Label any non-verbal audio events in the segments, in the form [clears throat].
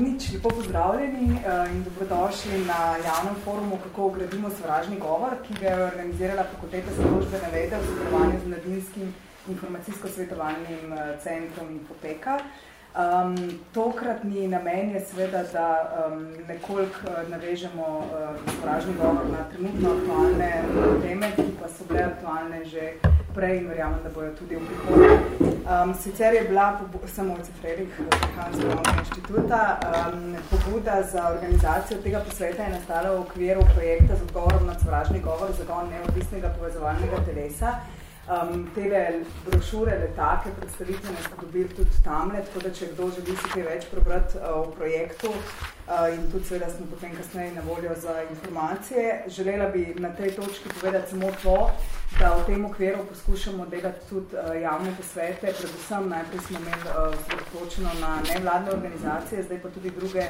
nič, lepo pozdravljeni uh, in dobrodošli na javnem forumu, kako gradimo sovražni govor, ki ga je organizirala Fakulteta za družbene vede v sodelovanju z Mladinskim informacijsko-svetovalnim uh, centrom Infoteka. Um, tokratni namen je seveda, da um, nekoliko uh, navežemo uh, sovražni govor na trenutno aktualne teme, ki pa so bile aktualne že prej in verjamem, da bojo tudi v prihodnje. Um, sicer je bila samo od Cefrerih Hanskega inštituta, um, pobuda za organizacijo tega posveta je nastala v okviru projekta z odgovorom na sovražni govor zagon neodvisnega povezovalnega telesa, Um, tele brošure, letake, predstavitve smo dobili tudi tamle, tako da če kdo želi si kaj več prebrati uh, v projektu in tudi seveda smo potem kasneje na voljo za informacije. Želela bi na tej točki povedati samo to, da v tem okviru poskušamo delati tudi uh, javne posvete, predvsem najprej smo imeli uh, na nevladne organizacije, zdaj pa tudi druge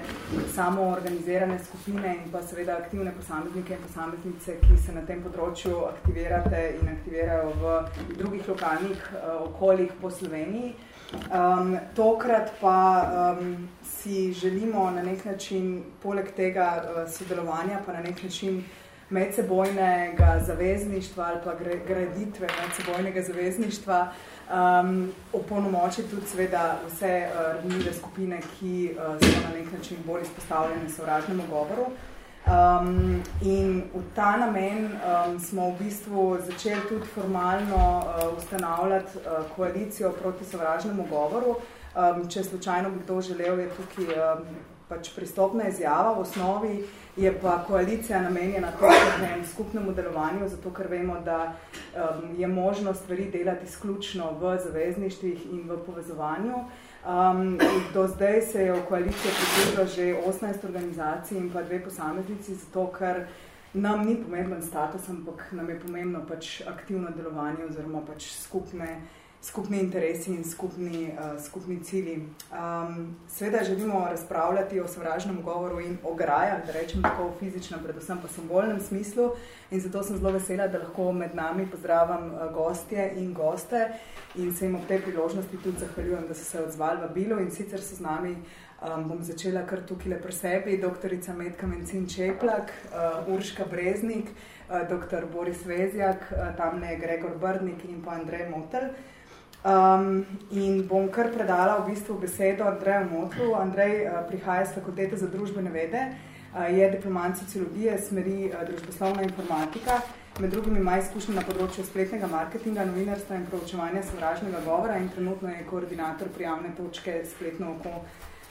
samoorganizirane skupine in pa seveda aktivne posameznike in posameznice, ki se na tem področju aktivirate in aktivirajo v drugih lokalnih okoljih po Sloveniji. Um, tokrat pa um, si želimo na nek način, poleg tega uh, sodelovanja, pa na nek način medsebojnega zavezništva ali pa graditve medsebojnega zavezništva um, opolnomoči tudi seveda vse uh, skupine, ki uh, so na nek način bolj izpostavljene sovražnemu govoru. Um, in v ta namen um, smo v bistvu začeli tudi formalno uh, ustanavljati uh, koalicijo proti sovražnemu govoru. Um, če slučajno bi to želel, je tukaj um, pač pristopna izjava v osnovi, je pa koalicija namenjena tudi skupnemu delovanju, zato ker vemo, da um, je možno stvari delati izključno v zavezništvih in v povezovanju. Um, do zdaj se je v koalicijo pridružilo že 18 organizacij in pa dve posameznici, zato ker nam ni pomemben status, ampak nam je pomembno pač aktivno delovanje oziroma pač skupne uh, skupni interesi in skupni, uh, skupni cilji. Um, Sveda želimo razpravljati o sovražnem govoru in o grajah, da rečem tako v fizičnem, predvsem pa simbolnem smislu. In zato sem zelo vesela, da lahko med nami pozdravam uh, gostje in goste in se jim ob tej priložnosti tudi zahvaljujem, da so se odzvali v bilo in sicer so z nami. Um, bom začela kar tukaj pri sebi, doktorica Metka Mencin Čeplak, uh, Urška Breznik, uh, dr. Boris Vezjak, uh, tamne Gregor Brdnik in pa Andrej Motel. Uh, Um, in bom kar predala v bistvu besedo Andreju Motru. Andrej uh, prihaja iz fakultete za družbene vede, uh, je diplomant sociologije, smeri uh, družboslovna informatika, med drugim ima izkušnje na področju spletnega marketinga, novinarstva in proučevanja sovražnega govora in trenutno je koordinator prijavne točke spletno oko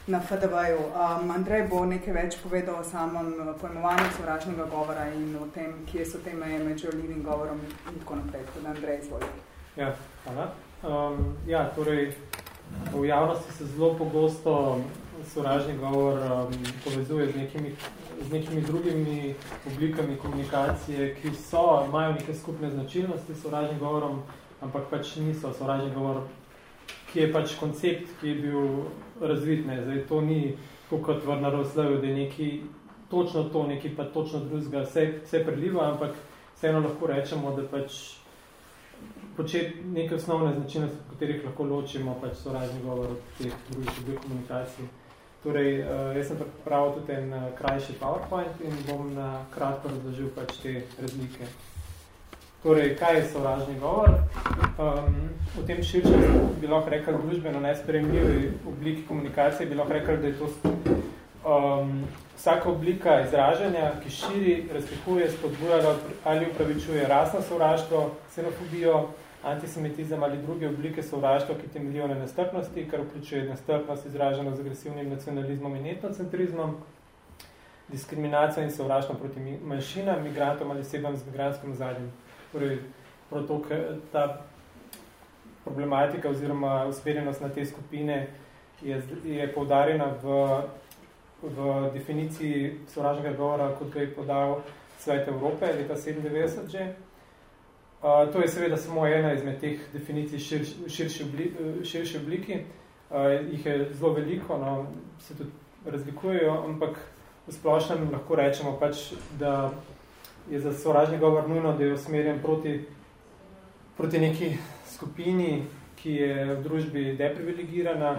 na FDV-ju. Um, Andrej bo nekaj več povedal o samem pojmovanju sovražnega govora in o tem, kje so te meje med žaljivim govorom in tako naprej. Tako Andrej, izvolite. Ja, hvala. Um, ja, torej, v javnosti se zelo pogosto sovražni govor um, povezuje z nekimi, z nekimi drugimi oblikami komunikacije, ki so, imajo neke skupne značilnosti s sovražnim govorom, ampak pač niso sovražni govor, ki je pač koncept, ki je bil razvit. Ne. Zdaj, to ni kot v naravsleju, da je neki točno to, neki pa točno drugega, vse, vse preliva, ampak vseeno lahko rečemo, da pač početi neke osnovne značilnosti, po katerih lahko ločimo pač so razni govor od teh drugih obih komunikacij. Torej, uh, jaz sem pripravil tudi en uh, krajši PowerPoint in bom na kratko razložil pač te razlike. Torej, kaj je sovražni govor? Um, v tem širšem bi lahko rekel družbeno nespremljivi obliki komunikacije, bi lahko rekel, da je to um, vsaka oblika izražanja, ki širi, razpihuje, spodbuja ali upravičuje rasno sovraštvo, xenofobijo, antisemitizem ali druge oblike sovraštva, ki temeljijo na nestrpnosti, kar vključuje nestrpnost izraženo z agresivnim nacionalizmom in etnocentrizmom, diskriminacijo in sovraštvo proti manjšinam, migrantom ali osebam z migranskim zadnjem. Torej, protok, ta problematika oziroma usmerjenost na te skupine je, je poudarjena v, v definiciji sovražnega govora, kot ga je podal Svet Evrope leta 97 že, to je seveda samo ena izmed teh definicij šir, širši, obli, širši obliki. Uh, jih je zelo veliko, no, se tudi razlikujejo, ampak v splošnem lahko rečemo pač, da je za sovražni govor nujno, da je usmerjen proti, proti neki skupini, ki je v družbi deprivilegirana,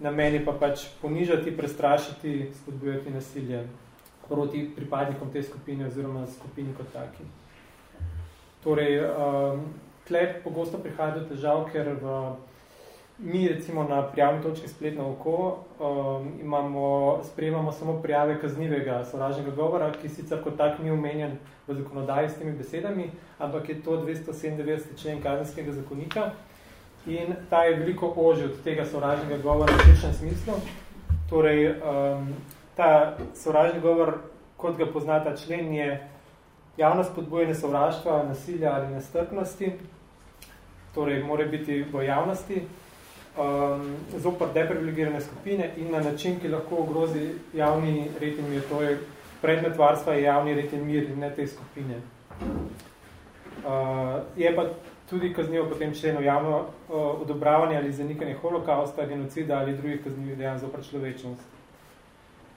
namen je pa pač ponižati, prestrašiti, spodbujati nasilje proti pripadnikom te skupine oziroma skupini kot taki. Torej, um, tle pogosto prihaja do težav, ker v Mi recimo na prijavni točki spletno oko um, imamo, sprejemamo samo prijave kaznivega sovražnega govora, ki sicer kot tak ni omenjen v zakonodaji s temi besedami, ampak je to 297. člen kazenskega zakonika in ta je veliko ožji od tega sovražnega govora v širšem smislu. Torej, um, ta sovražni govor, kot ga pozna ta člen, je javno spodbojene sovraštva, nasilja ali nestrpnosti, torej mora biti v javnosti, um, zopr deprivilegirane skupine in na način, ki lahko ogrozi javni red in mir. To je predmet varstva je javni red in mir in ne te skupine. Uh, je pa tudi kaznivo potem členo javno uh, odobravanje ali zanikanje holokausta, genocida ali drugih kaznivih dejanj zopr človečnost.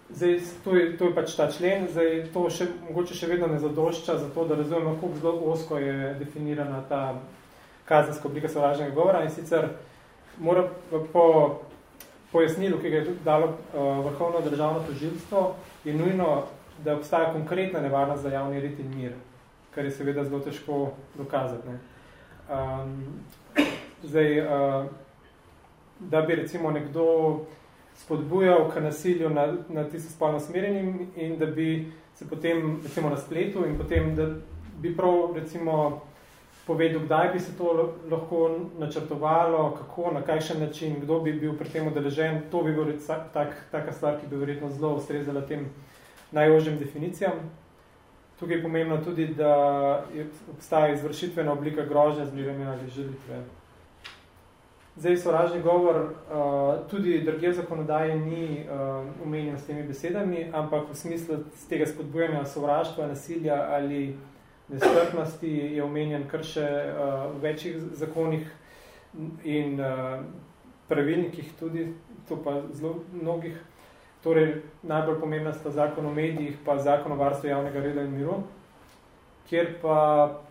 Zdaj, to je, to je pač ta člen, zdaj to še, mogoče še vedno ne zadošča za to, da razumemo, kako zelo osko je definirana ta kazenska oblika sovražnega govora in sicer mora po pojasnilu, ki ga je dalo uh, vrhovno državno tožilstvo, je nujno, da obstaja konkretna nevarnost za javni red in mir, kar je seveda zelo težko dokazati. Ne. Um, zdaj, uh, da bi recimo nekdo spodbujal k nasilju na, na tisto spolno smerenim in da bi se potem recimo na spletu in potem, da bi prav recimo povedal, kdaj bi se to lahko načrtovalo, kako, na kakšen način, kdo bi bil pri tem udeležen, to bi bil tak, taka stvar, ki bi verjetno zelo ustrezala tem najožjim definicijam. Tukaj je pomembno tudi, da obstaja izvršitvena oblika grožnja z mirenja ali želitve. Zdaj, sovražni govor uh, tudi druge zakonodaje ni uh, umenjen s temi besedami, ampak v smislu z tega spodbujanja sovraštva, nasilja ali nestrpnosti je omenjen kar še uh, v večjih zakonih in uh, pravilnikih tudi, to pa zelo mnogih. Torej, najbolj pomembna sta zakon o medijih pa zakon o varstvu javnega reda in miru, kjer pa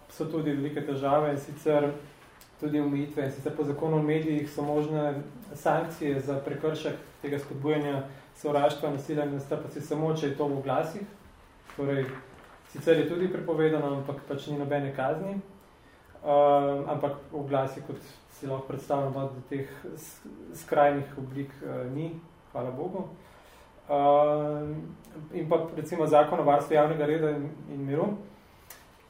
so tudi velike težave in sicer tudi omejitve. Sicer po zakonu o medijih so možne sankcije za prekršek tega spodbujanja sovraštva, nasilja in nestrpnosti samo, če je to v glasih. Torej, Sicer je tudi prepovedano, ampak pač ni nobene kazni, uh, ampak v glasi, kot si lahko predstavljamo, da teh skrajnih oblik uh, ni, hvala Bogu. Uh, in pa recimo zakon o varstvu javnega reda in, in miru, uh,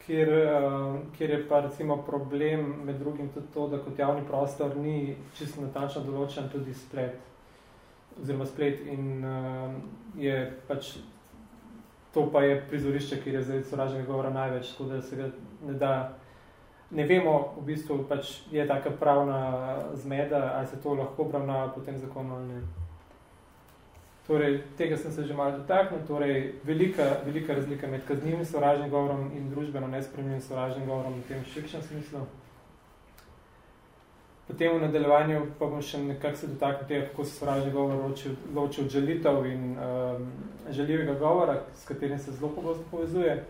kjer je pa recimo problem med drugim tudi to, da kot javni prostor ni čisto natančno določen tudi splet, oziroma splet in uh, je pač to pa je prizorišče, kjer je zdaj sovražnega govora največ, tako da se ga ne da, ne vemo, v bistvu pač je taka pravna zmeda, ali se to lahko obravnava po tem zakonu ali ne. Torej, tega sem se že malo dotaknil, torej, velika, velika razlika med kaznivim sovražnim govorom in družbeno nespremljivim sovražnim govorom v tem širšem smislu. Potem v nadaljevanju pa bom še nekako se dotaknil tega, kako se sovražni govor loči, loči od želitev in um, željivega govora, s katerim se zelo pogosto povezuje,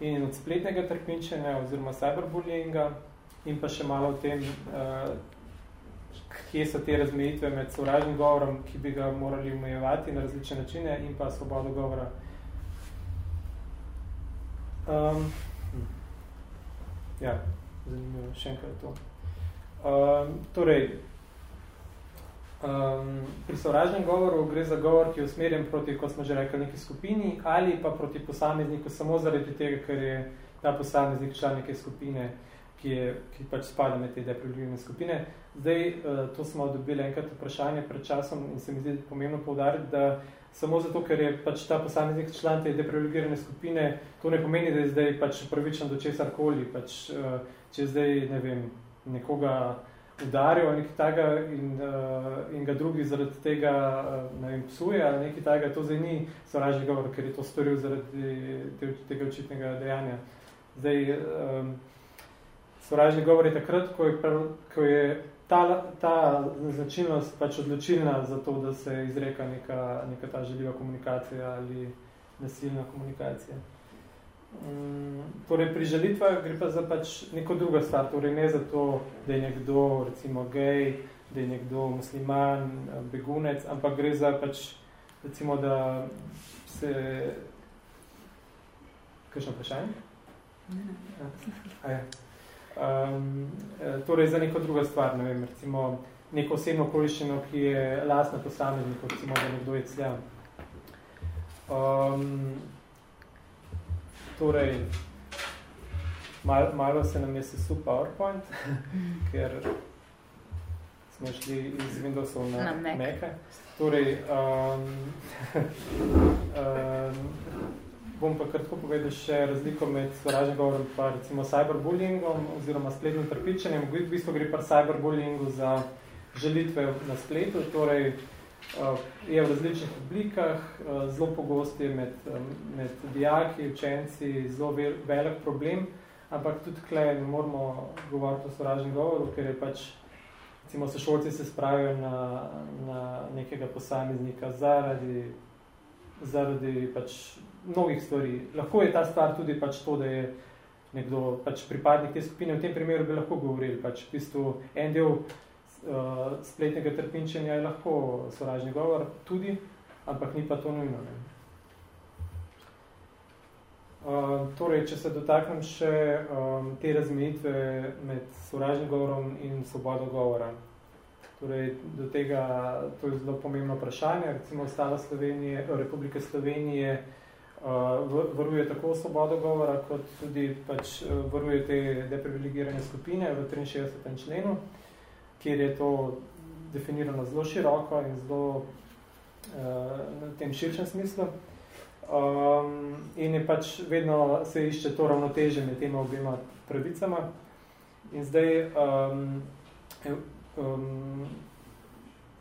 in od spletnega trpinčenja oziroma cyberbullyinga in pa še malo o tem, uh, kje so te razmejitve med sovražnim govorom, ki bi ga morali omejevati na različne načine in pa svobodo govora. Um, ja, zanimivo, še enkrat to. Um, torej, um, pri sovražnem govoru gre za govor, ki je usmerjen proti, kot smo že rekli, neki skupini ali pa proti posamezniku samo zaradi tega, ker je ta posameznik član neke skupine, ki, je, ki pač spada med te deprivilegirane skupine. Zdaj, uh, to smo dobili enkrat vprašanje pred časom in se mi zdi pomembno poudariti, da samo zato, ker je pač ta posameznik član te deprivilegirane skupine, to ne pomeni, da je zdaj pač pravičen do česar koli, pač, uh, če zdaj, ne vem, nekoga udaril ali nekaj tega in, uh, in ga drugi zaradi tega ne vem, psuje ali nekaj tega, to zdaj ni sovražni govor, ker je to storil zaradi te, tega očitnega dejanja. Zdaj, um, sovražni govor je takrat, ko je, ko je ta, ta značilnost pač odločilna za to, da se izreka neka, neka ta željiva komunikacija ali nasilna komunikacija. Mm, torej, pri želitvah gre pa za pač neko drugo stvar, torej ne za to, da je nekdo, recimo, gej, da je nekdo musliman, begunec, ampak gre za pač, recimo, da se... Kakšno vprašanje? Um, torej, za neko drugo stvar, ne vem, recimo, neko osebno okoliščino, ki je lastna posameznik, recimo, da nekdo je clja. Um, torej, mal, malo se nam je sesul PowerPoint, [laughs] ker smo šli iz Windowsov na, na Mac. Mac. Torej, um, um, [laughs] bom pa kratko povedal še razliko med sovražnim govorom pa recimo cyberbullyingom oziroma spletnim trpičenjem. V bistvu gre pa cyberbullyingu za želitve na spletu, torej uh, je v različnih oblikah, uh, zelo pogosti med, um, med dijaki, učenci, zelo velik problem, ampak tudi tukaj ne moramo govoriti o sovražnem govoru, ker je pač recimo se šolci se spravijo na, na nekega posameznika zaradi, zaradi pač mnogih stvari. Lahko je ta stvar tudi pač to, da je nekdo pač pripadnik te skupine. V tem primeru bi lahko govorili, pač v bistvu en del uh, spletnega trpinčenja je lahko sovražni govor tudi, ampak ni pa to nujno. Ne. Uh, torej, če se dotaknem še um, te razmejitve med sovražnim govorom in svobodo govora. Torej, do tega, to je zelo pomembno vprašanje, recimo ostala Slovenije, Republike Slovenije, uh, varuje tako svobodo govora, kot tudi pač uh, varuje te deprivilegirane skupine v 63. členu, kjer je to definirano zelo široko in zelo uh, na tem širšem smislu. Um, in je pač vedno se išče to ravnoteže med tema obima pravicama. In zdaj um, um,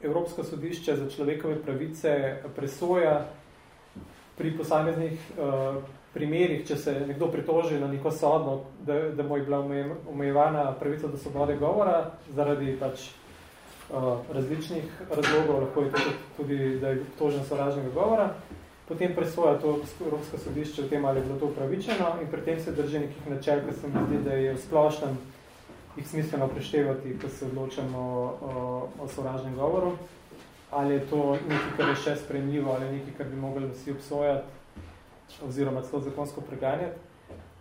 Evropsko sodišče za človekove pravice presoja pri posameznih uh, primerih, če se nekdo pritoži na neko sodno, da, da mu je bila omejevana pravica do svobode govora zaradi pač uh, različnih razlogov, lahko je tudi, tudi da je tožen sovražnega govora, potem presoja to Evropsko sodišče o tem, ali je bilo to upravičeno in pri tem se drži nekih načel, ki se mi zdi, da je v splošnem jih smiselno preštevati, ko se odločamo o, o sovražnem govoru ali je to nekaj, kar je še spremljivo, ali nekaj, kar bi mogli vsi obsojati oziroma celo zakonsko preganjati.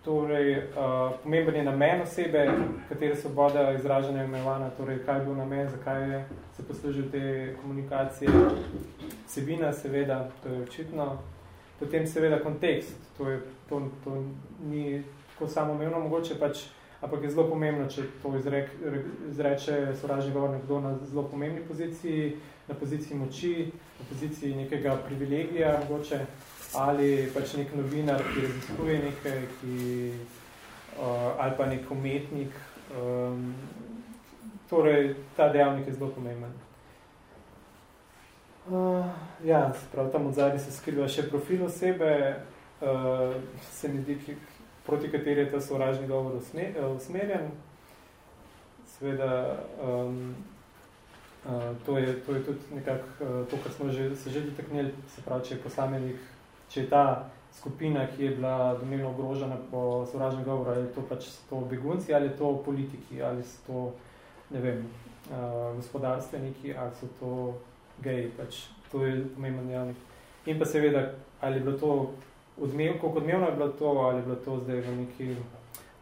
Torej, uh, pomemben je namen osebe, katere svoboda izražanja je omejevana, torej kaj je bil namen, zakaj je se poslužil te komunikacije, vsebina seveda, to je očitno, potem seveda kontekst, to, je, to, to ni tako samoumevno mogoče, pač, ampak je zelo pomembno, če to izrek, izreče sovražni govor nekdo na zelo pomembni poziciji, na poziciji moči, na poziciji nekega privilegija, mogoče, ali pač nek novinar, ki raziskuje nekaj, ki, uh, ali pa nek umetnik. Um, torej, ta dejavnik je zelo pomemben. Uh, ja, prav tam od zadnji se skriva še profil osebe, uh, se mi zdi, ki, proti kateri je ta sovražni govor usmerjen. Seveda, um, To, je, to je tudi nekako uh, to, kar smo že, se že dotaknili, se pravi, če je posameznik, če je ta skupina, ki je bila domnevno ogrožena po sovražnem govoru, ali to pač to begunci, ali to politiki, ali so to, ne vem, uh, gospodarstveniki, ali so to geji, pač to je pomemben javnik. In pa seveda, ali je bilo to odmev, koliko odmevno je bilo to, ali je bilo to zdaj v neki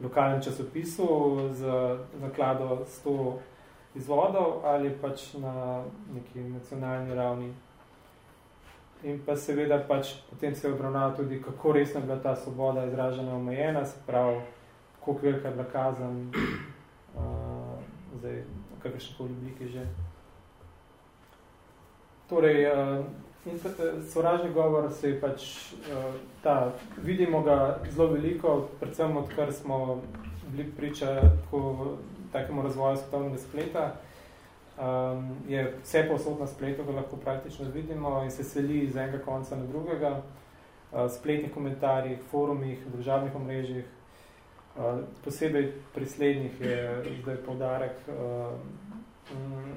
lokalnem časopisu z naklado 100 izvodov ali pač na neki nacionalni ravni. In pa seveda pač potem se obravnava tudi, kako resno je bila ta svoboda izražena omejena, se pravi, koliko velika je bila kazen, uh, zdaj, kakršne obliki že. Torej, uh, sovražni govor se je pač, uh, ta, vidimo ga zelo veliko, predvsem odkar smo bili priča tako takemu razvoju svetovnega spleta. Um, je vse posod na spletu, ga lahko praktično vidimo in se seli iz enega konca na drugega. Uh, spletnih komentarjih, forumih, državnih omrežjih. Uh, posebej pri slednjih je zdaj poudarek. Uh,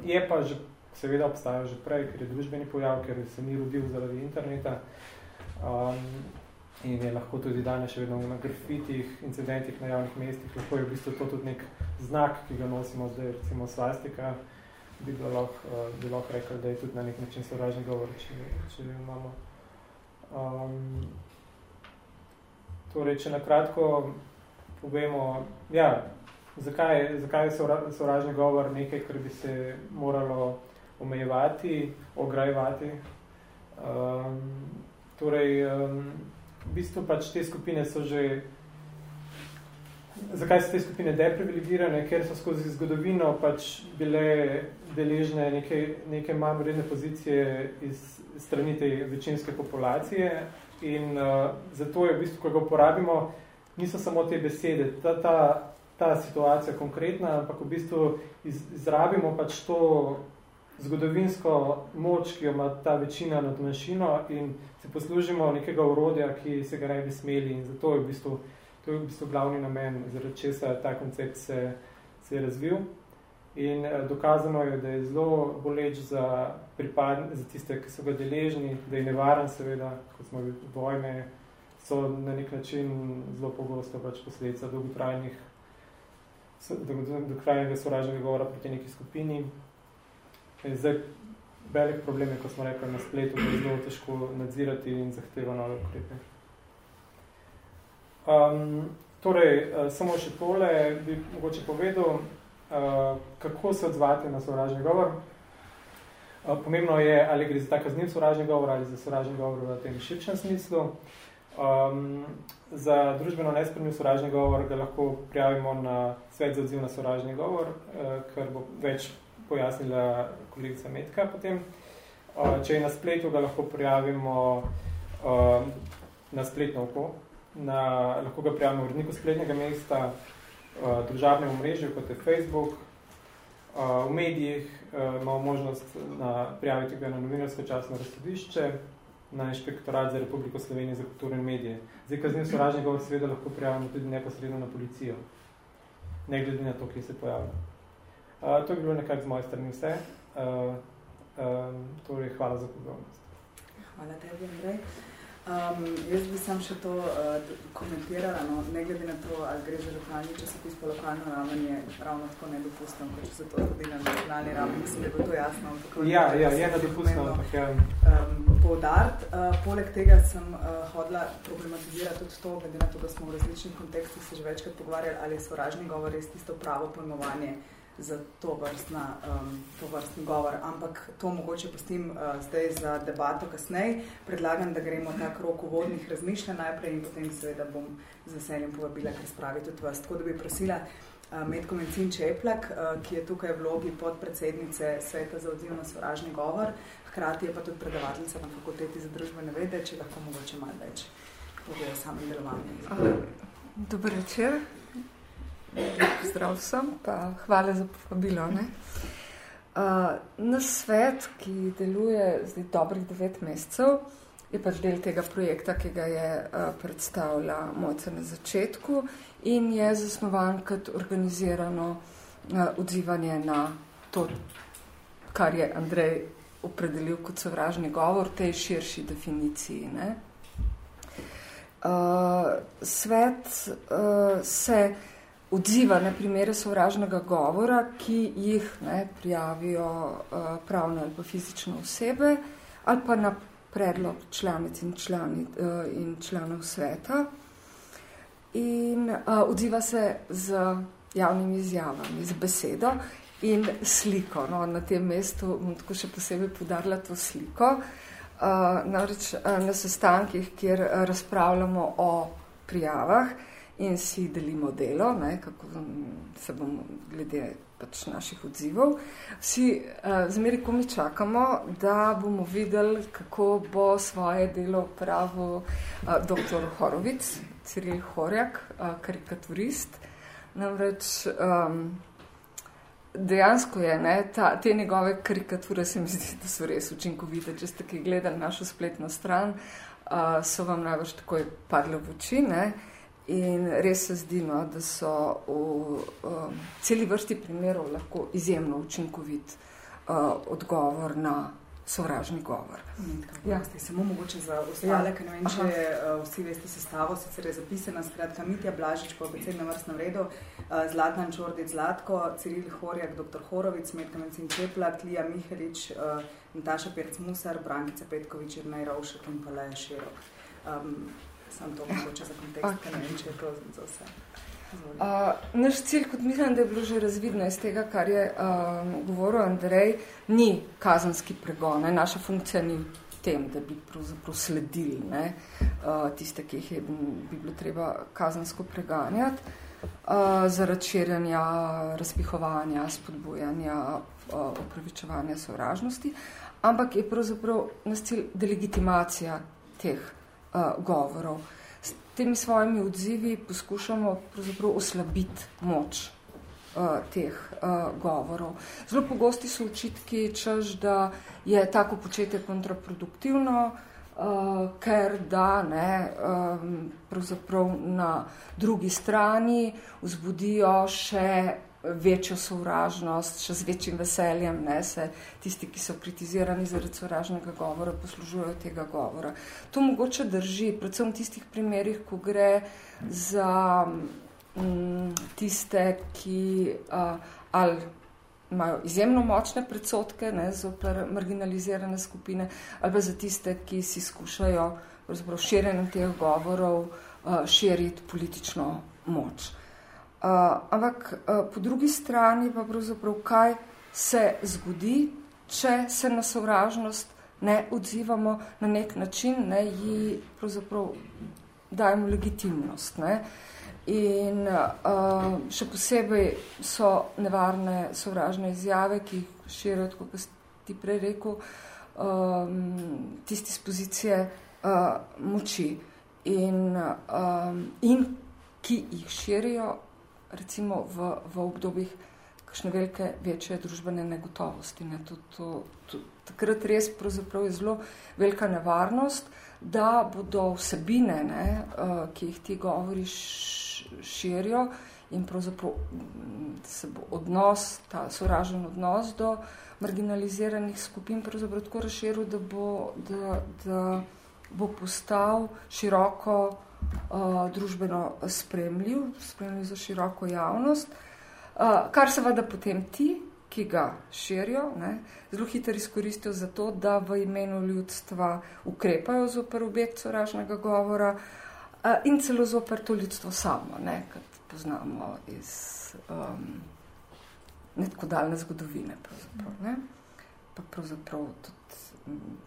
je pa že, seveda obstajal že prej, ker je družbeni pojav, ker se ni rodil zaradi interneta. Um, in je lahko tudi danes še vedno na grafitih, incidentih na javnih mestih, lahko je v bistvu to tudi nek znak, ki ga nosimo zdaj, recimo svastika bi bilo lahko, bi lahko rekel, da je tudi na nek način sovražni govor, če, če imamo. Um, torej, če nakratko povemo, ja, zakaj, zakaj je sovražni govor nekaj, kar bi se moralo omejevati, ograjevati. Um, torej, um, v bistvu pač te skupine so že Zakaj so te skupine deprivilegirane? Ker so skozi zgodovino pač bile deležne neke, neke manj vredne pozicije iz strani te večinske populacije in uh, zato je v bistvu, ko ga uporabimo, niso samo te besede, ta, ta, ta situacija konkretna, ampak v bistvu iz, izrabimo pač to zgodovinsko moč, ki jo ima ta večina nad manjšino in se poslužimo nekega urodja, ki se ga ne bi smeli in zato je v bistvu To je v bistvu glavni namen, zaradi česa ta koncept se, se je razvil. In eh, dokazano je, da je zelo boleč za, pripad, za tiste, ki so ga deležni, da je nevaren seveda, kot smo vojne, so na nek način zelo pogosto pač posledica dolgotrajnih dolgotrajnega sovražnega govora proti neki skupini. In zdaj, velik problem je, ko smo rekli na spletu, da je zelo težko nadzirati in zahteva nove ukrepe. Um, torej, uh, samo še tole bi mogoče povedal, uh, kako se odzvati na sovražni govor. Uh, pomembno je, ali gre za ta kazniv sovražni govor ali za sovražni govor v tem širšem smislu. Um, za družbeno nespremljiv sovražni govor ga lahko prijavimo na svet za odziv na sovražni govor, uh, kar bo več pojasnila kolegica Metka potem. Uh, če je na spletu, ga lahko prijavimo uh, na spletno oko, na, lahko ga prijavimo uredniku spletnega mesta, uh, družabnem omrežju, kot je Facebook. Uh, v medijih uh, imamo možnost na, prijaviti ga na novinarsko časno razsodišče, na inšpektorat za Republiko Slovenije za kulturne medije. Zdaj, kaznim sovražni govor seveda lahko prijavimo tudi neposredno na policijo, ne glede na to, kje se pojavlja. Uh, to je bilo nekako z moje strani vse. Uh, um, torej, hvala za pozornost. Hvala tebi, Andrej. Um, jaz bi sam še to uh, komentirala, no, ne glede na to, ali gre za lokalni časopis po lokalno raven, je ravno tako nedopustno, kot če se to zgodi na lokalni raven. Mislim, da je to jasno. Ja, ja, je nedopustno. Ja. Um, Poudart. Uh, poleg tega sem uh, hodila problematizirati tudi to, glede na to, da smo v različnih kontekstih se že večkrat pogovarjali, ali je sovražni govor res tisto pravo pojmovanje za to, vrstna, um, to vrstni govor. Ampak to mogoče postim uh, zdaj za debato kasneje. Predlagam, da gremo na krok uvodnih razmišljanj najprej in potem seveda bom z veseljem povabila, ker spravi tudi vas. Tako da bi prosila uh, Medko Mencin Čeplak, uh, ki je tukaj v vlogi podpredsednice Sveta za odzivno sovražni govor, hkrati je pa tudi predavateljica na fakulteti za družbene vede, če lahko mogoče malo več pove o samem delovanju. Dober večer. Zdrav vsem, pa hvala za povabilo. Ne? Uh, nas svet, ki deluje zdaj dobrih devet mesecev, je pač del tega projekta, ki ga je uh, predstavila Moca na začetku in je zasnovan kot organizirano uh, odzivanje na to, kar je Andrej opredelil kot sovražni govor, tej širši definiciji. Ne? Uh, svet uh, se odziva na primere sovražnega govora, ki jih ne, prijavijo uh, pravne ali pa fizične osebe, ali pa na predlog članic in, člani, uh, in članov sveta. In uh, odziva se z javnimi izjavami, z besedo in sliko. No, na tem mestu bom tako še posebej podarila to sliko. Uh, namreč uh, na sestankih, kjer uh, razpravljamo o prijavah, uh, in si delimo delo, ne, kako se bomo glede pač naših odzivov. Vsi uh, zmeri, ko mi čakamo, da bomo videli, kako bo svoje delo upravil uh, dr. Horovic, Ciril Horjak, uh, karikaturist. Namreč um, dejansko je, ne, ta, te njegove karikature se mi zdi, da so res učinkovite. Če ste ki gledali našo spletno stran, uh, so vam največ takoj padle v oči. Ne. In res se zdi, no, da so v um, celi vrsti primerov lahko izjemno učinkovit uh, odgovor na sovražni govor. Ja. Samo mogoče za ostale, ja. ker ne vem, če uh, vsi veste sestavo, sicer je zapisana skratka Mitja Blažič po abecednem vrstnem redu, uh, Zlatan Čordic Zlatko, Ciril Horjak, dr. Horovic, Metka Mencin Čepla, Klija Mihelič, uh, Nataša Perc Musar, Brankica Petkovič, Irnej Rovšek in pa Leja Širok. Um, sam to mogoče za kontekst, okay. ne vem, če je to za vse. Uh, naš cilj, kot mislim, da je bilo že razvidno iz tega, kar je uh, govoril Andrej, ni kazanski pregon. Ne? Naša funkcija ni v tem, da bi pravzaprav sledili ne? Uh, tiste, ki jih je, bi bilo treba kazansko preganjati, uh, zaradi širjanja, razpihovanja, spodbujanja, uh, opravičevanja sovražnosti, ampak je pravzaprav nas cilj delegitimacija teh uh, govorov temi svojimi odzivi poskušamo oslabiti moč uh, teh uh, govorov. Zelo pogosti so očitki, čež, da je tako početje kontraproduktivno, uh, ker da ne, um, na drugi strani vzbudijo še večjo sovražnost, še z večjim veseljem, ne, se tisti, ki so kritizirani zaradi sovražnega govora, poslužujejo tega govora. To mogoče drži, predvsem v tistih primerih, ko gre za m, mm, tiste, ki a, ali imajo izjemno močne predsotke ne, zoper marginalizirane skupine, ali pa za tiste, ki si skušajo širjenjem teh govorov a, širiti politično moč. Uh, ampak uh, po drugi strani pa pravzaprav kaj se zgodi, če se na sovražnost ne odzivamo na nek način, ne ji pravzaprav dajemo legitimnost. Ne. In uh, še posebej so nevarne sovražne izjave, ki jih širijo, kot ti prej rekel, um, tisti z pozicije uh, moči in, um, in ki jih širijo recimo v, v obdobjih kakšne velike, večje družbene negotovosti. Ne. To, to, to, takrat res je zelo velika nevarnost, da bodo vsebine, ne, uh, ki jih ti govori, širijo in pravzaprav se bo odnos, ta sovražen odnos do marginaliziranih skupin pravzaprav tako razširil, da bo, da, da bo postal široko uh, družbeno spremljiv, spremljiv za široko javnost, uh, kar seveda potem ti, ki ga širijo, ne, zelo hitro izkoristijo za to, da v imenu ljudstva ukrepajo zoper objekt sovražnega govora uh, in celo zoper to ljudstvo samo, ne, kot poznamo iz um, netko daljne zgodovine. Pravzaprav, ne. Pa pravzaprav tudi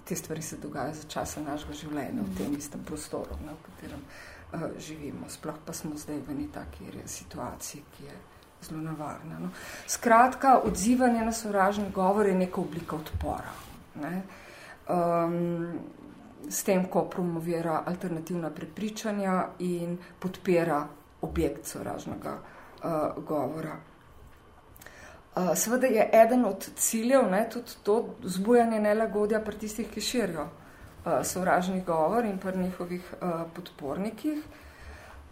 te stvari se dogajajo za časa našega življenja v tem istem prostoru, ne, v katerem uh, živimo. Sploh pa smo zdaj v eni taki situaciji, ki je zelo nevarna. No. Skratka, odzivanje na sovražni govor je neka oblika odpora. Ne. Um, s tem, ko promovira alternativna prepričanja in podpira objekt sovražnega uh, govora. Uh, seveda je eden od ciljev ne, tudi to zbujanje nelagodja pri tistih, ki širijo uh, sovražni govor in pri njihovih uh, podpornikih.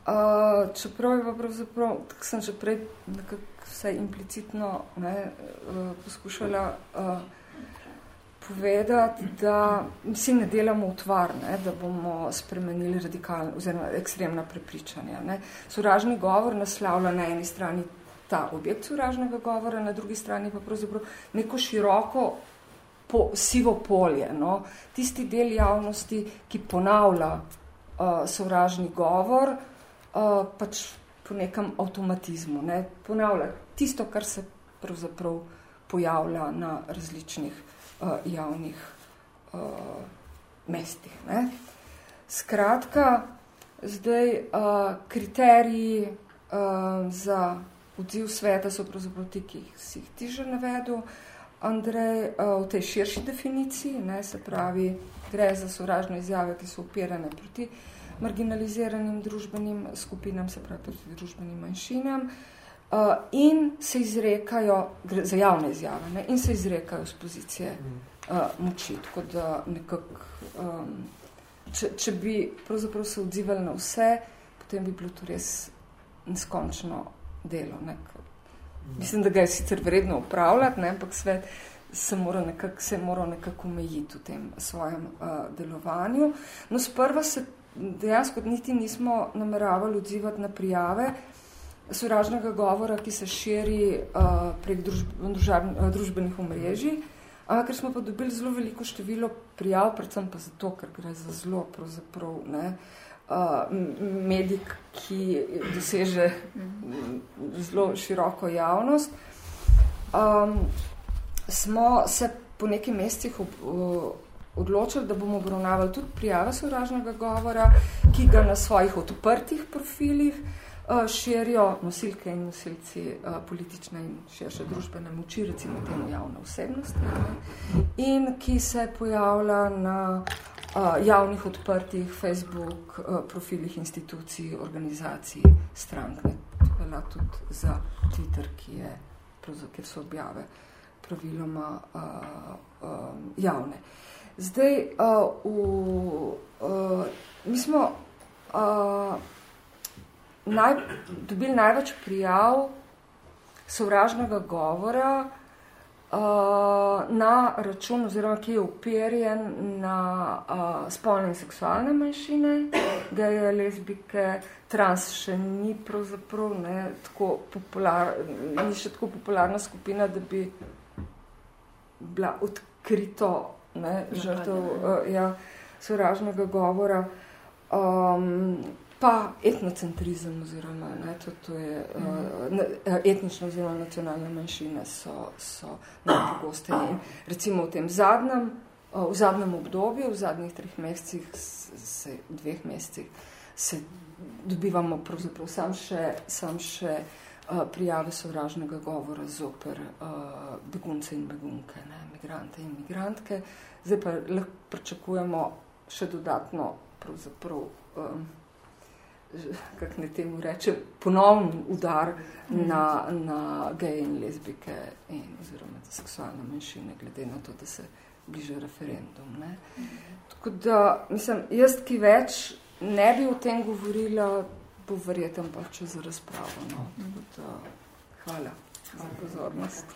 Uh, čeprav je pa pravzaprav, tako sem že prej vse implicitno ne, uh, poskušala uh, povedati, da si ne delamo utvar, ne, da bomo spremenili radikalne oziroma ekstremna prepričanja. Ne. Sovražni govor naslavlja na eni strani ta objekt sovražnega govora, na drugi strani pa pravzaprav neko široko po, sivo polje, no? tisti del javnosti, ki ponavlja uh, sovražni govor, uh, pač po nekem avtomatizmu, ne? ponavlja tisto, kar se pravzaprav pojavlja na različnih uh, javnih uh, mestih. Ne? Skratka, zdaj uh, kriteriji uh, za odziv sveta so pravzaprav ti, ki si jih ti že navedel, Andrej, eh, v tej širši definiciji, ne, se pravi, gre za sovražne izjave, ki so upirane proti marginaliziranim družbenim skupinam, se pravi proti družbenim manjšinam, uh, in se izrekajo, za javne izjave, ne, in se izrekajo z pozicije uh, moči. Tako da nekako, um, če, če bi pravzaprav se odzivali na vse, potem bi bilo to res neskončno delo. Ne, Mislim, da ga je sicer vredno upravljati, ne, ampak svet se mora nekako, se mora nekako omejiti v tem svojem uh, delovanju. No, sprva se dejansko niti nismo nameravali odzivati na prijave sovražnega govora, ki se širi uh, prek družb, družab, družbenih omrežij, ampak ker smo pa dobili zelo veliko število prijav, predvsem pa zato, ker gre za zelo pravzaprav ne, uh, medik, ki doseže zelo široko javnost. Um, smo se po nekaj mesecih odločili, da bomo obravnavali tudi prijave sovražnega govora, ki ga na svojih odprtih profilih širijo nosilke in nosilci politične in širše družbene moči, recimo temu javne osebnosti, ne? in ki se pojavlja na javnih odprtih Facebook profilih institucij, organizacij, strank, ne? tudi za Twitter, ki je, kjer so objave praviloma uh, uh, javne. Zdaj, uh, v, uh, mi smo uh, naj, dobili največ prijav sovražnega govora uh, na račun, oziroma ki je uperjen na uh, spolne in seksualne manjšine, geje, lezbike, trans še ni pravzaprav ne, tako popular, ni še tako popularna skupina, da bi bila odkrito ne, žrtev uh, ja, sovražnega govora, um, pa etnocentrizem oziroma ne, to, to je, uh, etnične oziroma nacionalne manjšine so, so najpogosteje. Recimo v tem zadnjem, uh, v zadnjem obdobju, v zadnjih treh mesecih, se, dveh mesecih, se dobivamo pravzaprav sam še, sam še uh, prijave sovražnega govora zoper uh, begunce in begunke, ne, migrante in migrantke. Zdaj pa lahko pričakujemo še dodatno, pravzaprav, um, kak ne temu reče, ponovni udar na, na geje in lezbike in oziroma seksualne manjšine, glede na to, da se bliže referendum. Ne. Tako da, mislim, jaz ki več ne bi o tem govorila, bo verjeten pa če za razpravo. No. Da, hvala za pozornost.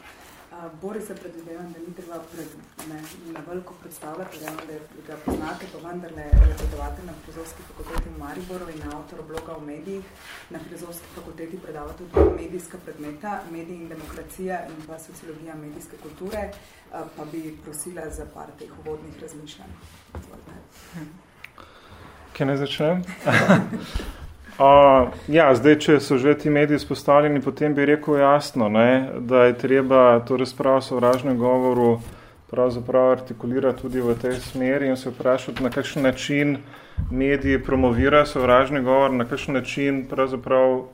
Uh, Bori se predvidevam, da ni treba pred, ne, na veliko predstavljati, da, da ga poznate, pa vendarle predavate na filozofski fakulteti v Mariboru in avtor bloga v medijih. Na filozofski fakulteti predava tudi medijska predmeta, medij in demokracija in pa sociologija medijske kulture, pa bi prosila za par teh uvodnih razmišljanj. Kaj ne začnem? [laughs] Uh, ja, zdaj, če so že ti mediji spostavljeni, potem bi rekel jasno, ne, da je treba to razpravo sovražnem govoru pravzaprav artikulirati tudi v tej smeri in se vprašati, na kakšen način mediji promovirajo sovražni govor, na kakšen način pravzaprav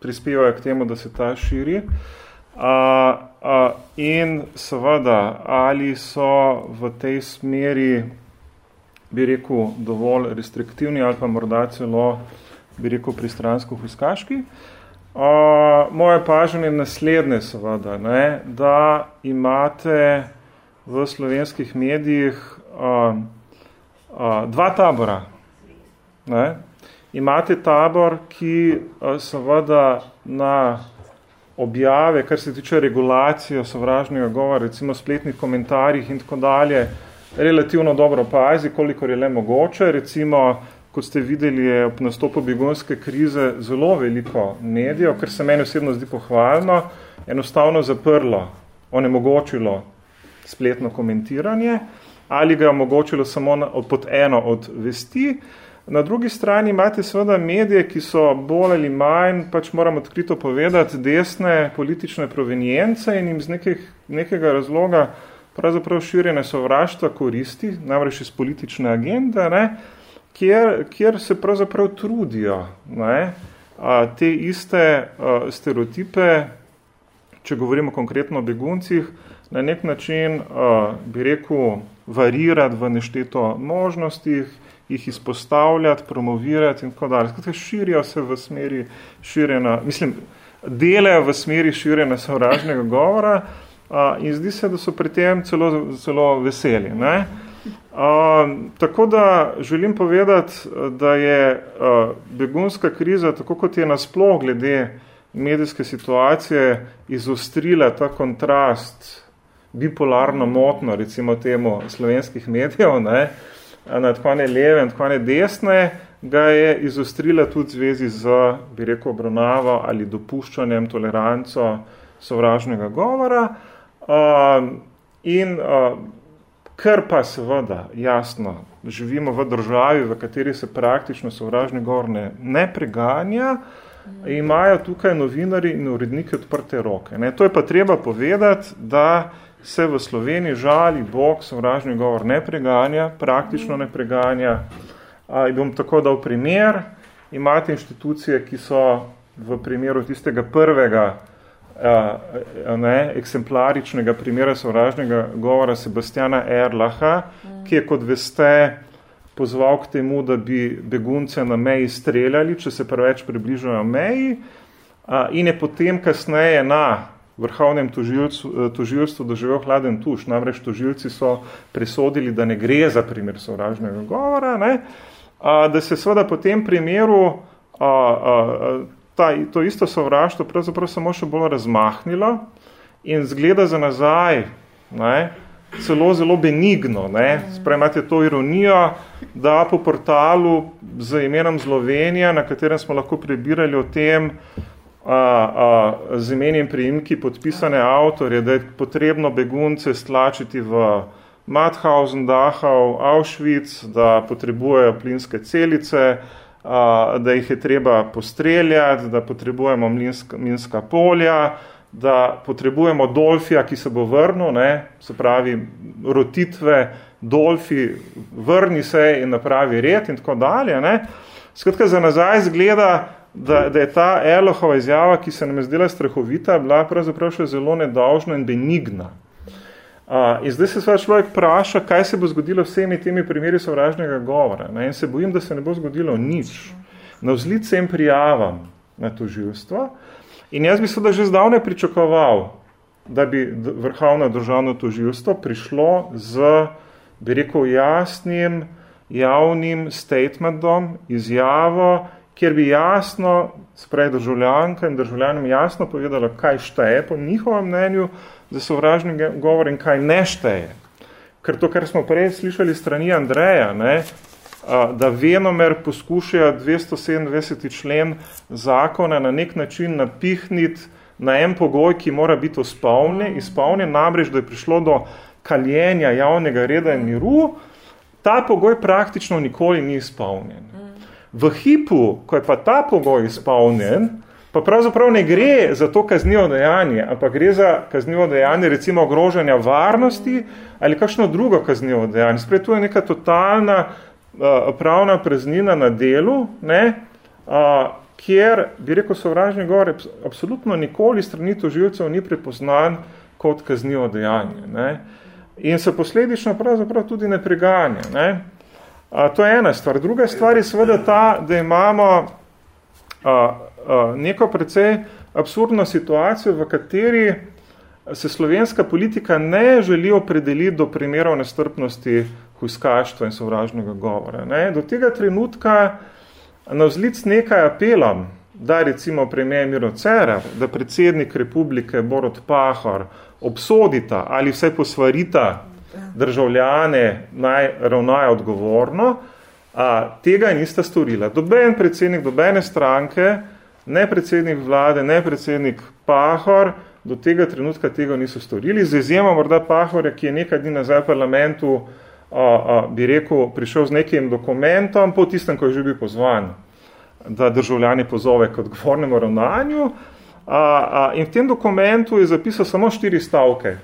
prispevajo k temu, da se ta širi. Uh, uh, in seveda, ali so v tej smeri, bi rekel, dovolj restriktivni ali pa morda celo bi rekel, pristransko huskaški. Uh, moje pažanje je naslednje, seveda, ne, da imate v slovenskih medijih uh, uh, dva tabora. Ne. Imate tabor, ki uh, seveda na objave, kar se tiče regulacije sovražnega govora, recimo spletnih komentarjih in tako dalje, relativno dobro pazi, koliko je le mogoče. Recimo, kot ste videli, je ob nastopu begunske krize zelo veliko medijev, kar se meni osebno zdi pohvalno, enostavno zaprlo, onemogočilo spletno komentiranje ali ga je omogočilo samo na, pod eno od vesti. Na drugi strani imate seveda medije, ki so bolj ali manj, pač moram odkrito povedati, desne politične provenijence in jim z nekih, nekega razloga pravzaprav širjene sovraštva koristi, namreč iz politične agende, ne, kjer, kjer se pravzaprav trudijo ne, te iste stereotipe, če govorimo konkretno o beguncih, na nek način, bi rekel, varirati v nešteto možnostih, jih izpostavljati, promovirati in tako dalje. Skratka, širijo se v smeri širjena, mislim, delajo v smeri širjena sovražnega govora in zdi se, da so pri tem celo, celo veseli. Ne? Uh, tako da želim povedati, da je uh, begunska kriza, tako kot je nasploh glede medijske situacije, izostrila ta kontrast bipolarno motno, recimo temu slovenskih medijev, ne, na tako ne leve in tako ne desne, ga je izostrila tudi v zvezi z, bi rekel, obravnavo ali dopuščanjem toleranco sovražnega govora. Uh, in uh, ker pa seveda, jasno, živimo v državi, v kateri se praktično sovražni govor ne, ne preganja, imajo tukaj novinari in uredniki odprte roke. Ne. To je pa treba povedati, da se v Sloveniji žali Bog sovražni govor ne preganja, praktično ne preganja. A, bom tako dal primer. Imate inštitucije, ki so v primeru tistega prvega a, ne, eksemplaričnega primera sovražnega govora Sebastiana Erlaha, ki je, kot veste, pozval k temu, da bi begunce na meji streljali, če se preveč približajo meji, a, in je potem kasneje na vrhovnem tožilstvu doživel hladen tuš. Namreč tožilci so presodili, da ne gre za primer sovražnega govora, ne, a, da se seveda po tem primeru a, a, ta, to isto sovraštvo pravzaprav samo še bolj razmahnilo in zgleda za nazaj, ne, celo zelo benigno. Ne. Sprej imate to ironijo, da po portalu z imenom Zlovenija, na katerem smo lahko prebirali o tem, a, a, z imenjem priimki podpisane avtorje, da je potrebno begunce stlačiti v Mauthausen, Dachau, Auschwitz, da potrebujejo plinske celice, da jih je treba postreljati, da potrebujemo minska, minska polja, da potrebujemo dolfija, ki se bo vrnil, ne, se pravi rotitve, dolfi, vrni se in napravi red in tako dalje. Ne. Skratka, za nazaj zgleda, da, da je ta Elohova izjava, ki se nam je zdela strahovita, bila pravzaprav še zelo nedolžna in benigna. Uh, in zdaj se sva človek praša, kaj se bo zgodilo vsemi temi primeri sovražnega govora. Ne? In se bojim, da se ne bo zgodilo nič. Na vzlic sem prijavam na to živstvo. In jaz bi se da že zdavne pričakoval, da bi vrhovno državno toživstvo prišlo z, bi rekel, jasnim, javnim statementom, izjavo, kjer bi jasno, sprej državljanka in državljanom jasno povedala, kaj šteje po njihovem mnenju, za sovražni govor in kaj ne šteje. Ker to, kar smo prej slišali strani Andreja, ne, da venomer poskušajo 227. člen zakona na nek način napihniti na en pogoj, ki mora biti izpolnjen, izpolnjen namreč, da je prišlo do kaljenja javnega reda in miru, ta pogoj praktično nikoli ni izpolnjen. V hipu, ko je pa ta pogoj izpolnjen, pa pravzaprav ne gre za to kaznivo dejanje, ampak gre za kaznivo dejanje recimo ogrožanja varnosti ali kakšno drugo kaznivo dejanje. Sprej, tu je neka totalna uh, pravna praznina na delu, ne, uh, kjer, bi rekel, sovražni govor absolutno nikoli strani tožilcev ni prepoznan kot kaznivo dejanje. Ne. In se posledično pravzaprav tudi ne preganja. Ne. Uh, to je ena stvar. Druga stvar je seveda ta, da imamo uh, Eh, neko precej absurdno situacijo, v kateri se slovenska politika ne želi opredeliti do primerov nestrpnosti, huskaštva in sovražnega govora. Ne? Do tega trenutka na vzlic nekaj apelom, da recimo premijer Miro Cerar, da predsednik republike Borod Pahor obsodita ali vsaj posvarita državljane naj ravnajo odgovorno, a, tega nista storila. Doben predsednik, dobene stranke, ne predsednik vlade, ne predsednik Pahor, do tega trenutka tega niso storili. Z izjemo morda Pahorja, ki je nekaj dni nazaj v parlamentu, a, a, bi rekel, prišel z nekim dokumentom, po tistem, ko je že bil pozvan, da državljani pozove k odgovornemu ravnanju. A, a, in v tem dokumentu je zapisal samo štiri stavke,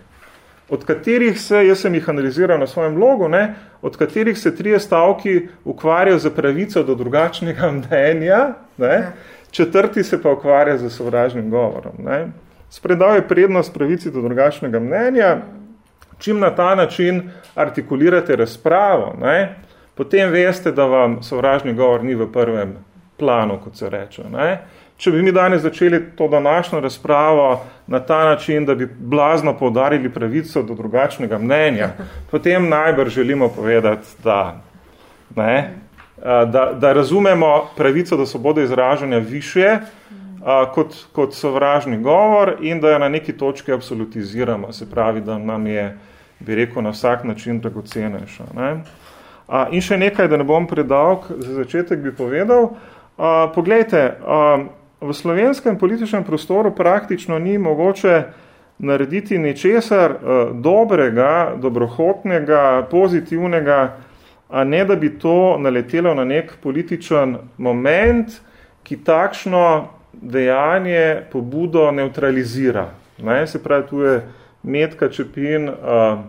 od katerih se, jaz sem jih analiziral na svojem blogu, ne, od katerih se trije stavki ukvarjajo za pravico do drugačnega [laughs] mnenja, ne, ja četrti se pa ukvarja z sovražnim govorom. Ne. Spredal je prednost pravici do drugačnega mnenja, čim na ta način artikulirate razpravo, ne, potem veste, da vam sovražni govor ni v prvem planu, kot se reče. Ne. Če bi mi danes začeli to današnjo razpravo na ta način, da bi blazno poudarili pravico do drugačnega mnenja, potem najbrž želimo povedati, da ne, da, da razumemo pravico do svobode izražanja više kot, kot sovražni govor in da jo na neki točki absolutiziramo, se pravi, da nam je, bi rekel, na vsak način dragocenejša. Ne? In še nekaj, da ne bom predal, za začetek bi povedal. Poglejte, v slovenskem političnem prostoru praktično ni mogoče narediti ničesar a, dobrega, dobrohotnega, pozitivnega, a ne da bi to naletelo na nek političen moment, ki takšno dejanje pobudo neutralizira. Ne? Se pravi, tu je Metka Čepin, a,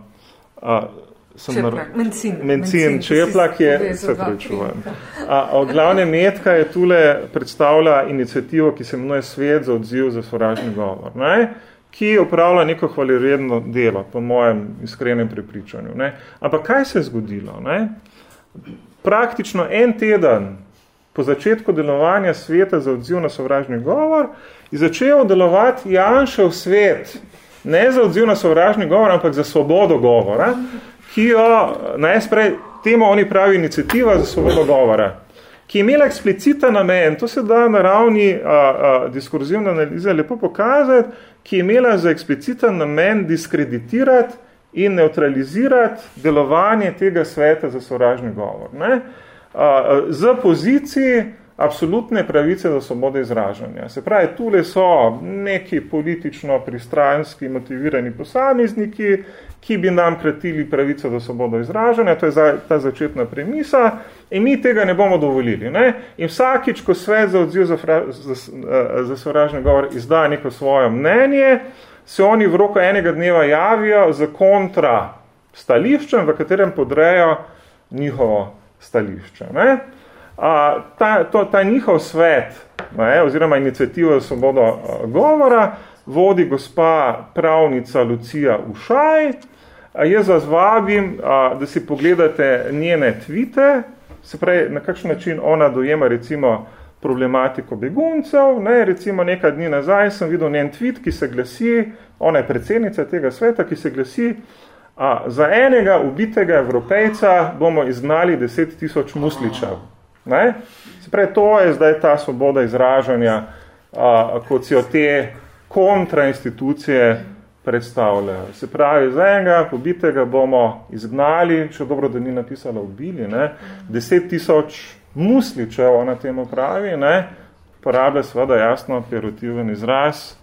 a, sem Čeplak, mencin. Mencin, čeplak je, se prečujem. A, glavne Metka je tule predstavlja inicijativo, ki se imenuje Svet za odziv za sovražni govor. Ne? ki upravlja neko hvaleredno delo, po mojem iskrenem prepričanju. Ne? Ampak kaj se je zgodilo? Ne? Praktično en teden po začetku delovanja sveta za odziv na sovražni govor je začel delovati Janšev svet, ne za odziv na sovražni govor, ampak za svobodo govora, ki jo, najsprej, temu oni pravi inicijativa za svobodo govora, ki je imela eksplicita namen, to se da na ravni a, a, diskurzivne analize lepo pokazati, ki je imela za ekspliciten namen diskreditirati in neutralizirati delovanje tega sveta za sovražni govor. Ne? Z poziciji absolutne pravice do svobode izražanja. Se pravi, tule so neki politično pristranski motivirani posamezniki, ki bi nam kratili pravico do svobodo izražanja, to je ta začetna premisa, in mi tega ne bomo dovolili. Ne? In vsakič, ko svet za odziv za, za, za sovražni govor izda neko svoje mnenje, se oni v roku enega dneva javijo za kontra stališčem, v katerem podrejo njihovo stališče. Ne? A, ta, to, ta njihov svet, ne, oziroma inicijativa svobodo govora, vodi gospa pravnica Lucija Ušaj. Jaz vas vabim, a, da si pogledate njene tvite, se pravi, na kakšen način ona dojema recimo problematiko beguncev. Ne, recimo nekaj dni nazaj sem videl njen tweet, ki se glasi, ona je predsednica tega sveta, ki se glasi, a, za enega ubitega evropejca bomo izgnali 10 tisoč musličev. Se pravi, to je zdaj ta svoboda izražanja, a, kot si jo te kontrainstitucije predstavljajo. Se pravi, za enega pobitega bomo izgnali, še dobro, da ni napisala ubili, ne? 10 tisoč musličev na temu pravi, ne? porablja seveda jasno perotiven izraz,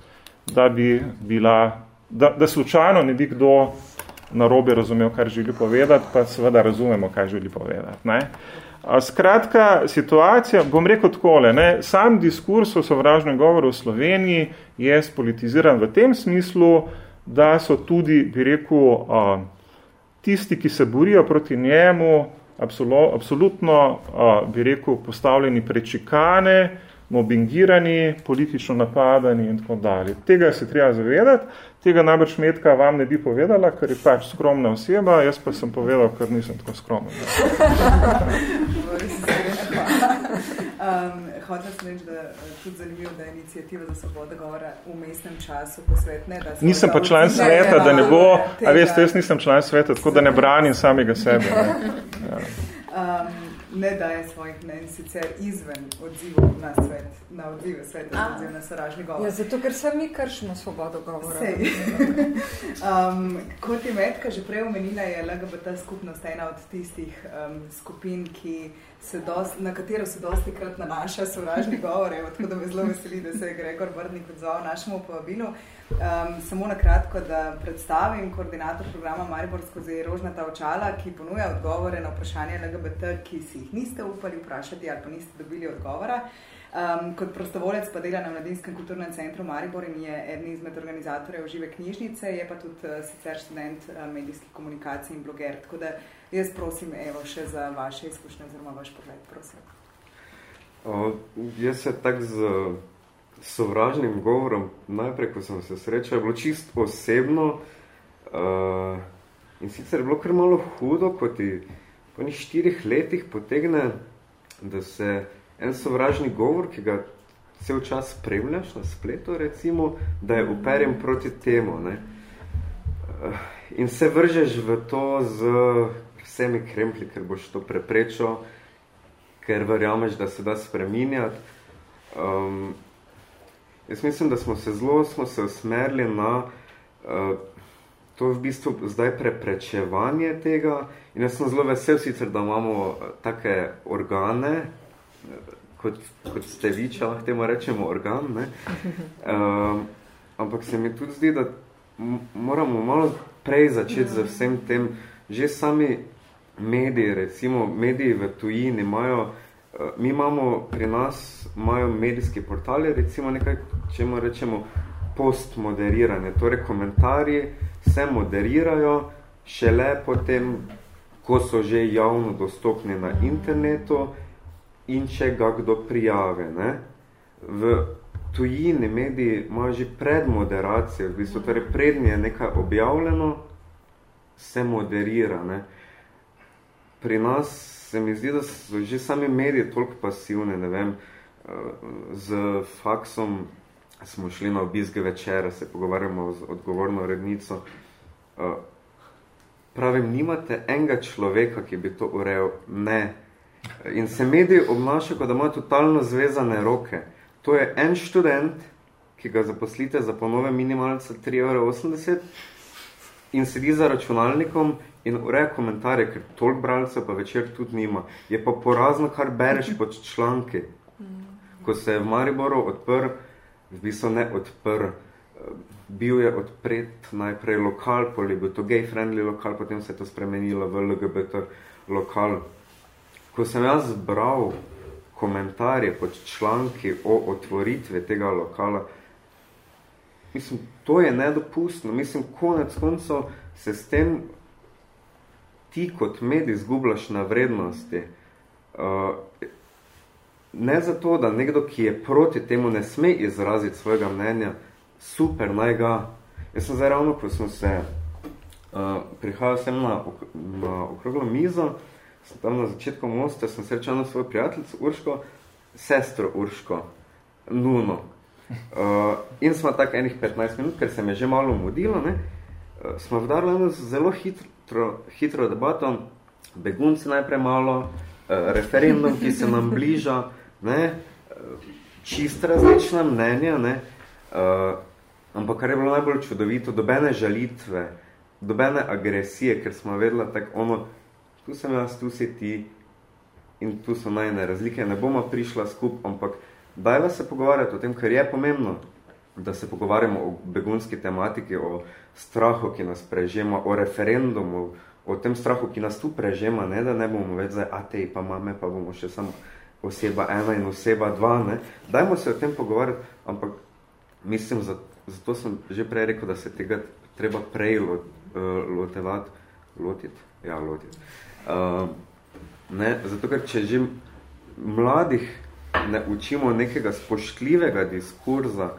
da bi bila, da, da slučajno ne bi kdo narobe razumel, kar želi povedati, pa seveda razumemo, kaj želi povedati. Ne? Skratka, situacija, bom rekel takole, ne, sam diskurs o sovražnem govoru v Sloveniji je spolitiziran v tem smislu, da so tudi, bi rekel, tisti, ki se borijo proti njemu, absolutno, bi rekel, postavljeni prečikane, mobbingirani, politično napadani in tako dalje. Tega se treba zavedati, tega najbrž Metka vam ne bi povedala, ker je pač skromna oseba, jaz pa sem povedal, ker nisem tako skromen. um, Hotel sem reči, da je tudi zanimivo, da je inicijativa za svobodo govora v mestnem času posvetne. Da nisem pa član sveta, da ne bo, a veste, jaz nisem član sveta, tako da ne branim samega sebe. Ne. Ja. Um, ne daje svojih mnen sicer izven odzivov na svet, na odzive sveta, na odziv na saražni govor. Ja, zato, ker sami kršimo svobodo govora. [laughs] um, kot je Metka že prej omenila, je LGBT skupnost ena od tistih um, skupin, ki se dost, na katero se dosti krat nanaša sovražni govor, evo, tako da me zelo veseli, da se je Gregor Vrnik odzval našemu povabilu. Um, samo na kratko, da predstavim koordinator programa Maribor skozi Rožnata očala, ki ponuja odgovore na vprašanje LGBT, ki si jih niste upali vprašati ali pa niste dobili odgovora. Um, kot prostovolec pa dela na Mladinskem kulturnem centru Maribor in je eden izmed organizatorjev žive knjižnice, je pa tudi uh, sicer študent uh, medijskih komunikacij in bloger. Tako da jaz prosim evo, še za vaše izkušnje oziroma vaš pogled, prosim. Uh, jaz se tak z sovražnim govorom, najprej, ko sem se srečal, je bilo čisto osebno uh, in sicer je bilo kar malo hudo, ko ti po njih štirih letih potegne, da se en sovražni govor, ki ga cel čas spremljaš na spletu, recimo, da je uperjen proti temu. Ne? Uh, in se vržeš v to z vsemi krempli, ker boš to preprečal, ker verjameš, da se da spreminjati. Um, Jaz mislim, da smo se zelo smo se usmerili na uh, to v bistvu zdaj preprečevanje tega. In jaz sem zelo vesel sicer, da imamo take organe, kot, kot ste vi, če lahko temu rečemo organ, ne? Uh, [laughs] ampak se mi tudi zdi, da moramo malo prej začeti z vsem tem, že sami mediji, recimo mediji v tujini imajo, eh, mi imamo pri nas, imajo medijski portali, recimo nekaj, čemu rečemo postmoderiranje, torej komentarji se moderirajo šele potem, ko so že javno dostopni na internetu in če ga kdo prijave. Ne? V tujini mediji imajo že pred moderacijo, v bistvu, torej prednje je nekaj objavljeno, se moderira. Ne? Pri nas se mi zdi, da so že sami mediji toliko pasivne, ne vem, z faksom smo šli na obiske večera, se pogovarjamo z odgovorno rednico. Eh, pravim, nimate enega človeka, ki bi to urejal? Ne. In se mediji obnašajo, kot da imajo totalno zvezane roke. To je en študent, ki ga zaposlite za ponove minimalce 3,80 evra in sedi za računalnikom in ureja komentarje, ker toliko bralcev pa večer tudi nima. Je pa porazno, kar bereš pod članki. Ko se je v Mariboru odprl, v bistvu ne odprl, bil je odpret najprej lokal, poli bil to gay-friendly lokal, potem se je to spremenilo v LGBT lokal. Ko sem jaz bral komentarje pod članki o otvoritve tega lokala, mislim, to je nedopustno. Mislim, konec koncev se s tem ti kot medij zgubljaš na vrednosti. Uh, ne zato, da nekdo, ki je proti temu, ne sme izraziti svojega mnenja, super, naj ga. Jaz sem zdaj ravno, ko sem se uh, prihajal sem na, na okroglo mizo, sem tam na začetku mosta, sem srečal na svojo prijateljico Urško, sestro Urško, Nuno. Uh, in smo tako enih 15 minut, ker se mi je že malo mudilo, ne, uh, smo vdarili eno zelo hitro, hitro debato, begunci najprej malo, uh, referendum, ki se nam bliža, ne, uh, čist različna mnenja, ne, uh, ampak kar je bilo najbolj čudovito, dobene žalitve, dobene agresije, ker smo vedela tako ono, tu sem jaz, tu si ti in tu so najne razlike, ne bomo prišla skup, ampak dajva se pogovarjati o tem, ker je pomembno, da se pogovarjamo o begunski tematiki, o strahu, ki nas prežema, o referendumu, o tem strahu, ki nas tu prežema, ne, da ne bomo več zdaj atej pa mame, pa bomo še samo oseba ena in oseba dva, ne. Dajmo se o tem pogovarjati, ampak mislim, zato sem že prej rekel, da se tega treba prej lot, uh, lotevati, lotiti, ja, lotiti. Uh, ne, zato, ker če že mladih ne učimo nekega spoštljivega diskurza,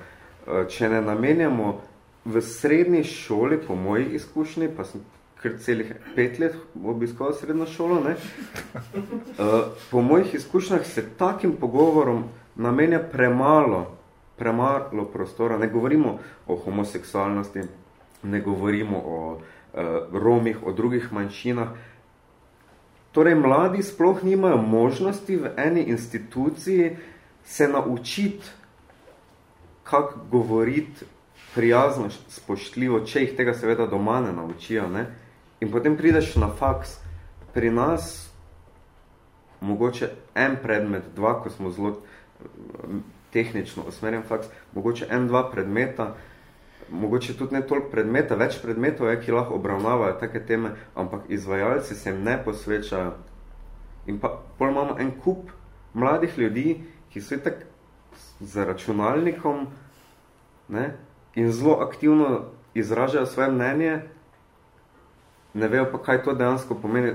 eh, če ne namenjamo v srednji šoli, po moji izkušnji, pa sem kar celih pet let obiskoval srednjo šolo, ne? [laughs] Eh, po mojih izkušnjah se takim pogovorom namenja premalo, premalo prostora. Ne govorimo o homoseksualnosti, ne govorimo o eh, romih, o drugih manjšinah, Torej, mladi sploh nimajo možnosti v eni instituciji se naučiti, kako govoriti prijazno, spoštljivo, če jih tega seveda doma ne naučijo. Ne? In potem prideš na faks. Pri nas mogoče en predmet, dva, ko smo zelo tehnično osmerjen faks, mogoče en, dva predmeta, mogoče tudi ne toliko predmeta, več predmetov je, ki lahko obravnavajo take teme, ampak izvajalci se jim ne posvečajo. In pa pol imamo en kup mladih ljudi, ki so tak z računalnikom ne, in zelo aktivno izražajo svoje mnenje, ne vejo pa, kaj to dejansko pomeni.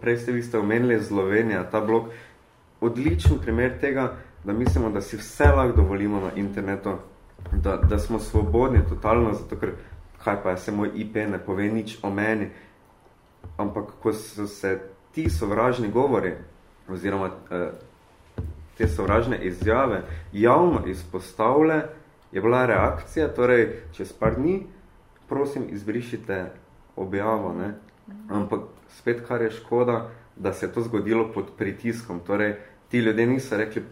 Prej ste vi ste omenili Slovenija, ta blok. Odličen primer tega, da mislimo, da si vse lahko dovolimo na internetu, da, da smo svobodni totalno, zato ker kaj pa je, se moj IP ne pove nič o meni. Ampak ko so se ti sovražni govori oziroma eh, te sovražne izjave javno izpostavile, je bila reakcija, torej čez par dni, prosim, izbrišite objavo. Ne? Ampak spet, kar je škoda, da se je to zgodilo pod pritiskom. Torej, ti ljudje niso rekli,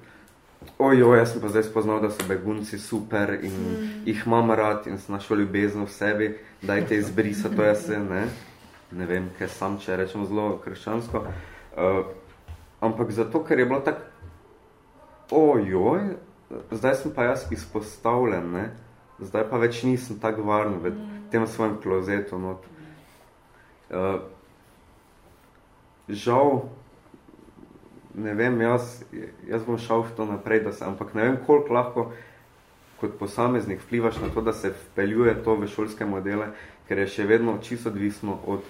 ojo, jaz sem pa zdaj spoznal, da so begunci super in mm. jih imam rad in sem našel ljubezno v sebi, dajte [laughs] izbrisa, to jaz se, ne, ne vem, kaj sam, če rečem zelo krščansko, uh, ampak zato, ker je bilo tak, ojoj, zdaj sem pa jaz izpostavljen, ne, zdaj pa več nisem tak varen v mm. tem svojem klozetu, not. Uh, žal, ne vem, jaz, jaz bom šel v to naprej, da se, ampak ne vem, koliko lahko kot posameznik vplivaš na to, da se vpeljuje to v šolske modele, ker je še vedno čisto odvisno od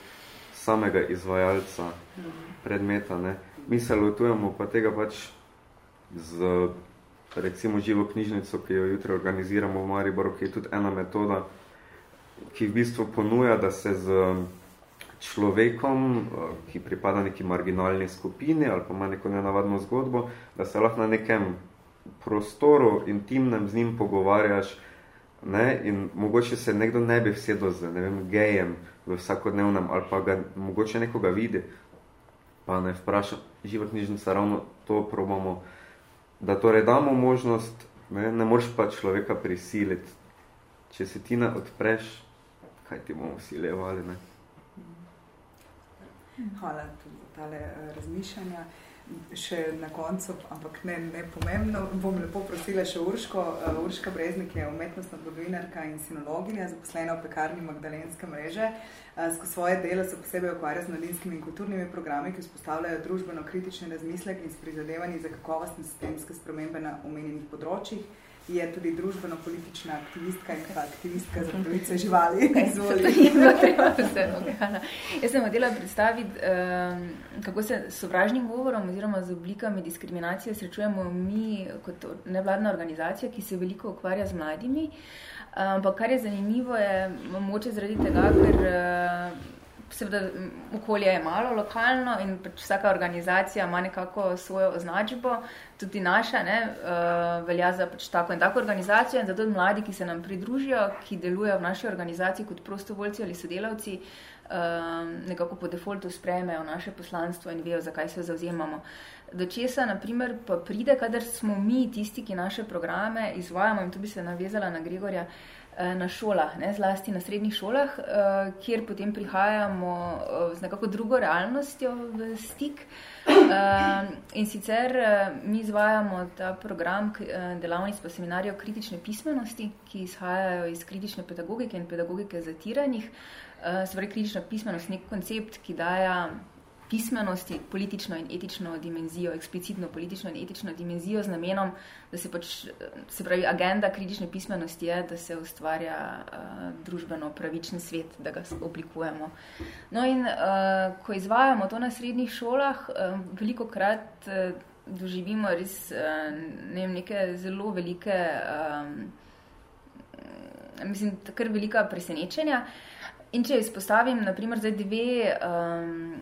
samega izvajalca predmeta. Ne. Mi se lotujemo pa tega pač z recimo živo knjižnico, ki jo jutri organiziramo v Mariboru, ki je tudi ena metoda, ki v bistvu ponuja, da se z človekom, eh, ki pripada neki marginalni skupini ali pa ima neko nenavadno zgodbo, da se lahko na nekem prostoru intimnem z njim pogovarjaš ne, in mogoče se nekdo ne bi vsedel z ne vem, gejem v vsakodnevnem ali pa ga mogoče nekoga vidi, pa ne vpraša, živa knjižnica ravno to probamo, da torej damo možnost, ne, ne moreš pa človeka prisiliti, če se ti ne odpreš, kaj ti bomo vsi levali, ne. Hvala tudi za tale uh, razmišljanja. Še na koncu, ampak ne, ne pomembno, bom lepo prosila še Urško. Uh, Urška Breznik je umetnostna zgodovinarka in sinologinja, zaposlena v pekarni Magdalenske mreže. Uh, skozi svoje delo se posebej ukvarja z mladinskimi in kulturnimi programi, ki vzpostavljajo družbeno kritične razmislek in s prizadevanji za kakovostne sistemske spremembe na omenjenih področjih je tudi družbeno-politična aktivistka in aktivistka za pravice [laughs] živali. Jaz sem hodila predstaviti, um, kako se s sovražnim govorom oziroma z oblikami diskriminacije srečujemo mi kot nevladna organizacija, ki se veliko ukvarja z mladimi. Ampak kar je zanimivo, je moče zaradi tega, ker seveda okolje je malo lokalno in pač vsaka organizacija ima nekako svojo označbo, tudi naša ne, uh, velja za pač tako in tako organizacijo in zato mladi, ki se nam pridružijo, ki delujejo v naši organizaciji kot prostovoljci ali sodelavci, uh, nekako po defaultu sprejmejo naše poslanstvo in vejo, zakaj se zauzemamo. Do česa, naprimer, pa pride, kadar smo mi tisti, ki naše programe izvajamo in tu bi se navezala na Gregorja, uh, na šolah, ne, zlasti na srednjih šolah, uh, kjer potem prihajamo uh, z nekako drugo realnostjo v stik. In sicer mi izvajamo ta program delavnic pa seminarjev kritične pismenosti, ki izhajajo iz kritične pedagogike in pedagogike zatiranih. Pravi, kritična pismenost je nek koncept, ki daja pismenosti, politično in etično dimenzijo, eksplicitno politično in etično dimenzijo z namenom, da se pač, se pravi, agenda kritične pismenosti je, da se ustvarja uh, družbeno pravičen svet, da ga oblikujemo. No in uh, ko izvajamo to na srednjih šolah, uh, veliko krat uh, doživimo res uh, ne vem, neke zelo velike, um, mislim, kar velika presenečenja. Uh, In če izpostavim, naprimer, zdaj dve, um,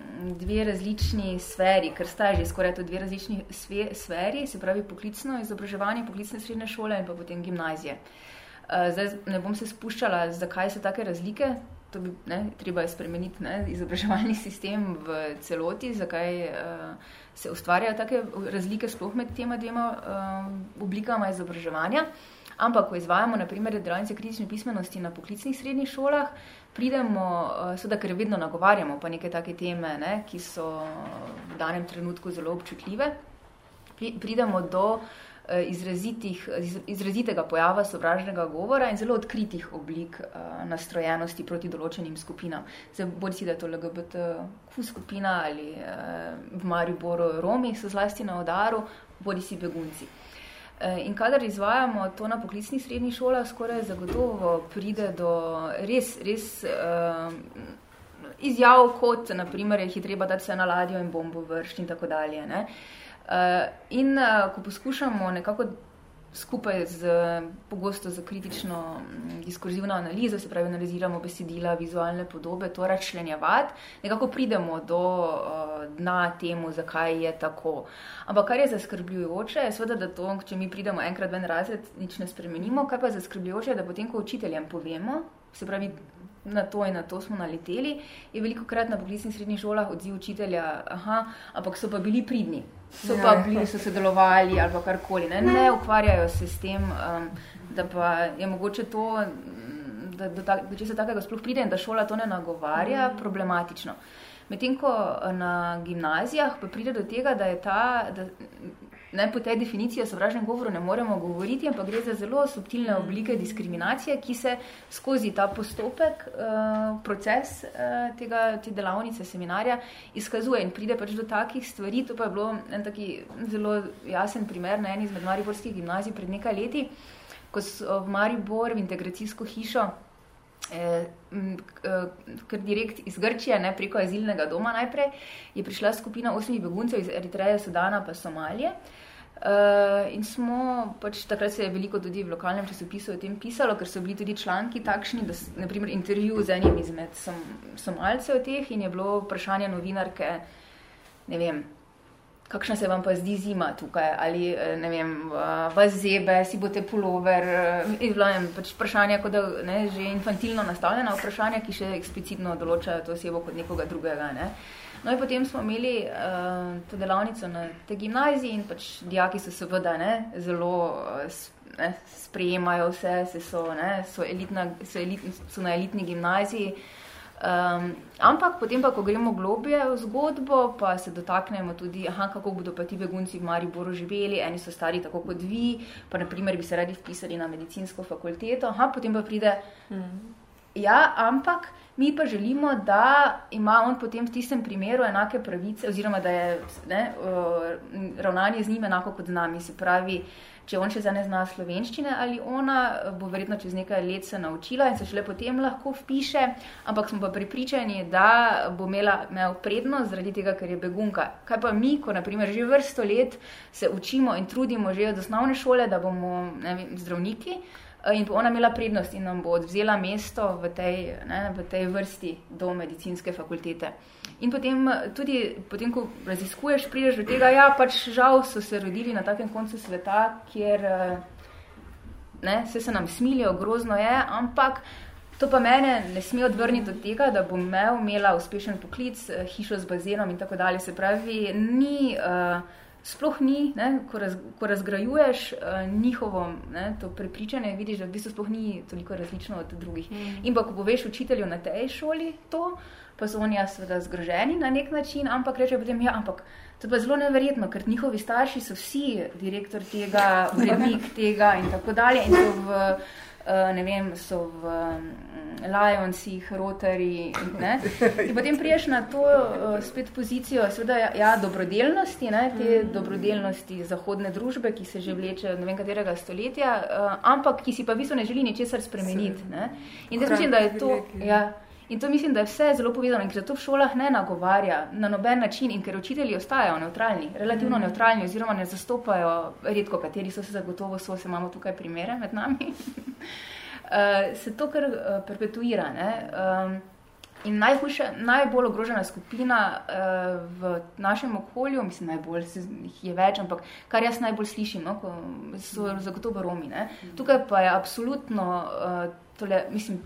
dve različni sferi, ker sta že skoraj to dve različni sve, sferi, se pravi poklicno izobraževanje, poklicne srednje šole in pa potem gimnazije. Uh, zdaj ne bom se spuščala, zakaj so take razlike, to bi, ne, treba je spremeniti ne, izobraževalni sistem v celoti, zakaj uh, se ustvarjajo take razlike sploh med tema dvema uh, oblikama izobraževanja. Ampak, ko izvajamo, naprimer, delavnice kritične pismenosti na poklicnih srednjih šolah, pridemo, eh, seveda, ker vedno nagovarjamo pa neke take teme, ne, ki so v danem trenutku zelo občutljive, pridemo do eh, izrazitih, izrazitega pojava sovražnega govora in zelo odkritih oblik eh, nastrojenosti proti določenim skupinam. Zdaj, bodi si, da je to LGBTQ skupina ali v Mariboru Romi so zlasti na odaru, bodi si begunci. Eh, in kadar izvajamo to na poklicnih srednjih šolah, skoraj zagotovo pride do res, res uh, izjav, kot naprimer, je treba dati se na ladjo in bombo vršiti in tako dalje. Ne? Uh, in uh, ko poskušamo nekako skupaj z pogosto za kritično mm, diskurzivno analizo, se pravi, analiziramo besedila, vizualne podobe, to razčlenjevati, nekako pridemo do uh, dna temu, zakaj je tako. Ampak kar je zaskrbljujoče, je seveda, da to, če mi pridemo enkrat v en razred, nič ne spremenimo, kar pa je zaskrbljujoče, da potem, ko učiteljem povemo, se pravi, na to in na to smo naleteli, je veliko krat na poklicnih srednjih šolah odziv učitelja, aha, ampak so pa bili pridni, so pa ja. bili, so sodelovali ali karkoli. Ne, ne ukvarjajo se s tem, um, da pa je mogoče to, da, da, da, da če se takega sploh pride in da šola to ne nagovarja, mm. problematično. Medtem ko na gimnazijah pa pride do tega, da je ta, da ne po tej definiciji o sovražnem govoru ne moremo govoriti, ampak gre za zelo subtilne oblike diskriminacije, ki se skozi ta postopek, uh, proces uh, tega, te delavnice, seminarja izkazuje in pride pač do takih stvari. To pa je bilo en taki zelo jasen primer na eni izmed Mariborskih gimnazij pred nekaj leti, ko so v Maribor v integracijsko hišo Eh, ker direkt iz Grčije, ne, preko azilnega doma najprej, je prišla skupina osmih beguncev iz Eritreje, Sudana pa Somalije. Uh, in smo, pač takrat se je veliko tudi v lokalnem časopisu o tem pisalo, ker so bili tudi članki takšni, da naprimer, intervju z enim izmed som, somalcev teh in je bilo vprašanje novinarke, ne vem, kakšna se vam pa zdi zima tukaj, ali eh, ne vem, vas zebe, si boste pulover, eh, vlajem, pač vprašanja, kot da ne, že infantilno nastavljena vprašanja, ki še eksplicitno določajo to osebo kot nekoga drugega, ne. Uh, No, in potem smo imeli uh, to delavnico na tej gimnaziji in pač dijaki so seveda ne, zelo uh, ne, sprejemajo vse, se so, ne, so, elitna, so, elit, so na elitni gimnaziji. Um, ampak potem pa, ko gremo globje v zgodbo, pa se dotaknemo tudi, aha, kako bodo pa ti begunci v Mariboru živeli, eni so stari tako kot vi, pa naprimer bi se radi vpisali na medicinsko fakulteto, aha, potem pa pride, mm. ja, ampak mi pa želimo, da ima on potem v tistem primeru enake pravice, oziroma da je ne, ravnanje z njim enako kot z nami. Se pravi, če on še zdaj ne zna slovenščine ali ona, bo verjetno čez nekaj let se naučila in se šele potem lahko vpiše, ampak smo pa pripričani, da bo imela, imel prednost zaradi tega, ker je begunka. Kaj pa mi, ko naprimer že vrsto let se učimo in trudimo že od osnovne šole, da bomo ne vem, zdravniki. Eh, in ona imela prednost in nam bo odvzela mesto v tej, ne, v tej vrsti do medicinske fakultete. In potem, tudi potem, ko raziskuješ, prideš do tega, ja, pač žal so se rodili na takem koncu sveta, kjer eh, ne, se se nam smilijo, grozno je, ampak to pa mene ne sme odvrniti od tega, da bom imela uspešen poklic, eh, hišo z bazenom in tako dalje. Se pravi, ni... Uh, sploh ni, ne, ko, raz, ko razgrajuješ uh, njihovo ne, prepričanje, vidiš, da v bistvu sploh ni toliko različno od drugih. Mm. In pa, ko poveš učitelju na tej šoli to, pa so oni seveda zgroženi na nek način, ampak rečejo potem, ja, ampak to pa je zelo neverjetno, ker njihovi starši so vsi direktor tega, urednik tega in tako dalje in so v Eh, ne vem, so v mm, Lionsih, Rotary. Ne? In potem priješ na to uh, spet pozicijo, seveda, ja, dobrodelnosti, ne? te mm. dobrodelnosti zahodne družbe, ki se že vleče ne vem katerega stoletja, uh, ampak ki si pa v bistvu ne želi ničesar spremeniti. Ne? In da mislim, da je to. Ja, In to mislim, da je vse zelo povezano in ker se to v šolah ne nagovarja na noben način in ker učitelji ostajajo neutralni, relativno mm. neutralni oziroma ne zastopajo, redko kateri so se zagotovo, so se imamo tukaj primere med nami, uh, [laughs] se to kar uh, perpetuira. Ne? Um, in najhujša, najbolj ogrožena skupina uh, v našem okolju, mislim, najbolj jih je več, ampak kar jaz najbolj slišim, no, so zagotovo Romi. Ne? Tukaj pa je absolutno, uh, tole, mislim,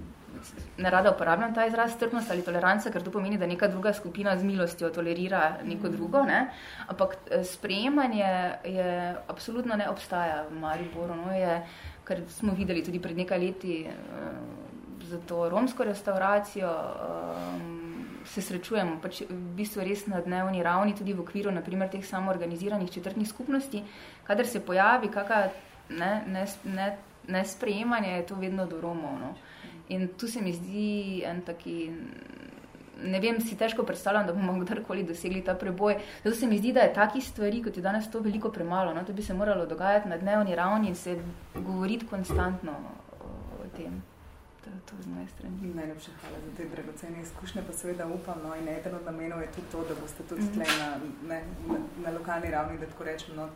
ne rada uporabljam ta izraz strpnost ali toleranca, ker to pomeni, da neka druga skupina z milostjo tolerira neko drugo, ne? ampak eh, sprejemanje je absolutno ne obstaja v Mariboru, no? je, ker smo videli tudi pred nekaj leti uh, za to romsko restauracijo, um, se srečujemo pač v bistvu res na dnevni ravni, tudi v okviru naprimer teh samoorganiziranih četrtnih skupnosti, kadar se pojavi kakšna ne, ne, ne, nesprejemanje, je to vedno do Romov. No? In tu se mi zdi en taki. Ne vem, si težko predstavljam, da bomo [laughs] kdorkoli dosegli ta preboj. Zato se mi zdi, da je takih stvari, kot je danes, to veliko premalo. No? To bi se moralo dogajati na dnevni ravni in se govoriti konstantno o tem. To je to z moje strani. Najlepša hvala za te dragocene izkušnje, pa seveda upam, no, in eden od namenov je tudi to, da boste tudi mm -hmm. na, ne, na, na lokalni ravni, da tako rečem, no,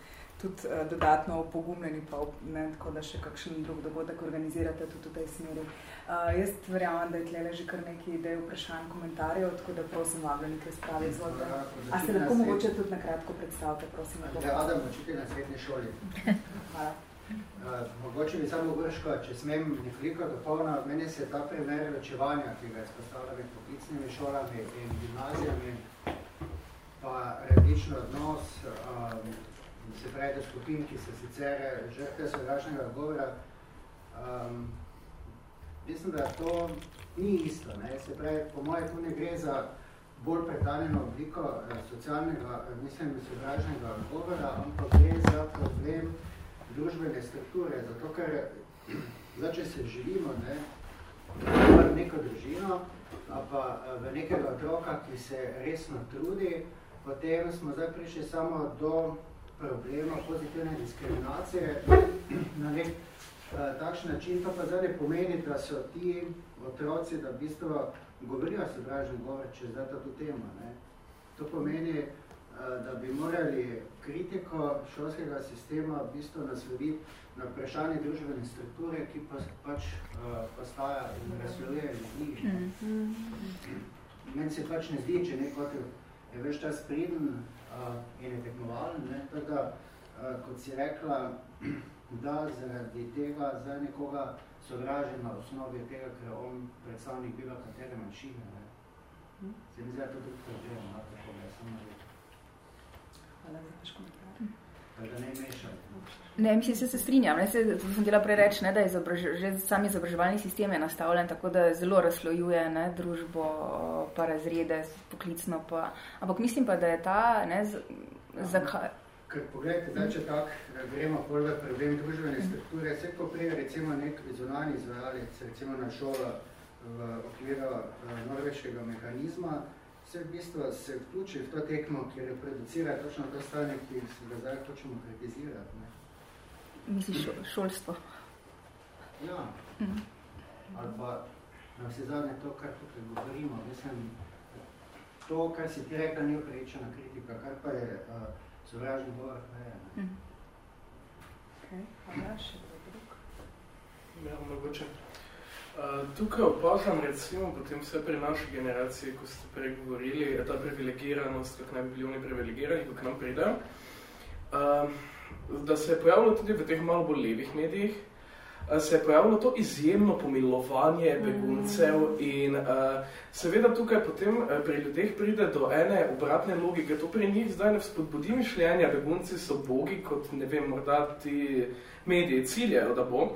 tudi uh, dodatno opogumljeni, pa ne, tako da še kakšen drug dogodek organizirate tudi v tej smeri. Uh, jaz verjamem, da je tle že kar nekaj idej, vprašanj, komentarjev, tako da prosim, vabljeni, kaj spravi, izvolite. A se lahko mogoče tudi na kratko predstavite, prosim. Ja, Adam, učitelj na srednji šoli. [laughs] Hvala. Uh, mogoče bi samo Grško, če smem nekoliko dopolno, meni se ta primer ločevanja, ki ga izpostavlja med poklicnimi šolami in gimnazijami, pa različno odnos, um, se pravi, da skupin, ki se sicer žrtve sovražnega govora, um, mislim, da to ni isto. Ne? Se pravi, po moje tu ne gre za bolj predaljeno obliko eh, socialnega, eh, mislim, sovražnega govora, ampak gre za problem družbene strukture, zato ker, [clears throat] zdaj, če se živimo, ne, v neko družino, pa eh, v nekega otroka, ki se resno trudi, potem smo zdaj prišli samo do problema pozitivne diskriminacije na nek takšen način, to pa zdaj ne pomeni, da so ti otroci, da v bistvu govorijo sovražni govor, če zdaj to tema. Ne. To pomeni, eh, da bi morali kritiko šolskega sistema v bistvu nasloviti na vprašanje družbene strukture, ki pa pač uh, postaja in razslovuje ljudi. Mm. Meni se pač ne zdi, če neko je več čas priden uh, in je tekmovalen, ne, tako da, uh, kot si rekla, [clears throat] da zaradi tega za nekoga sovražen na osnovi tega, ker on predstavnik bila katere manjšine. Ne? Hm? Se mi zdaj to tudi problem, na tako da sem rekel. Hvala za vaš komentar. Da ne mešam. Ne, mislim, se, se strinjam. Ne, se, to sem dela prej reči, ne, da je izobraž, že sam izobraževalni sistem je nastavljen tako, da zelo razslojuje ne, družbo, pa razrede, poklicno. Pa. Ampak mislim pa, da je ta, ne, z, zakaj, Ker pogledajte, zdaj, če tak gremo bolj v problem družbene strukture, vse ko prije recimo nek vizionalni izvajalec, recimo na šola v okviru uh, norveškega mehanizma, se v bistvu se vključi v to tekmo, ki reproducira točno to stanje, ki se ga zdaj hočemo kritizirati. Ne? Misliš šolstvo? Ja. Mhm. Ali pa na vse zadnje to, kar tukaj govorimo. Mislim, to, kar si ti rekla, ni upravičena kritika, kar pa je uh, sovražni govor ne. Mm. Okay. Hvala, še drug. Ja, mogoče. Uh, tukaj opazam recimo potem vse pri naši generaciji, ko ste prej govorili, je ta privilegiranost, kako naj bi bili oni privilegirani, kako nam pridejo, uh, da se je pojavilo tudi v teh malo bolj levih medijih, se je pojavilo to izjemno pomilovanje beguncev in uh, seveda tukaj potem uh, pri ljudeh pride do ene obratne logike. To pri njih zdaj ne vzpodbudi mišljenja, begunci so bogi, kot ne vem, morda ti mediji ciljajo, da bo.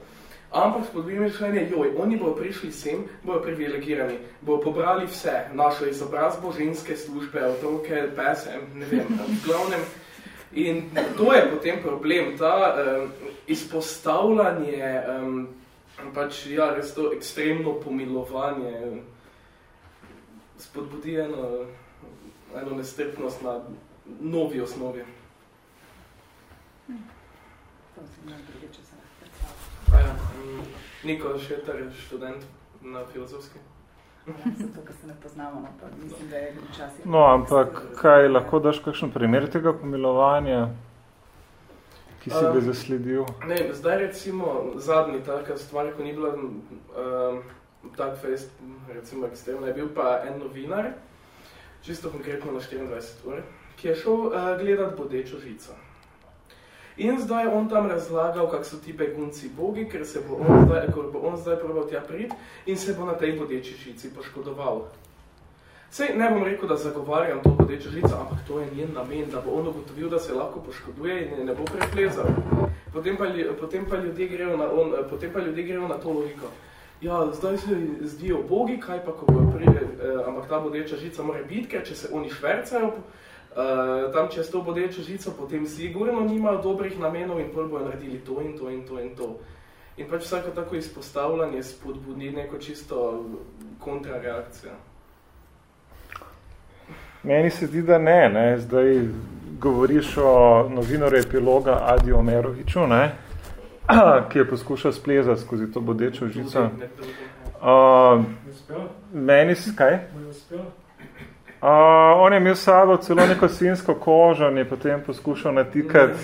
Ampak spodbudi mišljenje, joj, oni bodo prišli sem, bodo privilegirani, bodo pobrali vse, našo izobrazbo, ženske službe, otroke, pese, ne vem, v glavnem. In to je potem problem, ta um, izpostavljanje, um, pač ja, res to ekstremno pomilovanje, spodbudi eno, eno nestrpnost na novi osnovi. Ja, um, Niko Šetar je študent na filozofski. Zato, ker se ne poznamo, no, pa mislim, da je včasih... No, ampak kaj, lahko daš kakšen primer tega pomilovanja, ki si ga zasledil? Uh, ne, zdaj recimo zadnji taka stvar, ko ni bila uh, tak fest, recimo ekstremno, je bil pa en novinar, čisto konkretno na 24 ur, ki je šel uh, gledat bodečo žico. In zdaj on tam razlagal, kak so ti begunci bogi, ker se bo on zdaj, ker bo on zdaj probal tja priti in se bo na tej bodeči žici poškodoval. Sej ne bom rekel, da zagovarjam to bodečo žico, ampak to je njen namen, da bo on ugotovil, da se lahko poškoduje in ne bo preplezal. Potem pa, potem pa ljudje grejo na, on, potem pa ljudje grejo na to logiko. Ja, zdaj se zdijo bogi, kaj pa, ko bo prije, eh, ampak ta bodeča žica mora biti, ker če se oni švercajo, uh, tam čez to bodečo žico, potem sigurno nimajo dobrih namenov in prvo bojo naredili to in to in to in to. In pač vsako tako izpostavljanje spodbudi neko čisto kontrareakcijo. Meni se zdi, da ne. ne. Zdaj govoriš o novinarju epiloga Adi Omeroviču, ne? [clears throat] ki je poskušal splezati skozi to bodečo žico. Uh, meni se, kaj? Uh, on je imel sabo celo neko svinsko kožo in je potem poskušal natikati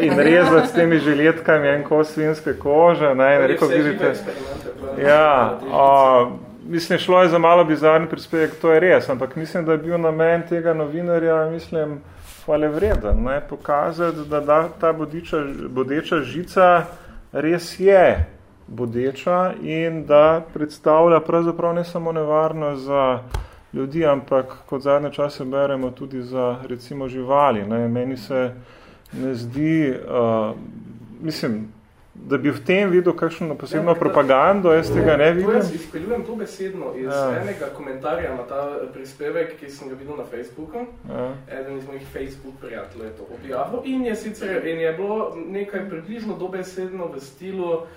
in rezati s temi žiletkami en kos svinske kože. Ne, in rekel, vidite, ja, uh, mislim, šlo je za malo bizarni prispevek, to je res, ampak mislim, da je bil namen tega novinarja, mislim, hvale vreden, ne, pokazati, da, da ta bodiča, bodeča žica res je bodeča in da predstavlja pravzaprav ne samo nevarno za ljudi, ampak kot zadnje čase beremo tudi za recimo živali. Ne. Meni se ne zdi, uh, mislim, da bi v tem videl kakšno posebno ja, propagando, jaz tega ne vidim. Jaz izpeljujem to besedno iz ja. enega komentarja na ta prispevek, ki sem ga videl na Facebooku. Ja. Eden iz mojih Facebook prijateljev je to objavil. In je sicer in je bilo nekaj približno dobesedno v stilu uh,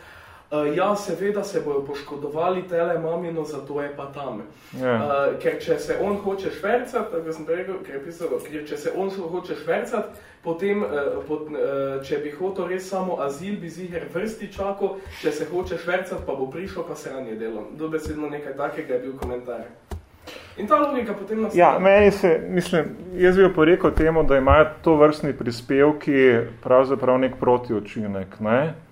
Uh, ja, seveda se bojo poškodovali tele mamino, zato je pa tam. Yeah. Ja. Uh, ker če se on hoče švercati, tako sem rekel, ker je pisal, ker če se on hoče švercati, potem, uh, pot, uh, če bi hotel res samo azil, bi ziher vrsti čakal, če se hoče švercati, pa bo prišel, pa se ranje delom. Dobesedno nekaj takega je bil komentar. In ta logika potem nas... Ja, meni se, mislim, jaz bi oporekel temu, da imajo to vrstni prispevki pravzaprav nek protiočinek, ne?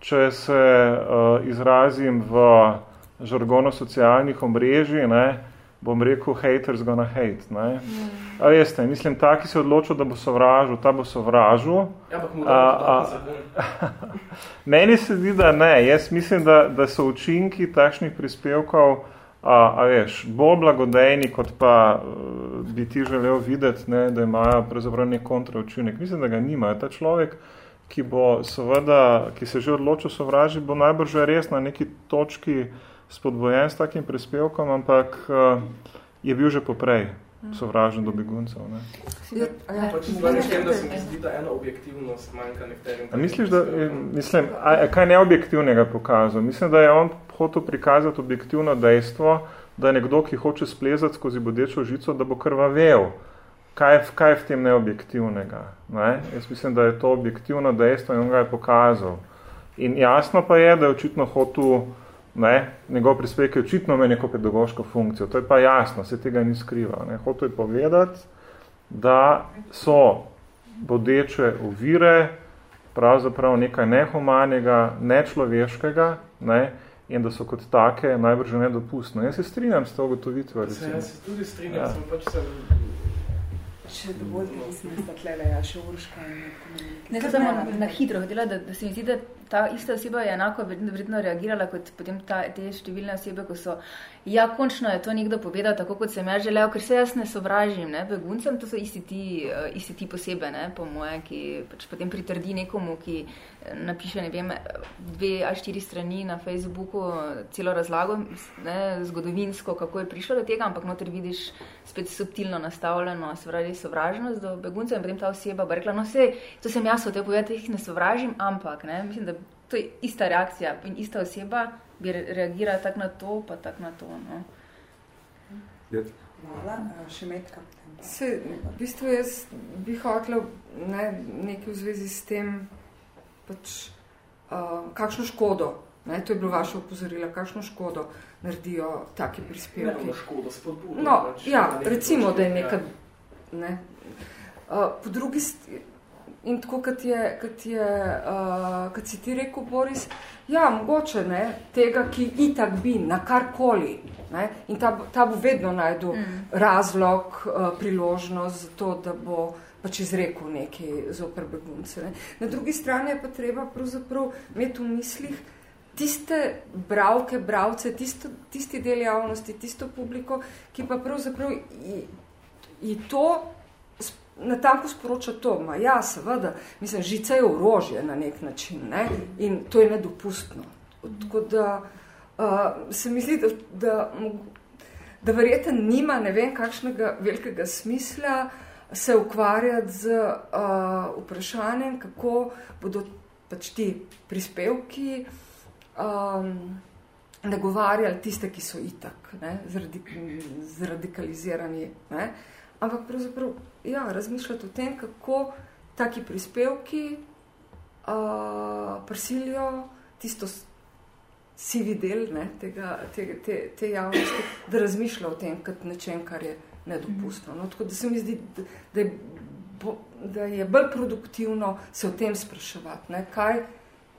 Če se uh, izrazim v žargonu socialnih omrežij, ne, bom rekel, haters gonna hate. Ne. Mm. A veste, mislim, ta, ki se odločil, da bo sovražil, ta bo sovražil. Ja, mu da [laughs] Meni se zdi, da ne. Jaz mislim, da, da so učinki takšnih prispevkov a, a veš, bolj blagodejni, kot pa uh, bi ti želel videti, ne, da imajo pravzaprav nek kontraučinek. Mislim, da ga nimajo. Ta človek, ki bo seveda, ki se že odločil sovraži, bo najbrž res na neki točki spodbojen s takim prispevkom, ampak uh, je bil že poprej sovražen do beguncev. Ne? Ja, ja. Pač da se mi zdi, da ena objektivnost manjka nekterim. A misliš, da, mislim, a, kaj neobjektivnega pokazal? Mislim, da je on hotel prikazati objektivno dejstvo, da je nekdo, ki hoče splezati skozi bodečo žico, da bo krvavel kaj, kaj je v tem neobjektivnega? Ne? Jaz mislim, da je to objektivno dejstvo in on ga je pokazal. In jasno pa je, da je očitno hotel, ne, njegov prispevek je očitno imel neko pedagoško funkcijo. To je pa jasno, se tega ni skrival. Ne? Hotel je povedati, da so bodeče ovire pravzaprav nekaj nehumanega, nečloveškega, ne, in da so kot take najbrž nedopustno. Jaz se strinjam s to ugotovitvijo. Jaz se tudi strinjam, ja. sem pač sem Če dovolite, mislim, da tle, ja, še Urška in nekaj. Ne, samo na, na hitro hodila, da, da se mi zdi, da ta ista oseba je enako vredno reagirala kot potem ta, te številne osebe, ko so Ja, končno je to nekdo povedal, tako kot sem jaz želel, ker se jaz ne sovražim ne, beguncem, to so isti ti, uh, isti ti posebe, ne, po moje, ki pač potem pritrdi nekomu, ki eh, napiše, ne vem, dve ali štiri strani na Facebooku, celo razlago, ne, zgodovinsko, kako je prišlo do tega, ampak noter vidiš spet subtilno nastavljeno, sovraži sovražnost do beguncev in potem ta oseba bo rekla, no sej, to sem jaz hotel povedati, jih ne sovražim, ampak, ne, mislim, da to je ista reakcija in ista oseba, bi reagirala tak na to, pa tak na to. No. Hvala, še metka. Se, v bistvu jaz bi hotela ne, nekaj v zvezi s tem, pač, uh, kakšno škodo, ne, to je bilo vaše opozorilo, kakšno škodo naredijo taki prispevki. Ne, škodo spodbudo. No, pač, ja, recimo, da je neka, ne. Uh, po drugi In tako, kot, je, kot, je, uh, kot si ti rekel, Boris, ja, mogoče ne, tega, ki itak bi na karkoli. Ne, in ta, ta bo vedno najdel mm. razlog, uh, priložnost za to, da bo pač izrekel nekaj zoper begunce. Ne. Na drugi strani je pa treba pravzaprav imeti v mislih tiste bravke, bravce, tisto, tisti del javnosti, tisto publiko, ki pa pravzaprav je, to na tanko sporoča to, ma ja, seveda, mislim, žica je orožje na nek način ne? in to je nedopustno. Tako da uh, se mi zdi, da, da, da verjeten nima ne vem kakšnega velikega smisla se ukvarjati z uh, vprašanjem, kako bodo pač ti prispevki um, nagovarjali tiste, ki so itak, ne, zradikalizirani. Ne. Ampak pravzaprav ja, razmišljati o tem, kako taki prispevki uh, prisilijo tisto sivi del ne, tega, te, te, te javnosti, da razmišlja o tem, kot nečem, kar je nedopustno. No, tako da se mi zdi, da, da, je, bo, da je bolj produktivno se o tem spraševati, ne, kaj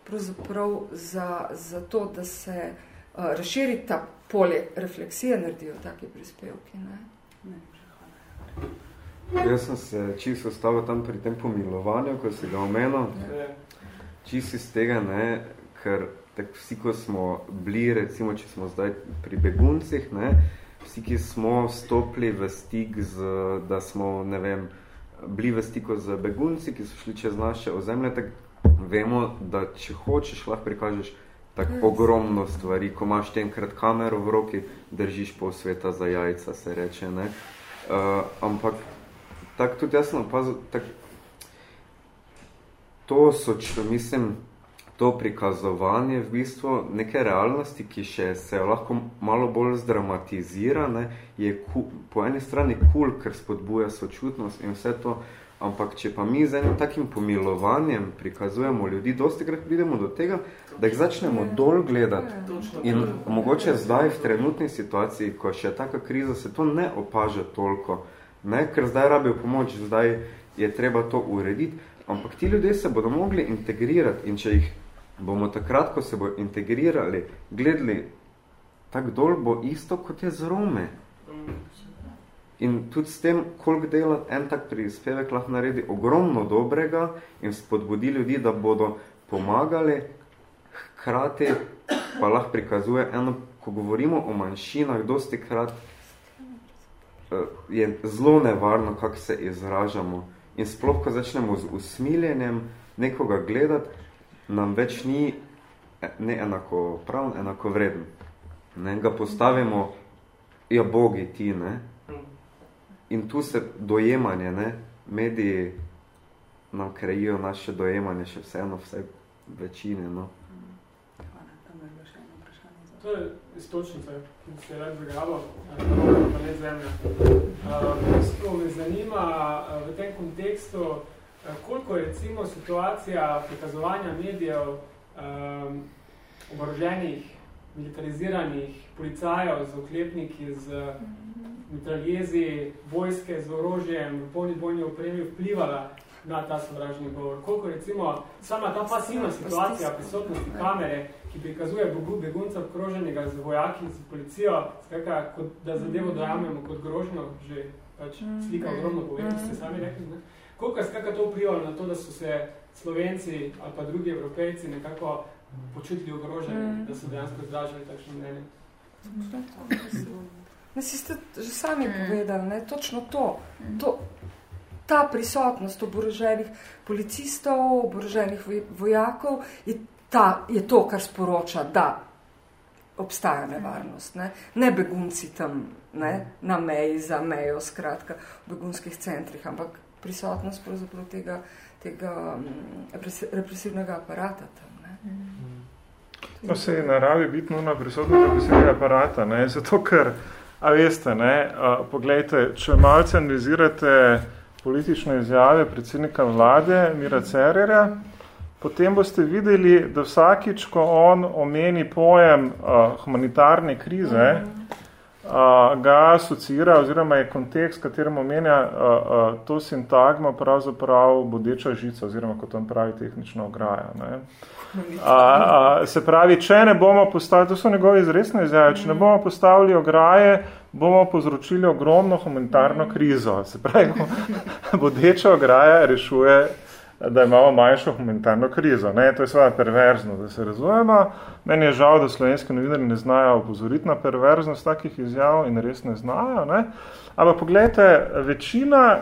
pravzaprav za, za to, da se uh, razširi ta polje refleksije, naredijo take prispevki. Ne. Ne. Jaz sem se čisto ostavil tam pri tem pomilovanju, ko si ga omenil. Čisto iz tega, ne, ker tak vsi, ko smo bili, recimo, če smo zdaj pri beguncih, ne, vsi, ki smo stopili v stik z, da smo, ne vem, bili v stiku z begunci, ki so šli čez naše ozemlje, tak vemo, da če hočeš, lahko prikažeš tako ogromno stvari, ko imaš tenkrat kamero v roki, držiš pol sveta za jajca, se reče, ne. Uh, ampak tako tudi jaz sem opazil, tak, to so, če mislim, to prikazovanje v bistvu neke realnosti, ki še se lahko malo bolj zdramatizira, ne, je ku, po eni strani kul, cool, ker spodbuja sočutnost in vse to, ampak če pa mi z enim takim pomilovanjem prikazujemo ljudi, dosti krat pridemo do tega, da jih začnemo dol gledati. In mogoče zdaj v trenutni situaciji, ko še je taka kriza, se to ne opaža toliko, ne, ker zdaj rabijo pomoč, zdaj je treba to urediti, ampak ti ljudje se bodo mogli integrirati in če jih bomo takrat, ko se bo integrirali, gledali tak dol, bo isto kot je z Rome. In tudi s tem, koliko dela en tak prispevek lahko naredi ogromno dobrega in spodbudi ljudi, da bodo pomagali, hkrati pa lahko prikazuje eno, ko govorimo o manjšinah, dosti krat je zelo nevarno, kako se izražamo. In sploh, ko začnemo z usmiljenjem nekoga gledati, nam več ni ne enako prav, enako vreden. Ne, ga postavimo, ja, bogi ti, ne. In tu se dojemanje, ne, mediji nam krejijo naše dojemanje, še vseeno vse večine, no. To je istočnica, ki se je rad zagrabo, pa ne zemlja. Bistvu me zanima v tem kontekstu, Eh, koliko je recimo situacija prikazovanja medijev um, oboroženih, militariziranih policajev z oklepniki, z mitraljezi, vojske z orožjem, v polni bojni opremi vplivala na ta sovražni govor. Koliko recimo sama ta pasivna situacija prisotnosti kamere, ki prikazuje begunca obkroženega z vojaki, z policijo, skakaj, kot, da zadevo dojamemo kot grožno, že pač slika ogromno pove, ste sami rekli, ne? Koliko je skakaj to vplivalo na to, da so se Slovenci ali pa drugi evropejci nekako počutili ogroženi, mm. da so dejansko izražali takšno mnenje? Ne, si ste že sami mm. povedali, ne, točno to. to. Ta prisotnost oboroženih policistov, oboroženih vojakov je, ta, je to, kar sporoča, da obstaja nevarnost. Ne, ne begunci tam ne, na meji, za mejo, skratka, v begunskih centrih, ampak prisotnost pravzaprav tega, tega um, represivnega aparata tam. Ne? No, se je naravi biti nuna prisotnost represivnega aparata, ne? zato ker, a veste, ne, a, poglejte, če malce analizirate politične izjave predsednika vlade Mira Cererja, potem boste videli, da vsakič, ko on omeni pojem a, humanitarne krize, mm ga asocira oziroma je kontekst, katerim omenja to sintagmo pravzaprav bodeča žica oziroma kot on pravi tehnična ograja. Ne. A, a, se pravi, če ne bomo postavili, to so njegove izresne izjave, če ne bomo postavili ograje, bomo povzročili ogromno humanitarno krizo. Se pravi, bodeča ograja rešuje da imamo manjšo humanitarno krizo. Ne? To je seveda perverzno, da se razumemo. Meni je žal, da slovenski novinari ne znajo opozoriti na perverznost takih izjav in res ne znajo. Ne? Ampak pogledajte, večina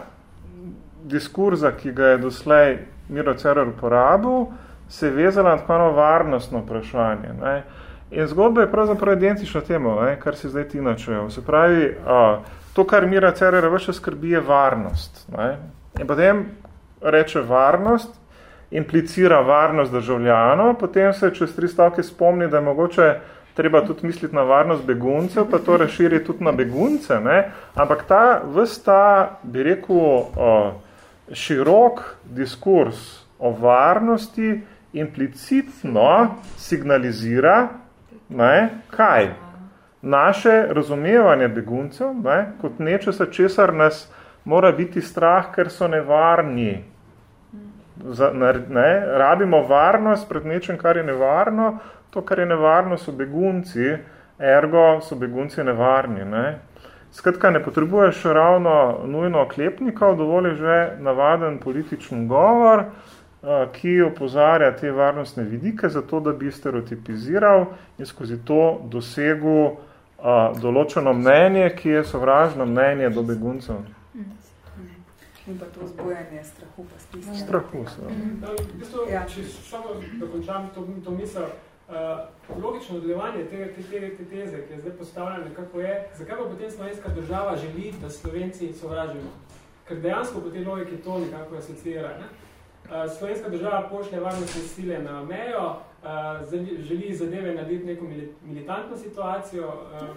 diskurza, ki ga je doslej Miro Cerar uporabil, se je vezala na tako varnostno vprašanje. Ne? In zgodba je pravzaprav identična temu, ne? kar se zdaj ti načujejo. Se pravi, a, to, kar Mira Cerar več skrbi, je varnost. Ne? In potem reče varnost, implicira varnost državljanov, potem se čez tri stavke spomni, da je mogoče treba tudi misliti na varnost beguncev, pa to razširi tudi na begunce, ne? ampak ta, vse ta, bi rekel, o, širok diskurs o varnosti implicitno signalizira, ne, kaj? Naše razumevanje beguncev, ne, kot nečesa, česar nas mora biti strah, ker so nevarni. Za, ne, rabimo varnost pred nečem, kar je nevarno. To, kar je nevarno, so begunci, ergo so begunci nevarni. Ne. Skratka, ne potrebuješ ravno nujno oklepnikov, dovolj je že navaden političen govor, ki opozarja te varnostne vidike, zato da bi stereotipiziral in skozi to dosegu določeno mnenje, ki je sovražno mnenje do beguncev. In pa to zbojanje strahu pa stisnje. Strahu, seveda. Mm. Ja. Če samo dokončam to, to misel, uh, logično nadaljevanje te, te, te, te teze, ki je zdaj postavljena, kako je, zakaj pa potem slovenska država želi, da Slovenci sovražimo? Ker dejansko po tej logiki to nekako asociira. Ne? Uh, slovenska država pošlje varnostne sile na mejo, uh, želi zadeve narediti neko militantno situacijo, uh,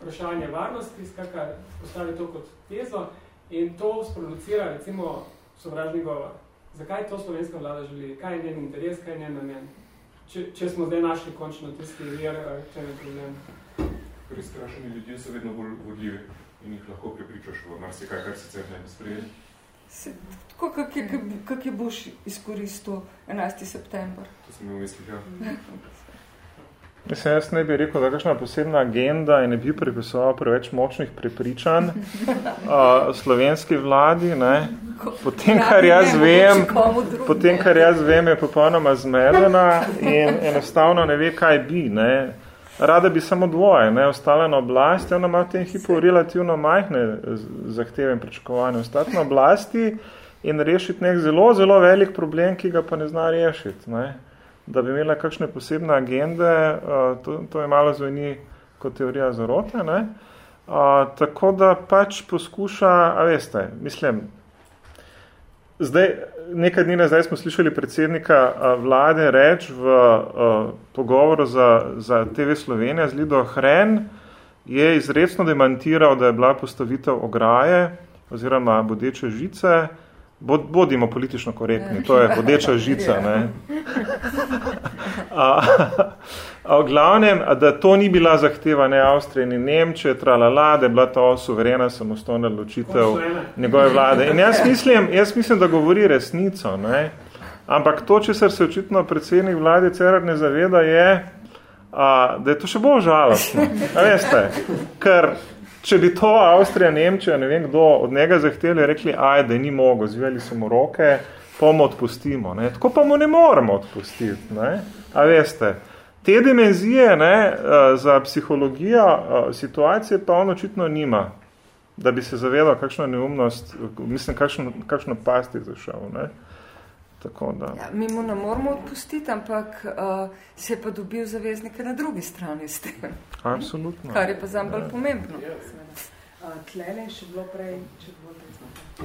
vprašanje varnosti, skakaj postavi to kot tezo, in to sproducira recimo sovražni govor. Zakaj to slovenska vlada želi? Kaj je njen interes, kaj je njen namen? Če, če smo zdaj našli končno tisti vir, če je problem. Prestrašeni ljudje so vedno bolj vodljivi in jih lahko prepričaš v marsikaj, kar sicer ne bi sprejeli. Tako, kak je, kak je boš izkoristil 11. september? To sem imel v mislih, ja. [laughs] Mislim, jaz ne bi rekel, da je kakšna posebna agenda in ne bi pripisoval preveč močnih prepričanj [laughs] uh, slovenski vladi. Ne. Potem, kar jaz vem, potem, kar jaz vem, je popolnoma zmedena in enostavno ne ve, kaj bi. Ne. Rada bi samo dvoje, ne, ostala na oblasti, ona ima v tem hipu relativno majhne zahteve in pričakovanje. Ostati na oblasti in rešiti nek zelo, zelo velik problem, ki ga pa ne zna rešiti. Ne da bi imela kakšne posebne agende, uh, to, to je malo zveni kot teorija zarote. Ne? Uh, tako da pač poskuša, a veste, mislim, zdaj, nekaj dni nazaj smo slišali predsednika uh, vlade reč v uh, pogovoru za, za TV Slovenija z Lido Hren, je izredno demantiral, da je bila postavitev ograje oziroma bodeče žice, bodimo politično korektni, to je bodeča žica. Ne? A, a v glavnem, da to ni bila zahteva ne Avstrije ni Nemčije, tralala, da je bila to suverena samostojna odločitev njegove vlade. In jaz mislim, jaz mislim, da govori resnico. Ne? Ampak to, če se očitno predsednik vlade Cerar ne zaveda, je, a, da je to še bolj žalostno. A veste, ker če bi to Avstrija, Nemčija, ne vem kdo, od njega zahteli, rekli, aj, da ni mogo, zvijali so mu roke, pa mu odpustimo. Ne? Tako pa mu ne moramo odpustiti. Ne? A veste, te dimenzije ne, eh, za psihologijo eh, situacije pa on očitno nima, da bi se zavedal kakšno neumnost, mislim, kakšno, kakšno pasti zašel. Ne? Tako da. Ja, mi mu ne moramo odpustiti, ampak uh, se je pa dobil zaveznike na drugi strani s tem. Absolutno. Kar je pa zam bolj ja. pomembno. Uh, tlele še bilo prej, če bo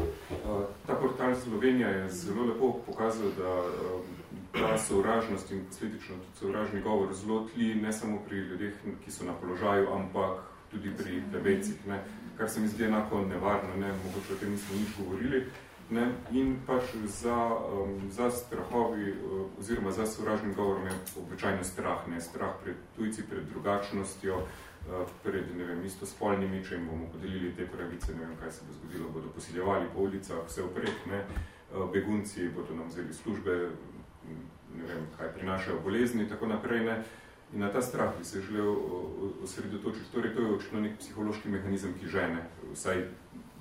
uh, Ta portal Slovenija je zelo lepo pokazal, da uh, ta sovražnost in posledično tudi sovražni govor zelo tli ne samo pri ljudeh, ki so na položaju, ampak tudi pri plebecih, ne? kar se mi zdi enako nevarno, ne? mogoče o tem nismo nič govorili. Ne? In pač za, um, za strahovi uh, oziroma za sovražnim govorom je običajno strah, ne? strah pred tujci, pred drugačnostjo, uh, pred ne vem, istospolnimi, če jim bomo podelili te pravice, ne vem, kaj se bo zgodilo, bodo posiljevali po ulicah, vse oprek, ne? Uh, begunci bodo nam vzeli službe, ne vem, kaj prinašajo bolezni, tako naprej. Ne? In na ta strah bi se želel osredotočiti. Torej, to je očitno nek psihološki mehanizem, ki žene, vsaj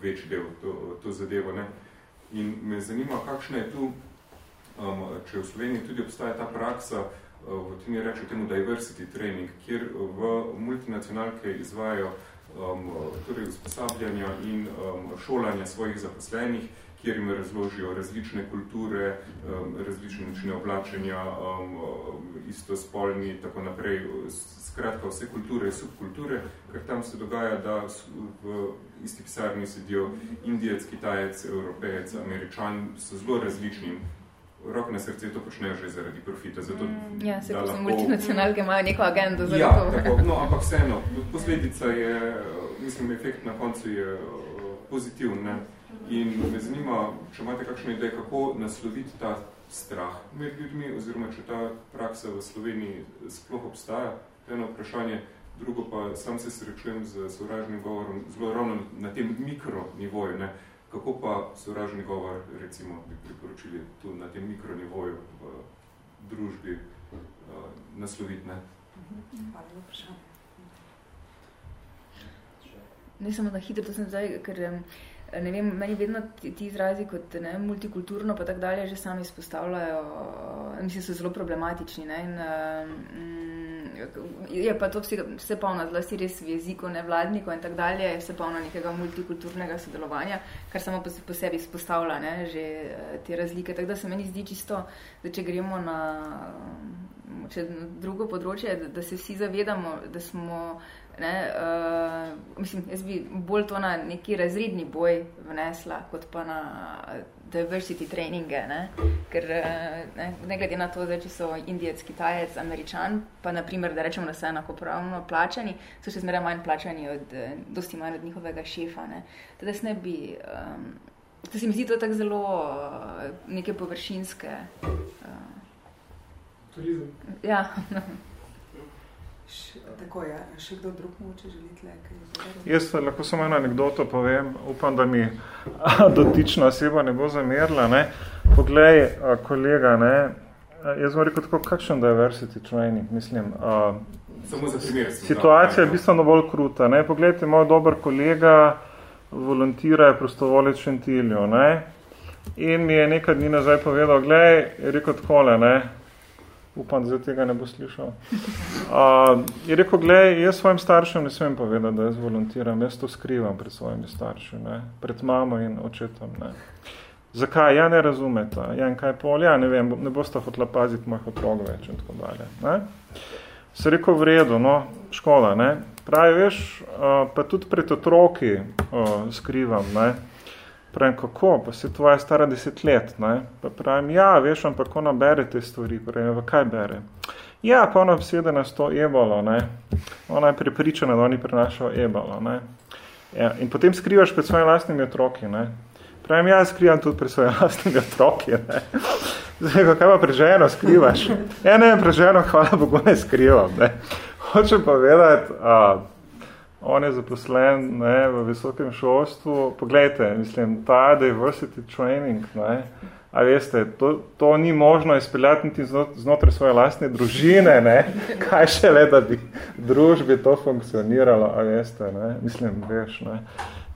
večji del to, to zadevo. Ne? In me zanima, kakšna je tu, um, če v Sloveniji tudi obstaja ta praksa, uh, v tem je reče temu diversity training, kjer v multinacionalke izvajajo um, torej usposabljanja in um, šolanja svojih zaposlenih, kjer jim razložijo različne kulture, različne načine oblačenja, istospolni, tako naprej, skratka vse kulture, subkulture, ker tam se dogaja, da v isti pisarni sedijo indijec, kitajec, evropejec, američan, so zelo različni. Rok na srce to počnejo že zaradi profita. Zato, mm, ja, se lahko... multinacionalke imajo neko agendo za ja, to. Tako, no, ampak vseeno, posledica je, mislim, efekt na koncu je uh, pozitivn. Ne? In me zanima, če imate kakšno idejo, kako nasloviti ta strah med ljudmi, oziroma če ta praksa v Sloveniji sploh obstaja, to je eno vprašanje. Drugo pa sam se srečujem z sovražnim govorom zelo ravno na tem mikronivoju. Ne? Kako pa sovražni govor, recimo, bi priporočili tu na tem mikronivoju v družbi uh, nasloviti? Ne? Hvala, vprašanje. ne samo na hitro, to sem zdaj, ker ne vem, meni vedno ti, ti izrazi kot ne, multikulturno pa tak dalje že sami izpostavljajo, mislim, so zelo problematični. Ne, in, um, je pa to vse, vse polno, zlasti res v jeziku nevladnikov in tak dalje, je vse polno nekega multikulturnega sodelovanja, kar samo po, po sebi izpostavlja ne, že eh, te razlike. Tako da se meni zdi čisto, da če gremo na, če na drugo področje, da, da se vsi zavedamo, da smo Ne, uh, mislim, jaz bi bolj to na neki razredni boj vnesla, kot pa na diversity treninge. Ne? Ker eh, ne, ne glede na to, da če so indijec, kitajec, američan, pa naprimer, da rečemo, da so enakopravno plačani, so še zmeraj manj plačani od, eh, dosti manj od njihovega šefa. Ne? Teda ne bi, um, to se mi zdi to tako zelo uh, neke površinske. Uh, Turizem. Ja. [laughs] Tako je, še kdo drug moče želi tle? Jaz lahko samo eno anekdoto povem, upam, da mi dotična oseba ne bo zamerila. Ne. Poglej, kolega, ne, jaz bom rekel tako, kakšen diversity training, mislim. Uh, samo za primer. Situacija je bistveno bolj kruta. Ne. Poglejte, moj dober kolega volontira je prostovolec Šentiljo, ne. In mi je nekaj dni nazaj povedal, glej, je rekel takole, ne, upam, da tega ne bo slišal. Uh, je rekel, gledaj, jaz svojim staršem ne smem povedati, da jaz volontiram, jaz to skrivam pred svojimi starši, ne? pred mamo in očetom. Ne? Zakaj? Ja, ne razumete. Ja, in kaj pol? Ja, ne vem, ne boste hotela paziti mojih otrok več in tako dalje. Ne? Se rekel v redu, no, škola, ne? Pravi, veš, uh, pa tudi pred otroki uh, skrivam, ne? Pravim, kako? Pa se tvoja stara deset let, ne? Pa pravim, ja, veš, ampak ona bere te stvari. Pravim, v kaj bere? Ja, pa ona vsede na to ebolo, ne? Ona je prepričana, da oni prenašajo ebolo, ne? Ja, in potem skrivaš pred svojimi lastnimi otroki, ne? Pravim, ja, skrivam tudi pred svojimi [laughs] lastnimi otroki, ne? Zdaj, kaj pa preženo skrivaš? Ja, ne, preženo, hvala Bogu, ne skrivam, ne? Hočem povedati, uh, on je zaposlen ne, v visokem šolstvu. Poglejte, mislim, ta diversity training, ne, a veste, to, to ni možno izpeljati niti znotraj svoje lastne družine, ne, kaj še le, da bi družbi to funkcioniralo, a veste, ne, mislim, veš, ne.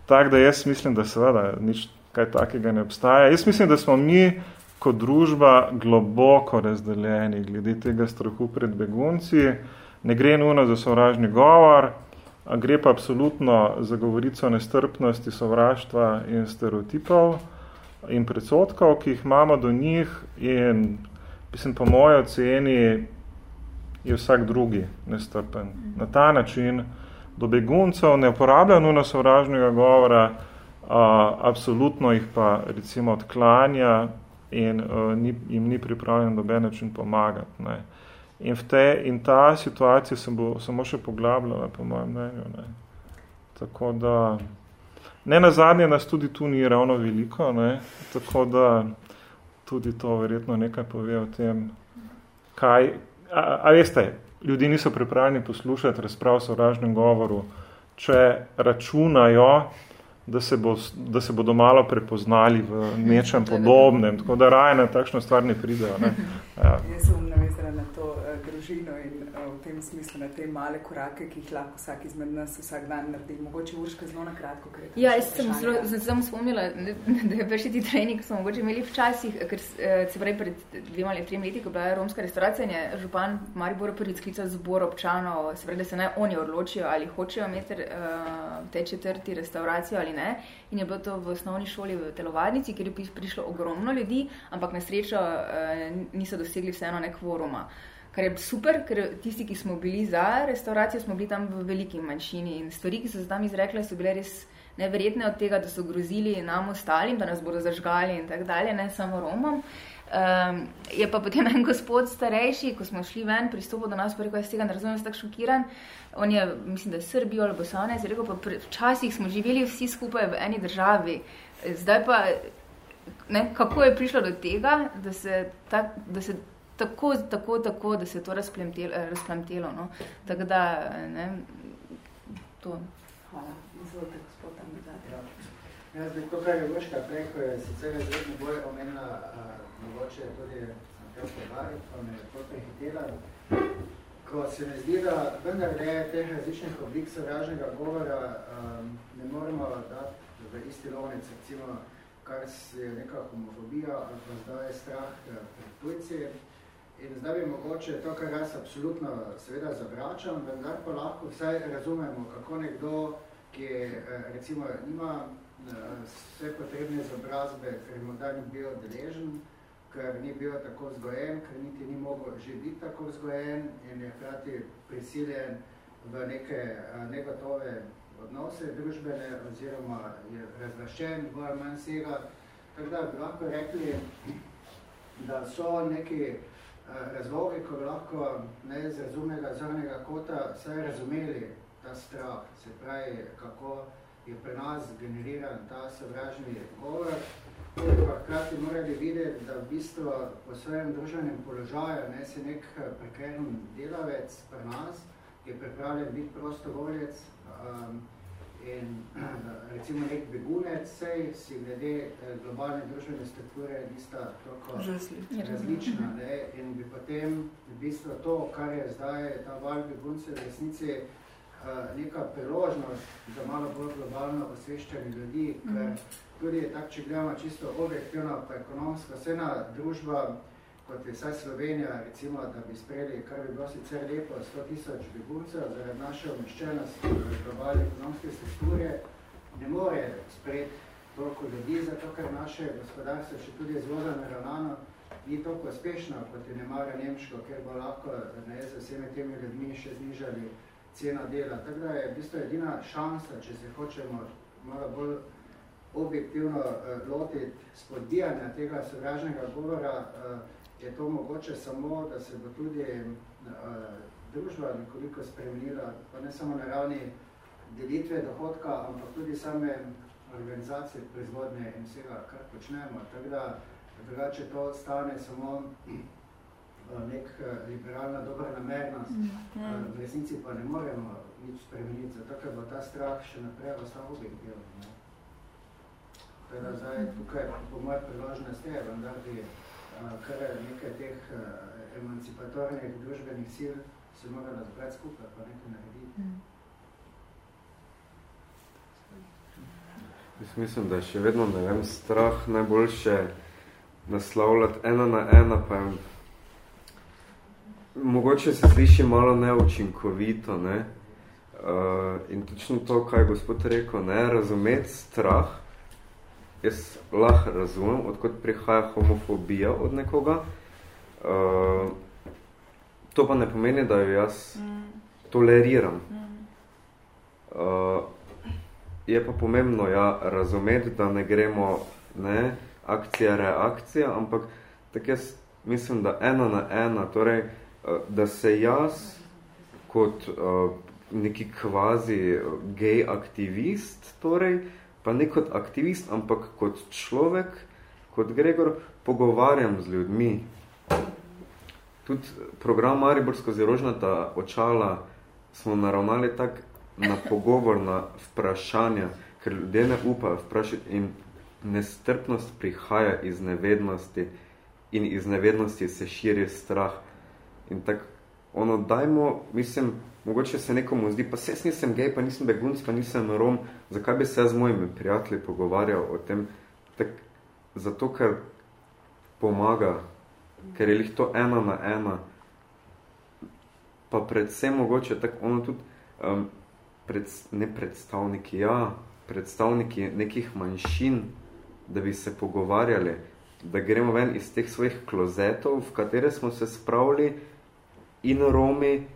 Tak, da jaz mislim, da seveda nič kaj takega ne obstaja. Jaz mislim, da smo mi kot družba globoko razdeljeni glede tega strahu pred begunci. Ne gre nujno za sovražni govor, gre pa absolutno za govorico nestrpnosti, sovraštva in stereotipov in predsotkov, ki jih imamo do njih in mislim, po moje oceni je vsak drugi nestrpen. Na ta način do beguncev ne uporablja nujno sovražnega govora, a, absolutno jih pa recimo odklanja in a, ni, jim ni pripravljen doben način pomagati. Ne. In, te, in ta situacija se bo samo še poglabljala, po mojem mnenju. Ne. Tako da, ne na zadnje nas tudi tu ni ravno veliko, ne. tako da tudi to verjetno nekaj pove o tem, kaj, a, a veste, ljudi niso pripravljeni poslušati razprav o sovražnem govoru, če računajo, da se, bo, da se bodo malo prepoznali v nečem podobnem, tako da raje na takšno stvar ne pridejo. Ne. Ja. Jaz sem navezala na to uh, družino in uh, v tem smislu na te male korake, ki jih lahko vsak izmed nas vsak dan naredi. Mogoče Urška zelo na kratko. Ja, jaz sem zelo, sem spomnila, da je prvi ti trening, smo mogoče imeli včasih, ker eh, se pravi pred dvema ali trem leti, ko bila romska restauracija, je župan Maribor prvi sklical zbor občanov, se pravi, da se naj oni odločijo, ali hočejo imeti uh, te četrti restauracijo ali ne. In je bilo to v osnovni šoli v telovadnici, kjer je prišlo ogromno ljudi, ampak na srečo uh, niso dosegli vseeno nek kvoruma. Kar je super, ker tisti, ki smo bili za restauracijo, smo bili tam v veliki manjšini in stvari, ki so se tam izrekle, so bile res neverjetne od tega, da so grozili nam ostalim, da nas bodo zažgali in tako dalje, ne samo Romom. Um, je pa potem en gospod starejši, ko smo šli ven, pristopil do nas, pa rekel, jaz tega ne razumem, tako šokiran. On je, mislim, da je Srbijo ali Bosanec, je rekel, pa včasih smo živeli vsi skupaj v eni državi, zdaj pa, ne, kako je prišlo do tega, da se, ta, da se tako, tako, tako, da se je to razplamtelo. No. Tako da, ne, to. Hvala. Izvolite, gospod Amidati. Ja. Jaz bi to, kar je Voška preko, je sicer izredno bolj omenila, mogoče tudi Santel Povari, pa me je to prehitela. ko se mi zdi, da vendar le teh različnih oblik sovražnega govora um, ne moremo dati v isti lovnic, recimo, kar je neka homofobija pa zdaj je strah eh, pred tujci. In zdaj bi mogoče to, kar jaz absolutno seveda zavračam, vendar pa lahko vsaj razumemo, kako nekdo, ki eh, recimo nima eh, vse potrebne izobrazbe, ker morda ni bil deležen, ker ni bil tako vzgojen, ker niti ni mogel že biti tako vzgojen in je hkrati prisiljen v neke negotove odnose družbene oziroma je razlaščen bolj manj sega. Tako da bi lahko rekli, da so neki razlogi, ko bi lahko ne z razumnega zornega kota vse razumeli ta strah, se pravi, kako je pri nas generiran ta sovražni govor, pa hkrati morali videti, da v bistvu po svojem družbenem položaju ne, se nek prekeren delavec pri nas, ki je pripravljen biti prostovoljec, um, in [clears throat] recimo nek begunec, sej si glede eh, globalne družbene strukture nista toliko različna. Ne? In bi potem v bistvu to, kar je zdaj ta val begunce v resnici, neka priložnost za malo bolj globalno osveščanje ljudi, ker mhm. tudi tak, če gledamo čisto objektivno pa ekonomsko, vsena družba, kot je vsaj Slovenija, recimo, da bi sprejeli, kar bi bilo sicer lepo, 100 tisoč beguncev, zaradi naše umeščenosti v globalne ekonomske strukture, ne more sprejeti toliko ljudi, zato ker naše gospodarstvo še tudi zvoda naravnano ni toliko uspešno, kot je nemara Nemško, ker bo lahko ne, z vsemi temi ljudmi še znižali cena dela. Tako da je v bistvu edina šansa, če se hočemo malo bolj objektivno uh, lotiti spodbijanja tega sovražnega govora, uh, je to mogoče samo, da se bo tudi uh, družba nekoliko spremenila, pa ne samo na ravni delitve dohodka, ampak tudi same organizacije proizvodnje in vsega, kar počnemo. Tako da drugače to stane samo nek eh, liberalna dobra namernost, mm, v resnici pa ne moremo nič spremeniti, zato ker bo ta strah še naprej ostal objektivno. Teda zdaj mm. tukaj po moje priložnost je, vendar bi kar nekaj teh emancipatornih družbenih sil se morala zbrati skupaj, pa nekaj narediti. Mm. Jaz mislim, da je še vedno, ne vem, strah najboljše naslavljati ena na ena, pa je mogoče se sliši malo neučinkovito, ne? Uh, in točno to, kaj je gospod rekel, ne? razumeti strah, jaz lahko razumem, odkot prihaja homofobija od nekoga, uh, to pa ne pomeni, da jo jaz toleriram. Uh, je pa pomembno ja, razumeti, da ne gremo ne, akcija, reakcija, ampak tak jaz mislim, da ena na ena, torej, uh, da se jaz kot uh, neki kvazi gej aktivist, torej, pa ne kot aktivist, ampak kot človek, kot Gregor, pogovarjam z ljudmi. Tudi program Maribor skozi rožnata očala smo naravnali tak na pogovor, na vprašanja, ker ljudje ne upajo vprašati in nestrpnost prihaja iz nevednosti in iz nevednosti se širi strah. In tako, ono, dajmo, mislim, mogoče se nekomu zdi, pa se nisem gej, pa nisem begunc, pa nisem rom, zakaj bi se z mojimi prijatelji pogovarjal o tem? Tak, zato, ker pomaga, ker je lih to ena na ena. Pa predvsem mogoče tako, ono tudi, um, pred, ne predstavniki, ja, predstavniki nekih manjšin, da bi se pogovarjali, da gremo ven iz teh svojih klozetov, v katere smo se spravili, in Romi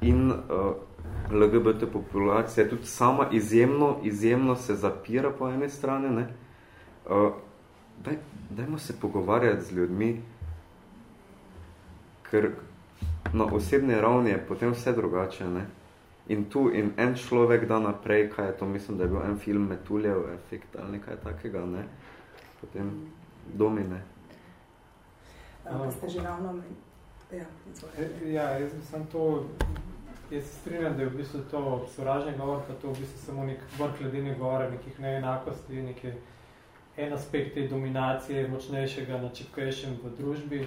in uh, eh, LGBT populacija tudi sama izjemno, izjemno se zapira po ene strani. Ne? Uh, daj, dajmo se pogovarjati z ljudmi, ker na osebni ravni je potem vse drugače. Ne? In tu in en človek da naprej, kaj je to, mislim, da je bil en film Metuljev efekt ali nekaj takega, ne? potem domine. Uh, ste že ravno Ja, ja, jaz sem to, jaz se strinjam, da je v bistvu to sovražni govor, pa to v bistvu samo nek vrh ledeni govor, nekih neenakosti, neki en aspekt te dominacije močnejšega na čipkejšem v družbi.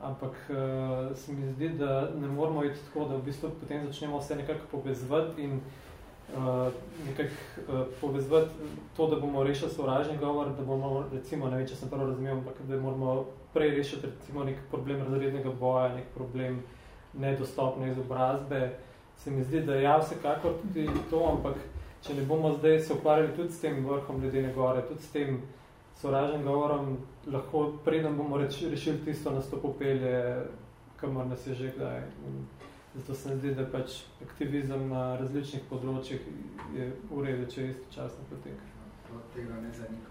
ampak uh, se mi zdi, da ne moramo iti tako, da v bistvu potem začnemo vse nekako povezvati in uh, nekako uh, povezvati to, da bomo rešili sovražni govor, da bomo, recimo, ne vem, če sem prvo razumel, ampak da moramo prej rešiti recimo nek problem razrednega boja, nek problem nedostopne izobrazbe. Se mi zdi, da ja, vsekakor tudi to, ampak če ne bomo zdaj se ukvarjali tudi s tem vrhom ledene gore, tudi s tem sovražnim govorom, lahko preden bomo reč, rešili tisto nastopopelje, kamor nas je že kdaj. Zato se mi zdi, da pač aktivizem na različnih področjih je v redu, če istočasno poteka. To tega ne zanikam.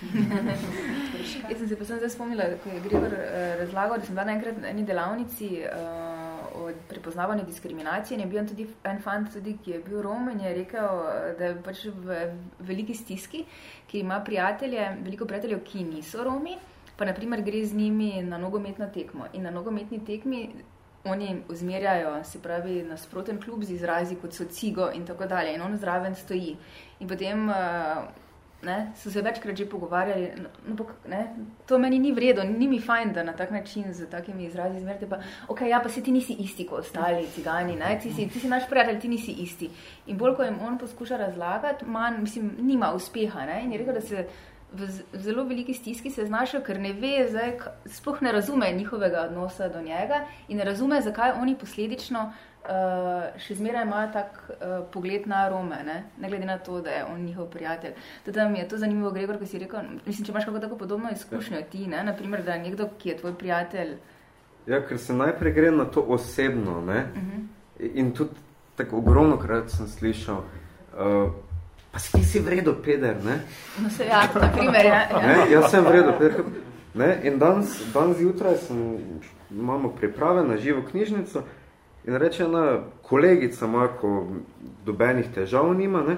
Jaz sem se pa sem zdaj spomnila, ko je Gregor uh, razlagal, da sem bila naenkrat na eni delavnici uh, o prepoznavanju diskriminacije in je bil tudi en fant, tudi, ki je bil Rom in je rekel, da je pač v veliki stiski, ki ima prijatelje, veliko prijateljev, ki niso Romi, pa naprimer gre z njimi na nogometno tekmo. In na nogometni tekmi oni uzmerjajo, se pravi, nasproten klub z izrazi, kot so cigo in tako dalje. In on zraven stoji. In potem... Uh, ne, so se večkrat že pogovarjali, no, ne, to meni ni vredo, ni mi fajn, da na tak način z takimi izrazi izmerite, pa, ok, ja, pa se ti nisi isti kot ostali cigani, ne, ti, si, ti si naš prijatelj, ti nisi isti. In bolj, ko jim on poskuša razlagati, manj, mislim, nima uspeha, ne, in je rekel, da se v, zelo veliki stiski znašel, ker ne ve, zdaj, sploh ne razume njihovega odnosa do njega in ne razume, zakaj oni posledično uh, še zmeraj imajo tak uh, pogled na Rome, ne? ne glede na to, da je on njihov prijatelj. Teda mi je to zanimivo, Gregor, ko si rekel, mislim, če imaš kako tako podobno izkušnjo ti, ne? naprimer, da je nekdo, ki je tvoj prijatelj. Ja, ker se najprej gre na to osebno, ne? Uh mhm. -huh. in tudi tako ogromno krat sem slišal, uh, pa si ti si vredo, peder, ne? No se ja, naprimer, ja. ja. Ne? Jaz sem vredo, peder, ne? in danes, danes jutraj sem, imamo priprave na živo knjižnico, In reče ena kolegica, ima, ko dobenih težav nima, ne?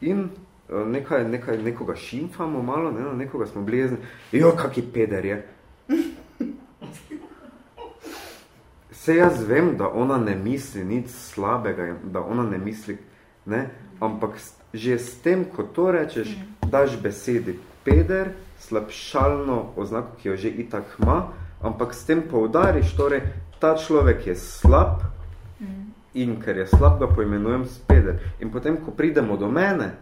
in eh, nekaj, nekaj, nekoga šimfamo malo, ne? nekoga smo blizni, jo, kaki peder je. [laughs] Se jaz vem, da ona ne misli nič slabega, da ona ne misli, ne? ampak že s tem, ko to rečeš, daš besedi peder, slabšalno oznako, ki jo že itak ima, ampak s tem poudariš, torej, ta človek je slab mm. in ker je slab, ga poimenujem speder. In potem, ko pridemo do mene,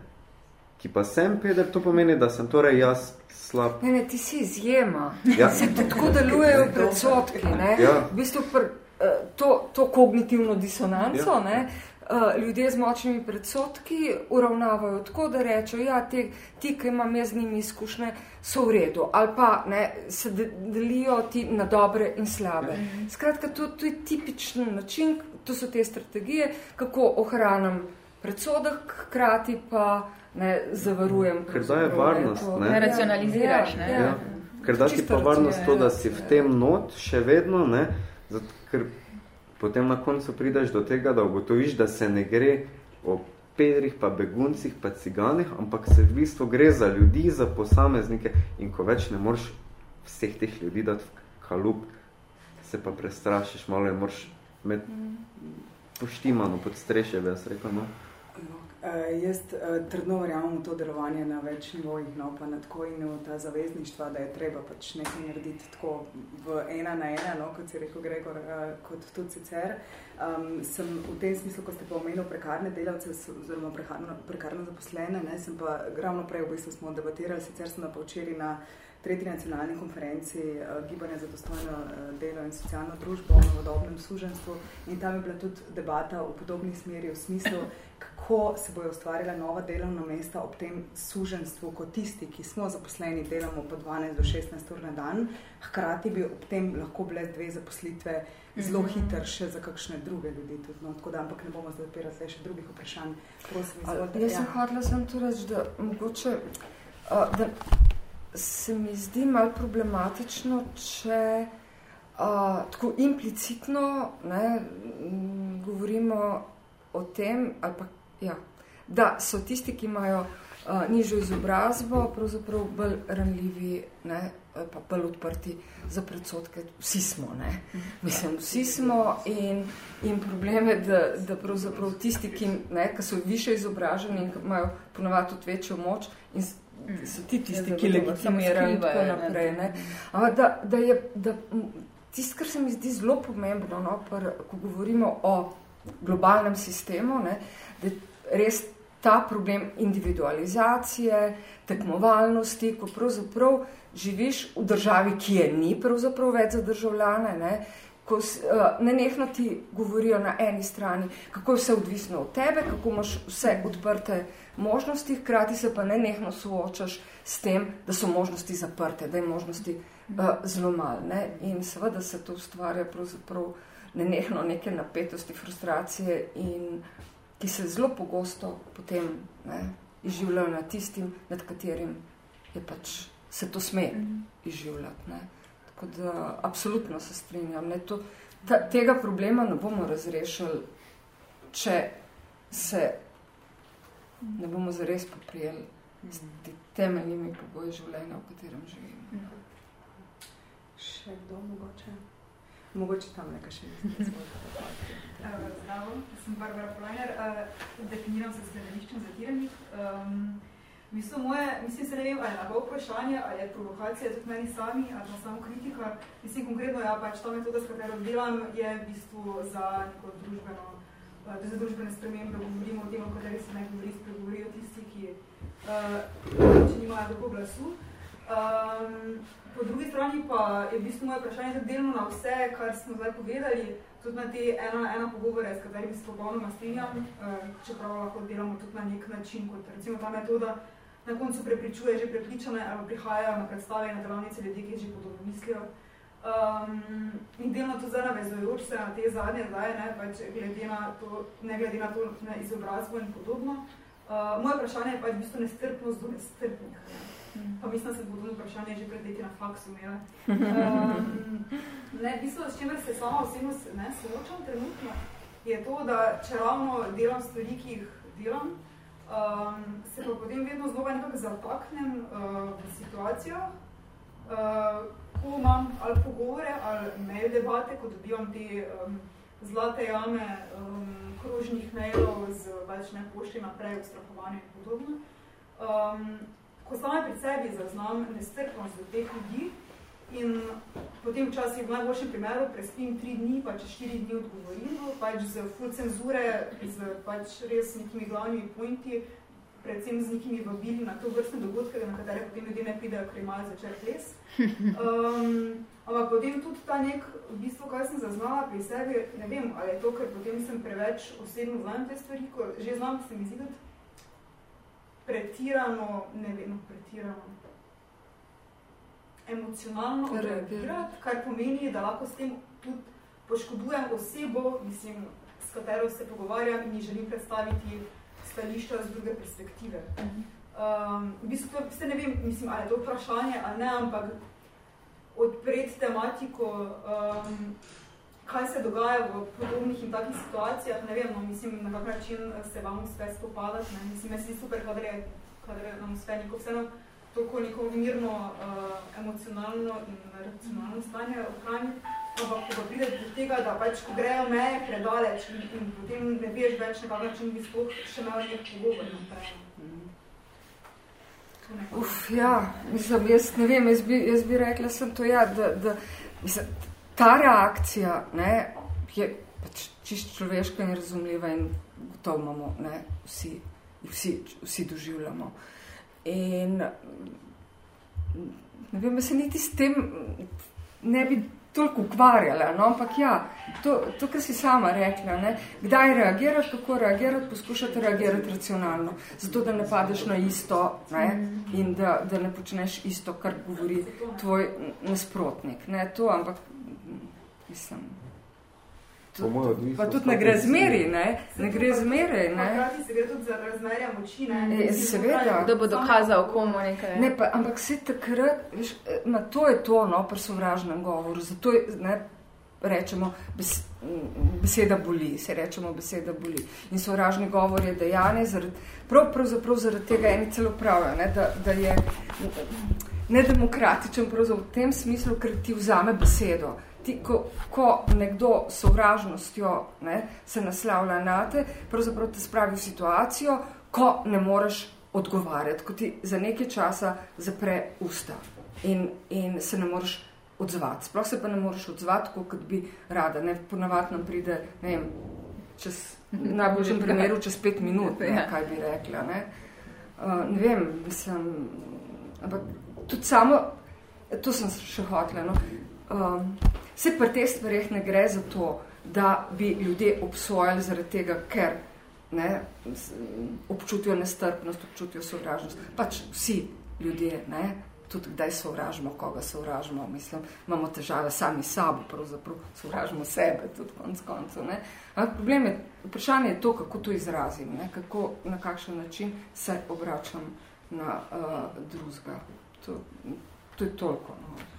ki pa sem peder, to pomeni, da sem torej jaz slab. Ne, ne, ti si izjema. Ja. Se tako delujejo predsotki, ne? Ja. V bistvu pr, eh, to, to kognitivno disonanco, ja. ne? Uh, ljudje z močnimi predsotki uravnavajo tako, da rečejo, ja, te, ti, ki imam jaz z njimi izkušnje, so v redu, ali pa ne, se delijo ti na dobre in slabe. Mhm. Skratka, to, to je tipičen način, to so te strategije, kako ohranam predsodek, hkrati pa ne, zavarujem. Ker da je varnost, ne? ne racionaliziraš, ne? Ja, ja. Ker da ti pa varnost to, da si v tem not še vedno, ne? Zato, ker potem na koncu prideš do tega, da ugotoviš, da se ne gre o pedrih, pa beguncih, pa ciganih, ampak se v bistvu gre za ljudi, za posameznike in ko več ne moreš vseh teh ljudi dati v kalup, se pa prestrašiš malo in moraš med poštimano pod streše, bi jaz rekel, no. Uh, jaz uh, trdno verjamem v to delovanje na več nivojih, no, pa na tako in v ta zavezništva, da je treba pač nekaj narediti tako v ena na ena, no, kot si rekel Gregor, uh, kot tudi sicer. Um, sem v tem smislu, ko ste pa omenil prekarne delavce oziroma prekarno, prekarno zaposlene, ne, sem pa ravno prej v bistvu smo debatirali, sicer sem pa včeraj na tretji nacionalni konferenci uh, Gibanja za dostojno uh, delo in socialno družbo o novodobnem služenstvu in tam je bila tudi debata v podobni smeri v smislu, kako se bojo ustvarjala nova delovna mesta ob tem suženstvu, kot tisti, ki smo zaposleni, delamo po 12 do 16 ur na dan, hkrati bi ob tem lahko bile dve zaposlitve zelo mm -hmm. hiter še za kakšne druge ljudi. Tudi, no, tako da, ampak ne bomo zdaj odpirati še drugih vprašanj. Prosim, izvolite. Jaz sem ja. hodila sem tu reči, da mogoče uh, da se mi zdi malo problematično, če uh, tako implicitno ne, govorimo o tem, ali pa ja, da so tisti, ki imajo uh, nižjo izobrazbo, pravzaprav bolj ranljivi, ne, pa bolj odprti za predsotke. Vsi smo, ne. Mislim, vsi smo in, in problem je, da, da pravzaprav tisti, ki, ne, ki so više izobraženi in imajo ponovati tudi večjo moč in so ti tisti, ki legitimirajo in tako naprej. Ne. A, da, da, je, da tisto, kar se mi zdi zelo pomembno, no, pr, ko govorimo o globalnem sistemu, ne, da res ta problem individualizacije, tekmovalnosti, ko pravzaprav živiš v državi, ki je ni pravzaprav več za državljane, ne, ko uh, nenehno ti govorijo na eni strani, kako je vse odvisno od tebe, kako imaš vse odprte možnosti, hkrati se pa nenehno soočaš s tem, da so možnosti zaprte, da je možnosti uh, zelo malo. Ne? In seveda se to ustvarja pravzaprav nenehno neke napetosti, frustracije in ki se zelo pogosto potem ne, izživljajo nad tistim, nad katerim je pač se to sme mhm. izživljati. Ne. Tako da absolutno se strinjam. Ne. To, ta, tega problema ne bomo razrešili, če se ne bomo zares poprijeli s temeljnimi pogoji življenja, v katerem živimo. Mhm. Še kdo mogoče? Mogoče tam nekaj še [laughs] Zdravo, sem Barbara Polajner, uh, definiram se s gledališčem zatiranih. Um, mislim, moje, mislim, se ne vem, ali je lahko vprašanje, ali je provokacija tudi meni sami, ali pa samo kritika. Mislim, konkretno, ja, pač ta metoda, s katero delam, je v bistvu za neko družbeno, uh, za družbene spremembe, govorimo o tem, o kateri se naj govori, spregovorijo tisti, ki uh, če nimajo tako glasu. Um, Po drugi strani pa je v bistvu moje vprašanje tudi delno na vse, kar smo zdaj povedali, tudi na te ena na ena pogovore, s katerimi se popolnoma strinjam, eh, čeprav lahko delamo tudi na nek način, kot recimo ta metoda na koncu prepričuje že prepričane ali prihajajo na predstave na delavnice ljudi, ki že podobno mislijo. Um, in delno tudi zdaj navezujoč se na te zadnje zdaj, ne, pač glede na to, ne glede na to na izobrazbo in podobno. Uh, moje vprašanje je pač v bistvu nestrpnost do nestrpnih. Ne. Pa mislim, da se bodo vprašanje že pred leti na faksu imela. [laughs] Um, ne, v bistvu, s čimer se sama osebno ne, soočam trenutno, je to, da če ravno delam stvari, ki jih delam, um, se pa potem vedno znova nekako zataknem uh, v situacijah, uh, ko imam ali pogovore, ali mail debate, ko dobivam te um, zlate jame um, krožnih mailov z več ne pošli naprej, ustrahovanju in podobno. Um, ko sama pri sebi zaznam nestrpnost do teh ljudi in potem včasih v najboljšem primeru prespim tri dni, pa če štiri dni odgovorim, pač z full cenzure, z pač res nekimi glavnimi pointi, predvsem z nekimi vabili na to vrstne dogodke, na katere potem ljudje ne pridejo, ker imajo začer ples. Um, ampak potem tudi ta nek, v bistvu, kaj sem zaznala pri sebi, ne vem, ali je to, ker potem sem preveč osebno znam te stvari, ko že znam, se mi zdi, pretirano, ne vem, pretirano emocionalno reagirati, kar pomeni, da lahko s tem tudi poškodujem osebo, mislim, s katero se pogovarjam in želim predstaviti stališča z druge perspektive. Um, v bistvu, ste ne vem, mislim, ali je to vprašanje ali ne, ampak odpreti tematiko um, kaj se dogaja v podobnih in takih situacijah, ne vem, no, mislim, na kak način se vam uspe spopadati, ne, mislim, meni super, kadar je, kadar nam uspe neko vseeno toliko neko mirno, uh, emocionalno in racionalno stanje ohraniti, ampak ko pa pride do tega, da pač, ko grejo meje predaleč in, in potem ne veš več na kak način bi sploh še imel nek pogovor naprej. Uf, ja, mislim, jaz ne vem, jaz bi, jaz bi rekla sem to, ja, da, da mislim, ta reakcija ne, je pač čist človeška in razumljiva in gotovo imamo, ne, vsi, vsi, vsi doživljamo. In ne vem, se niti s tem ne bi toliko ukvarjala, no, ampak ja, to, to kar si sama rekla, ne, kdaj reagirati, kako reagirati, poskušati reagirati racionalno, zato da ne padeš na isto ne, in da, da ne počneš isto, kar govori tvoj nasprotnik. Ne, to, ampak mislim. Pa tudi ne gre zmeri, ne? Ne gre zmeri, ne? Hkrati se gre tudi za razmerja moči, ne? E, seveda. Kdo bo dokazal komu nekaj. Ne, pa, ampak se takrat, veš, na to je to, no, pri sovražnem govoru, zato je, ne, rečemo, bes, beseda boli, se rečemo, beseda boli. In sovražni govor je dejanje, zaradi, prav, pravzaprav zaradi tega eni celo pravijo, ne, da, da je nedemokratičen pravzaprav v tem smislu, ker ti vzame besedo ti, ko, ko nekdo sovražnostjo ne, se naslavlja na te, pravzaprav te spravi v situacijo, ko ne moreš odgovarjati, ko ti za nekaj časa zapre usta in, in se ne moreš odzvati. Sploh se pa ne moreš odzvati, kot bi rada. Ne, ponavadi nam pride, ne vem, čez, v najboljšem primeru čez pet minut, ne, Ja. kaj bi rekla. Ne. Uh, ne vem, mislim, ampak tudi samo, to sem še hotela, no. um, se pri teh stvareh ne gre za to, da bi ljudje obsojali zaradi tega, ker ne, občutijo nestrpnost, občutijo sovražnost. Pač vsi ljudje, ne, tudi kdaj sovražimo, koga sovražimo, mislim, imamo težave sami s sabo, pravzaprav sovražimo sebe, tudi konc koncev. Ne. Problem je, vprašanje je to, kako to izrazim, ne, kako, na kakšen način se obračam na uh, drugega. To, to je toliko. No.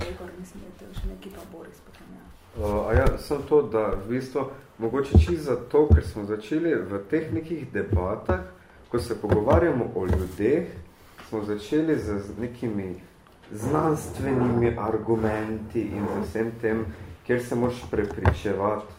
Gregor, mislim, da je to še nekaj pa Boris potem, ja. Uh, a ja, sem to, da v bistvu, mogoče čisto zato, ker smo začeli v teh nekih debatah, ko se pogovarjamo o ljudeh, smo začeli z nekimi znanstvenimi argumenti in z vsem tem, kjer se moraš prepričevati.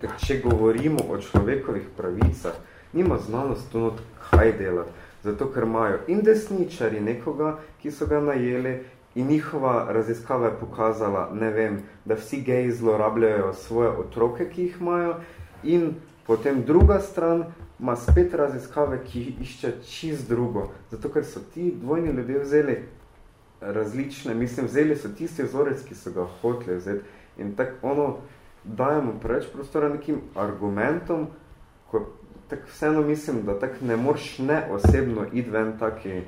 Ker če govorimo o človekovih pravicah, nima znanost tu not kaj delati. Zato, ker imajo in desničari nekoga, ki so ga najeli, in njihova raziskava je pokazala, ne vem, da vsi geji zlorabljajo svoje otroke, ki jih imajo, in potem druga stran ima spet raziskave, ki išče čist drugo. Zato, ker so ti dvojni ljudje vzeli različne, mislim, vzeli so tisti vzorec, ki so ga hoteli vzeti. In tako ono, dajemo preveč prostora nekim argumentom, ko tako vseeno mislim, da tako ne moreš ne osebno iti ven taki,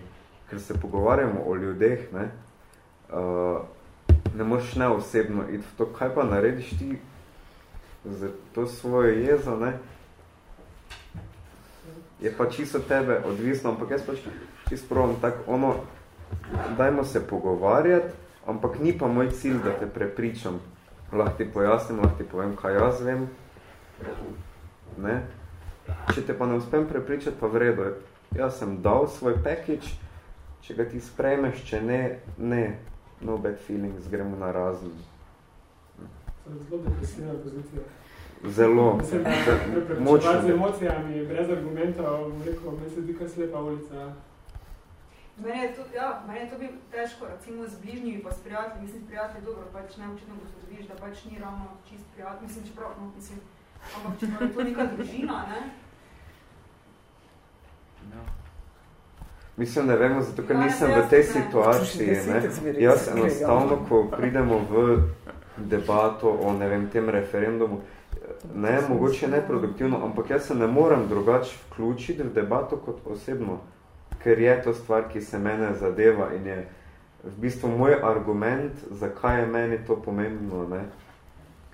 ker se pogovarjamo o ljudeh, ne, uh, ne moreš ne osebno iti v to, kaj pa narediš ti za to svojo jezo, ne, je pa čisto tebe odvisno, ampak jaz pač čisto pravim tako, ono, dajmo se pogovarjati, ampak ni pa moj cilj, da te prepričam. Lahko ti pojasnim, lahko ti povem, kaj jaz vem. Ne? Če te pa ne uspem prepričati, pa v redu. Jaz sem dal svoj package, če ga ti sprejmeš, če ne, ne, no bad feelings, gremo na razen. Sem zelo depresivna pozicija. Zelo. Mislim, da močno. z emocijami, brez argumentov, bom rekel, meni se zdi kar slepa ulica. Meni je to, ja, meni je to bi težko, recimo z bližnjimi pa s prijatelji, mislim, s prijatelji dobro, pač ne očitno posloviš, da pač ni ravno čist prijatelj, mislim, čeprav, no, mislim, ampak če pa je to neka družina, ne, Mislim, ne vemo, zato ker nisem v tej situaciji. Ne? Jaz enostavno, ko pridemo v debato o ne vem, tem referendumu, ne, mogoče neproduktivno, ampak jaz se ne morem drugače vključiti v debato kot osebno, ker je to stvar, ki se mene zadeva in je v bistvu moj argument, zakaj je meni to pomembno, ne?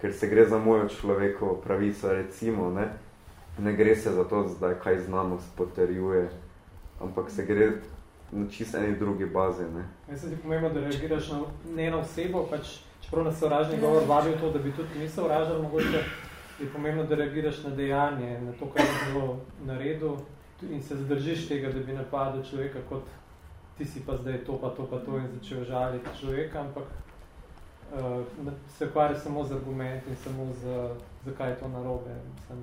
ker se gre za mojo človekovo pravico, recimo, ne? ne gre se za to, zdaj, kaj znanost potrjuje, ampak se gre na čisto eni drugi bazi. Ne? Jaz se ti pomembno, da reagiraš na, ne na osebo, pač, čeprav na sovražni govor vabijo to, da bi tudi mi sovražali, mogoče je pomembno, da reagiraš na dejanje, na to, kar je bilo na redu in se zdržiš tega, da bi napadel človeka kot ti si pa zdaj to, pa to, pa to in začel žaliti človeka, ampak uh, se ukvarja samo z argumenti in samo z, zakaj je to narobe. Sem,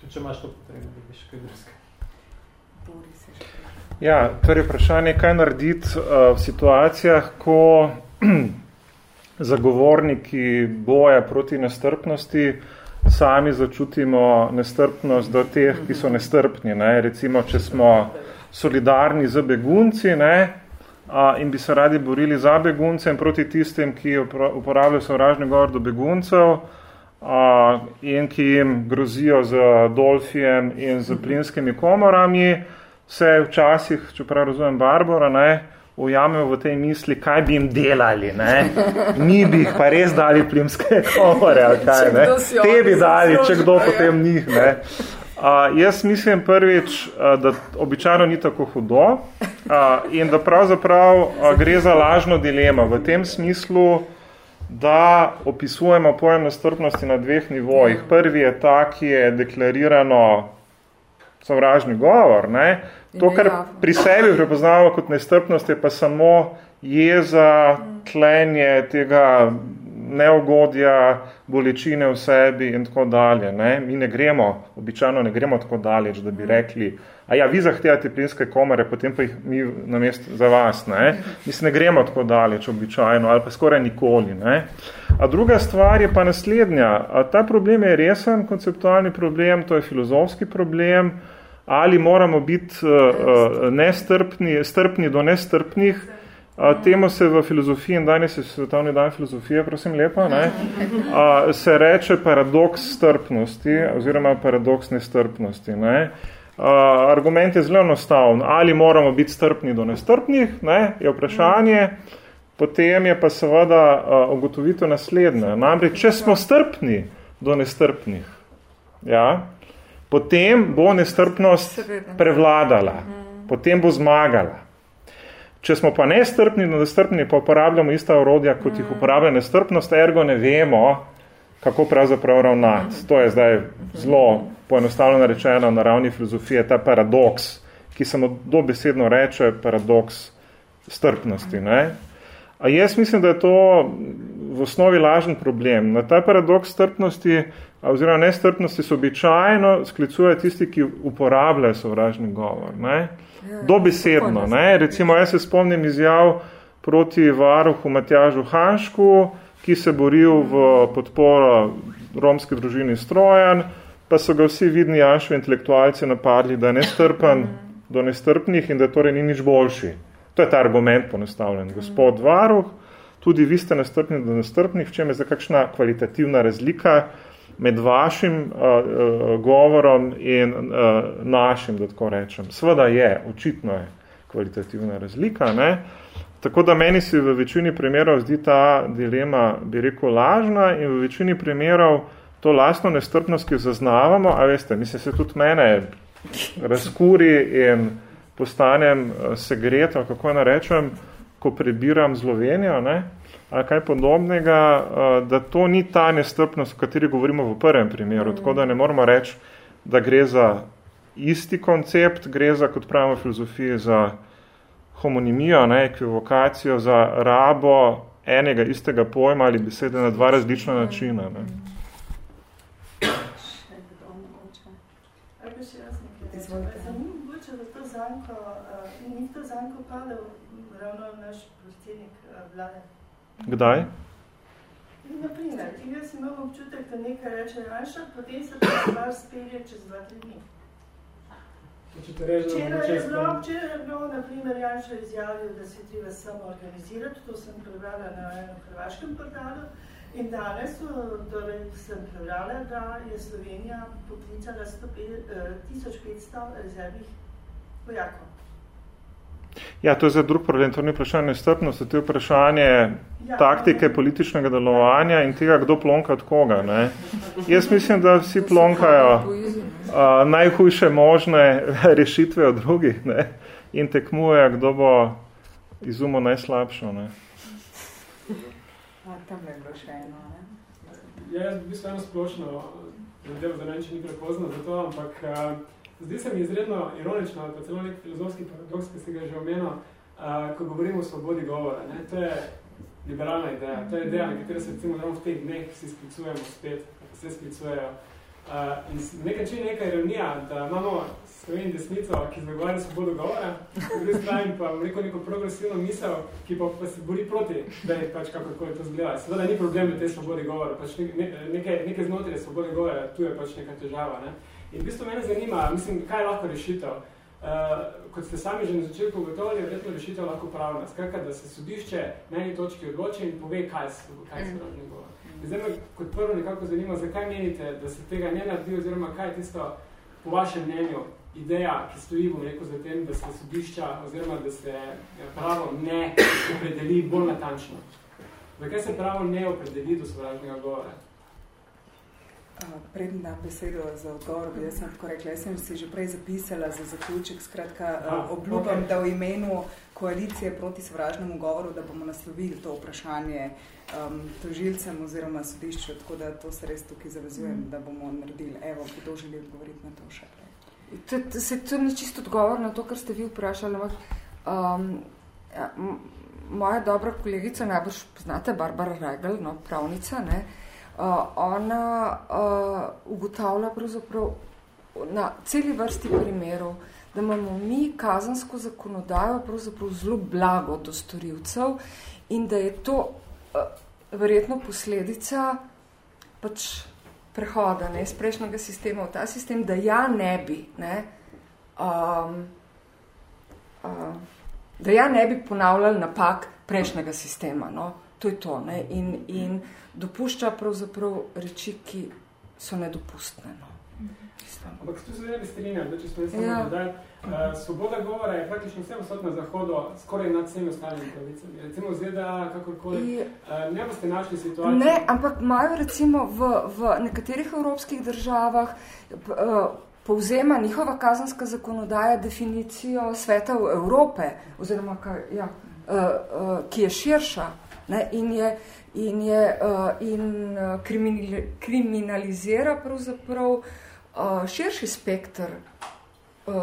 tudi če imaš to potrebno, da bi še kaj drugega. Boris je še Ja, torej vprašanje, kaj narediti uh, v situacijah, ko [clears throat] zagovorniki boja proti nestrpnosti sami začutimo nestrpnost do teh, ki so nestrpni. Ne? Recimo, če smo solidarni z begunci ne? A, in bi se radi borili za begunce in proti tistim, ki uporabljajo sovražni govor do beguncev a, in ki jim grozijo z dolfijem in z plinskimi komorami, se včasih, čeprav razumem Barbara, ne, ujamemo v tej misli, kaj bi jim delali. Ne. [laughs] Mi bi jih pa res dali plimske komore, ali kaj, ne. Te bi dali, če kdo potem njih. Ne. Uh, jaz mislim prvič, uh, da običajno ni tako hudo uh, in da pravzaprav uh, gre za lažno dilemo v tem smislu, da opisujemo pojem nestrpnosti na dveh nivojih. Prvi je ta, ki je deklarirano sovražni govor. Ne? To, kar pri sebi prepoznamo kot nestrpnost, je pa samo jeza, tlenje tega neugodja, bolečine v sebi in tako dalje. Ne? Mi ne gremo, običajno ne gremo tako daleč, da bi rekli, a ja, vi zahtevate plinske komore, potem pa jih mi na mest za vas. Ne? Mi se ne gremo tako daleč običajno ali pa skoraj nikoli. Ne? A druga stvar je pa naslednja. A ta problem je resen konceptualni problem, to je filozofski problem, ali moramo biti uh, nestrpni, strpni do nestrpnih, A, temu se v filozofiji, in danes je svetovni dan filozofije, prosim lepo, ne, a, se reče paradoks strpnosti oziroma paradoks nestrpnosti. Ne. A, argument je zelo enostaven. Ali moramo biti strpni do nestrpnih, ne, je vprašanje. Potem je pa seveda ugotovitev naslednja. Namreč, če smo strpni do nestrpnih, ja, potem bo nestrpnost prevladala, potem bo zmagala. Če smo pa nestrpni, nestrpni, pa uporabljamo ista orodja, kot jih uporablja nestrpnost, ergo ne vemo, kako pravzaprav ravnati. To je zdaj zelo poenostavljeno rečeno na ravni filozofije, ta paradoks, ki samo dobesedno reče paradoks strpnosti. Ne? A jaz mislim, da je to v osnovi lažen problem. Na ta paradoks strpnosti oziroma nestrpnosti se običajno sklicuje tisti, ki uporabljajo sovražni govor. Ne? dobesedno. Ne? Recimo, jaz se spomnim izjav proti varuhu Matjažu Hanšku, ki se boril v podporo romske družini Strojan, pa so ga vsi vidni Janšovi intelektualci napadli, da je nestrpen do nestrpnih in da torej ni nič boljši. To je ta argument ponestavljen. Gospod varuh, tudi vi ste nestrpni do nestrpnih, v čem je za kakšna kvalitativna razlika, med vašim uh, govorom in uh, našim, da tako rečem. Sveda je, očitno je kvalitativna razlika. Ne? Tako da meni se v večini primerov zdi ta dilema, bi rekel, lažna in v večini primerov to lastno nestrpnost, ki zaznavamo, a veste, mislim, se tudi mene razkuri in postanem segreto, kako narečem, ko prebiram Slovenijo, ne? Ali kaj podobnega, da to ni ta nestrpnost, o kateri govorimo v prvem primeru, mm. tako da ne moramo reči, da gre za isti koncept, gre za, kot pravimo v filozofiji, za homonimijo, ne, ekvivokacijo, za rabo enega istega pojma ali besede na dva različna načina. Ne. Zanko, uh, ni to zanko padel ravno naš predsednik uh, vlade? Kdaj? Naprimer, jaz imam občutek, da nekaj reče Janša, potem se ta stvar spelje čez dva, tri dni. Včeraj je bilo, včeraj je bilo, naprimer, Janša izjavil, da se treba samo organizirati, to sem prebrala na enem hrvaškem portalu, in danes torej sem prebrala, da je Slovenija poklicala 1500 eh, rezervnih vojakov. Ja, to je za drug problem, to ni vprašanje strpnosti, to je vprašanje taktike političnega delovanja in tega, kdo plonka od koga. Ne? Jaz mislim, da vsi plonkajo uh, najhujše možne [laughs] rešitve od drugih ne? in tekmuje, kdo bo izumil najslabšo. Ne? A, tam je bilo še eno, ne? Ja, jaz bi eno splošno, zadevo, da ne če ni prepozno za to, ampak uh, Zdi se mi izredno ironično, ali pa celo nek filozofski paradoks, ki ste ga že omenil, uh, ko govorimo o svobodi govora. Ne? To je liberalna ideja. To je ideja, na katero se recimo v teh dneh vsi sklicujemo spet, vse sklicujejo. Uh, in nekaj če neka ironija, da imamo Sloveniji desnico, ki zagovarja svobodo govora, po drugi strani pa neko, neko progresivno misel, ki pa, pa se bori proti, da je pač kako je to zgleda. Seveda ni problem v tej svobodi govora, pač nekaj, nekaj znotraj svobode govora, tu je pač neka težava. Ne? In v bistvu mene zanima, mislim, kaj je lahko rešitev. Uh, kot ste sami že na začetku ugotovili, je verjetno rešitev lahko pravna. Skratka, da se sodišče na eni točki odloči in pove, kaj se kaj se ražni govor. Zdaj me kot prvo nekako zanima, zakaj menite, da se tega ne naredi, oziroma kaj je tisto, po vašem mnenju, ideja, ki stoji, bom rekel, za tem, da se sodišča, oziroma da se ja, pravo ne opredeli bolj natančno. Zakaj se pravo ne opredeli do sovražnega govora? Preden dam besedo za odgovor, bi jaz sem tako rekla, jaz sem si že prej zapisala za zaključek, skratka, A, obljubam, okay. da v imenu koalicije proti sovražnemu govoru, da bomo naslovili to vprašanje um, tožilcem oziroma sodišču, tako da to se res tukaj zavezujem, mm. da bomo naredili. Evo, kdo želi odgovoriti na to še prej? To, to, se, to ni čisto odgovor na to, kar ste vi vprašali. Um, ja, moja dobra kolegica, najbolj poznate, Barbara Regel, no, pravnica, ne, uh, ona uh, ugotavlja pravzaprav na celi vrsti primerov, da imamo mi kazansko zakonodajo pravzaprav zelo blago do storilcev in da je to uh, verjetno posledica pač prehoda ne, iz prejšnjega sistema v ta sistem, da ja ne bi, ne, um, uh, da ja ne bi ponavljali napak prejšnjega sistema. No. To je to. Ne, in, in dopušča pravzaprav reči, ki so nedopustne. No. Ampak tu se ne bi strinjam, da če smo samo ja. dodali, uh, svoboda govora je praktično vse vsot na zahodu, skoraj nad vsemi ostalimi pravicami. Recimo ZDA, kakorkoli, uh, ne boste našli situacijo. Ne, ampak imajo recimo v, v nekaterih evropskih državah uh, povzema njihova kazanska zakonodaja definicijo sveta v Evrope, oziroma kaj, ja, uh, uh, ki je širša ne, in je in, je, uh, in uh, kriminalizira pravzaprav uh, širši spektr uh,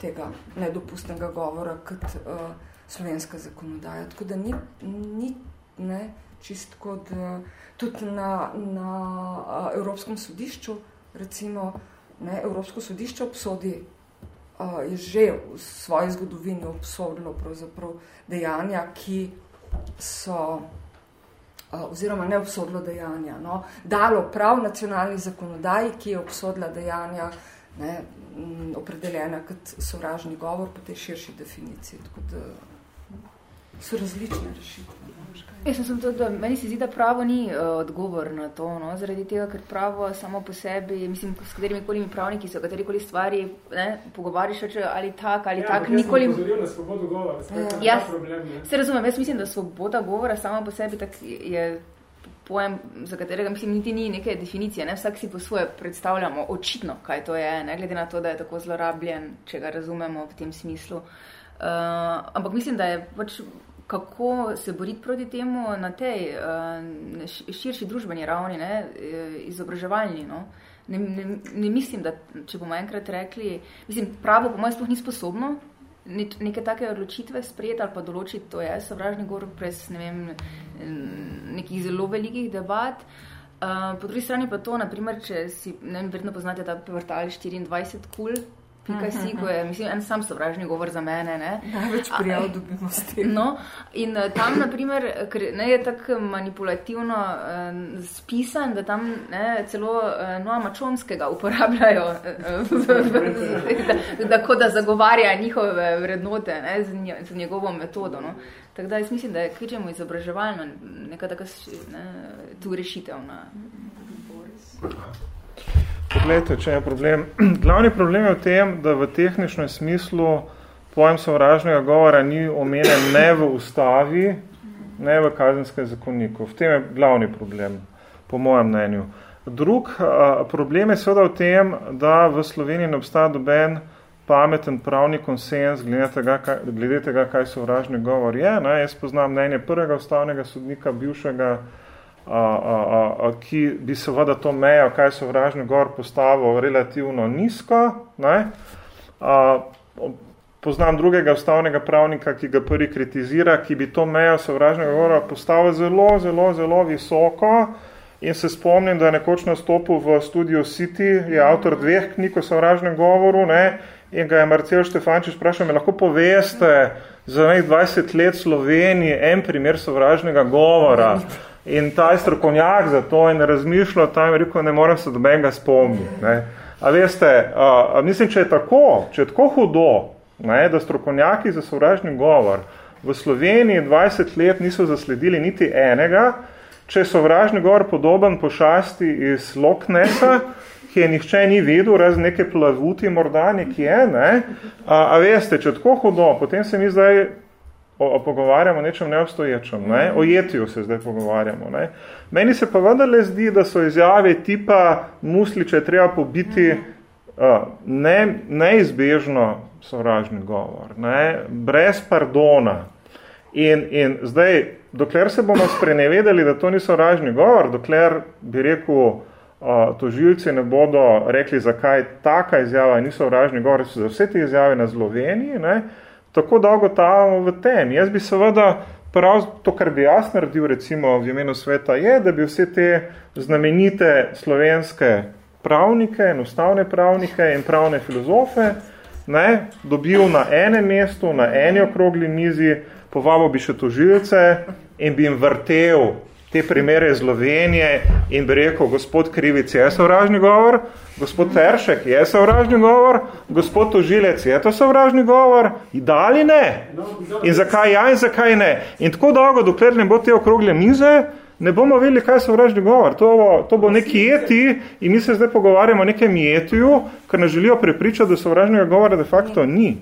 tega nedopustnega govora kot uh, slovenska zakonodaja. Tako da ni, ni ne, čist kot uh, tudi na, na uh, Evropskem sodišču, recimo, ne, Evropsko sodišče obsodi je že v svoji zgodovini obsodilo dejanja, ki so oziroma ne obsodilo dejanja. No. Dalo prav nacionalni zakonodaji, ki je obsodila dejanja, ne, opredeljena kot sovražni govor po tej širši definiciji. Tako da so različne rešitve. Jaz sem to, da meni se zdi, da pravo ni uh, odgovor na to, no, zaradi tega, ker pravo samo po sebi, mislim, s katerimi kolimi pravniki se o katerikoli stvari ne, pogovariš, če ali tak ali ja, tak, nikoli... Ja, ampak jaz sem na svobodo govora, ja. ja, problem. Ne. Se razumem, jaz mislim, da svoboda govora samo po sebi tak je pojem, za katerega mislim, niti ni neke definicije, ne, vsak si po svoje predstavljamo očitno, kaj to je, ne, glede na to, da je tako zlorabljen, če ga razumemo v tem smislu. Uh, ampak mislim, da je pač kako se boriti proti temu na tej uh, širši družbeni ravni, ne, izobraževalni. No. Ne, ne, ne mislim, da če bomo enkrat rekli, mislim, pravo po mojem sploh ni sposobno neke take odločitve sprejeti ali pa določiti, to je sovražni govor brez ne vem, nekih zelo velikih debat. Uh, po drugi strani pa to, naprimer, če si, ne vem, verjetno poznate ta portal 24 kul, cool, pika si, ko je, mislim, en sam sovražni govor za mene. Ne. Največ prijav dobimo s tem. No, in eh, tam, naprimer, ker ne je tako manipulativno uh, spisan, da tam ne, celo uh, Noama Čomskega uporabljajo, uh, [laughs] da, da, da zagovarja njihove vrednote ne, z, njo, z njegovo metodo. No. Tako da jaz mislim, da je kričemo izobraževalno neka taka ne, tu rešitev na Boris. Poglejte, če je problem. [clears throat] Glavni problem je v tem, da v tehničnem smislu pojem sovražnega govora ni omenjen ne v ustavi, ne v kazenskem zakoniku. V tem je glavni problem, po mojem mnenju. Drug a, problem je seveda v tem, da v Sloveniji ne obstaja doben pameten pravni konsens glede tega, kaj, glede tega, kaj sovražni govor je. Ne? Jaz poznam mnenje prvega ustavnega sodnika, bivšega a, a, a, ki bi seveda to mejo, kaj so vražni gor postavil, relativno nizko. Ne? A, poznam drugega ustavnega pravnika, ki ga prvi kritizira, ki bi to mejo sovražnega govora postavil zelo, zelo, zelo visoko. In se spomnim, da je nekoč nastopil v Studio City, je avtor dveh knjig o sovražnem govoru, ne? in ga je Marcel Štefančič vprašal, me lahko poveste za 20 let Sloveniji en primer sovražnega govora. In ta je strokovnjak za to in razmišljal tam, rekel, ne morem se dobenega spomniti. Ne. A veste, a, a mislim, če je tako, če je tako hudo, ne, da strokovnjaki za sovražni govor v Sloveniji 20 let niso zasledili niti enega, če je sovražni govor podoben pošasti iz Loknesa, ki je nihče ni videl, raz neke plavuti morda nekje, ne, a, a veste, če je tako hudo, potem se mi zdaj o, pogovarjamo o nečem neobstoječem, ne? o jetju se zdaj pogovarjamo. Ne? Meni se pa vendarle zdi, da so izjave tipa musliče treba pobiti uh, ne, neizbežno sovražni govor, ne? brez pardona. In, in zdaj, dokler se bomo sprenevedali, da to ni sovražni govor, dokler bi rekel, uh, tožilci ne bodo rekli, zakaj taka izjava ni sovražni govor, so za vse te izjave na zloveni, ne? Tako dolgo tavamo v tem. Jaz bi seveda prav to, kar bi jaz naredil recimo v imenu sveta, je, da bi vse te znamenite slovenske pravnike, enostavne pravnike in pravne filozofe ne, dobil na enem mestu, na eni okrogli mizi, povabo bi še tožilce in bi jim vrtel te primere zlovenje in bi rekel, gospod Krivic je sovražni govor, gospod Teršek je sovražni govor, gospod Tožilec je to sovražni govor, in dali ne. In zakaj ja in zakaj ne. In tako dolgo, dokler ne bo te okrogle mize, ne bomo vedeli, kaj je sovražni govor. To bo, to bo neki jeti in mi se zdaj pogovarjamo o nekem jetiju, ker ne želijo prepričati, da sovražnega govora de facto ni.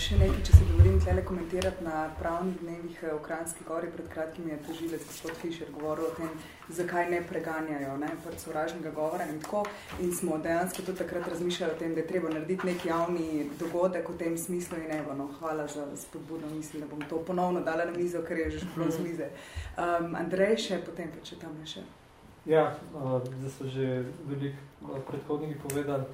Še nekaj, če se dovolim tlele komentirati na pravnih dnevih v Kranjski gori, pred kratkim je tožilec gospod Fischer govoril o tem, zakaj ne preganjajo ne, sovražnega govora in tako. In smo dejansko tudi takrat razmišljali o tem, da je treba narediti nek javni dogodek v tem smislu in evo, no, hvala za spodbudo, mislim, da bom to ponovno dala na mizo, ker je že bilo z mize. Um, Andrej še, potem pa če tam je še. Ja, uh, zdaj so že veliko predhodniki povedali,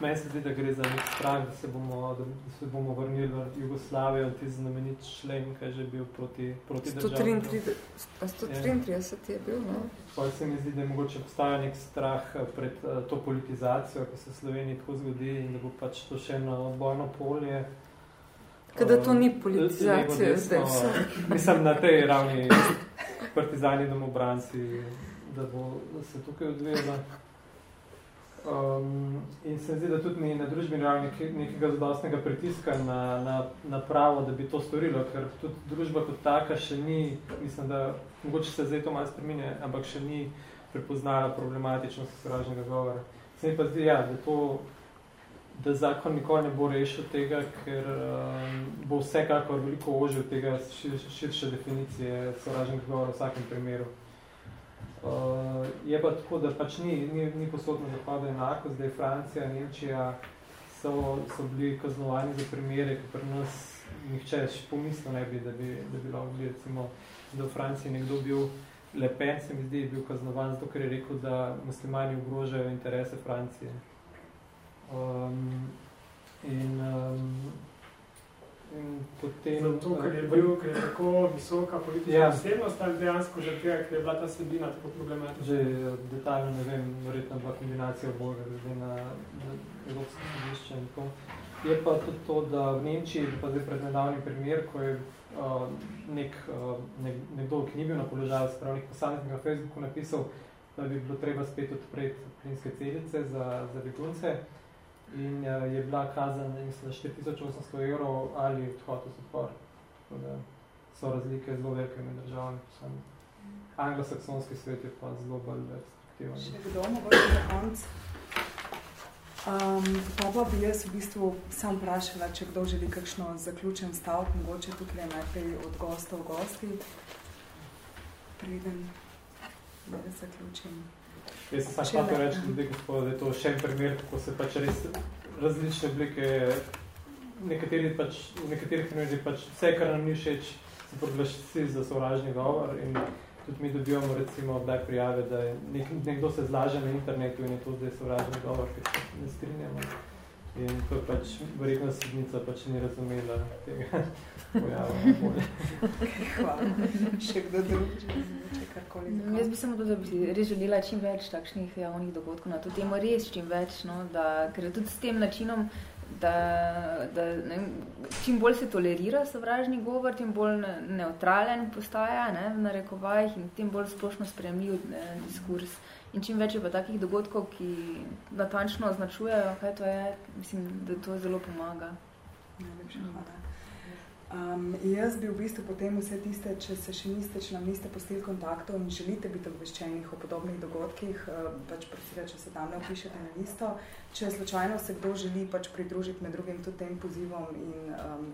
Meni se zdi, da gre za nek strah, da se bomo, da se bomo vrnili v Jugoslavijo, ti znamenit člen, kaj že bil proti, proti 133, 133 ja. je bil, no? Pa se mi zdi, da je mogoče obstaja nek strah eh, pred uh, to politizacijo, ki se v Sloveniji tako zgodi in da bo pač to še eno bojno polje. Kada to ni politizacija, zdaj vse. Mislim, na tej ravni partizani domobranci, da bo da se tukaj odvijela. Um, in se zdi, da tudi ni na družbi ravni nekega zadostnega pritiska na, na, na pravo, da bi to storilo, ker tudi družba kot taka še ni, mislim, da mogoče se zdaj to malo spreminja, ampak še ni prepoznala problematičnost sovražnega govora. Se mi pa zdi, ja, da, to, da zakon nikoli ne bo rešil tega, ker um, bo vsekakor veliko ožil tega širše definicije sovražnega govora v vsakem primeru. Uh, je pa tako, da pač ni, ni, ni posod na zahodu enako, zdaj Francija, Nemčija so, so bili kaznovani za primere, ki pri nas nihče še pomislil ne bi, da bi, da bi lahko bili, recimo, da v Franciji nekdo bil Le Pen, se mi zdi, je bil kaznovan zato, ker je rekel, da muslimani ogrožajo interese Francije. Um, in um, In potem, Zato, ker je, bil, ker je tako visoka politična ja. osebnost, ali dejansko že tega, ker je bila ta sebina tako problematična? Že eh, detaljno ne vem, verjetno bila kombinacija oboga, glede na, Evropsko sodišče in to. Je pa tudi to, da v Nemčiji, pa zdaj pred nedavnim primer, ko je uh, nek, uh, nek, nekdo, ki ni bil na položaju spravnih posameznih na Facebooku napisal, da bi bilo treba spet odpreti plinske celice za, za begunce, in uh, je bila kazen, mislim, 4800 evrov ali odhod v zapor. Da so razlike zelo velike med državami. Anglosaksonski svet je pa zelo bolj restriktiven. Še kdo mogoče za konc? Um, pa pa bi jaz v bistvu sam vprašala, če kdo želi kakšno zaključen stavek, mogoče tukaj najprej od gosta v gosti. Priden, da zaključim. Jaz sem samo hotel reči, da, gospod, da je to še en primer, kako se pač res različne oblike, nekateri pač, v nekaterih primerih pač vse, kar nam ni všeč, se proglaši za sovražni govor in tudi mi dobivamo recimo obdaj prijave, da je nek, nekdo se zlaže na internetu in je to zdaj sovražni govor, ker se ne strinjamo. In to pač verjetno sodnica pač ni razumela tega pojava. Hvala. Še kdo drugi? Mm, jaz bi samo to, da bi res želela čim več takšnih javnih dogodkov na to temo, res čim več, no, da, ker tudi s tem načinom, da, da ne, čim bolj se tolerira sovražni govor, tim bolj neutralen postaja ne, v narekovajih in tim bolj splošno spremljiv ne, diskurs. In čim več je pa takih dogodkov, ki natančno označujejo, kaj to je, mislim, da to zelo pomaga. Najlepša hvala. Um, jaz bi v bistvu potem vse tiste, če se še niste, če nam niste postili kontaktov in želite biti obveščenih o podobnih dogodkih, uh, pač prosite, če se tam ne opišete na listo. Če slučajno se kdo želi pač pridružiti med drugim tudi tem pozivom in um,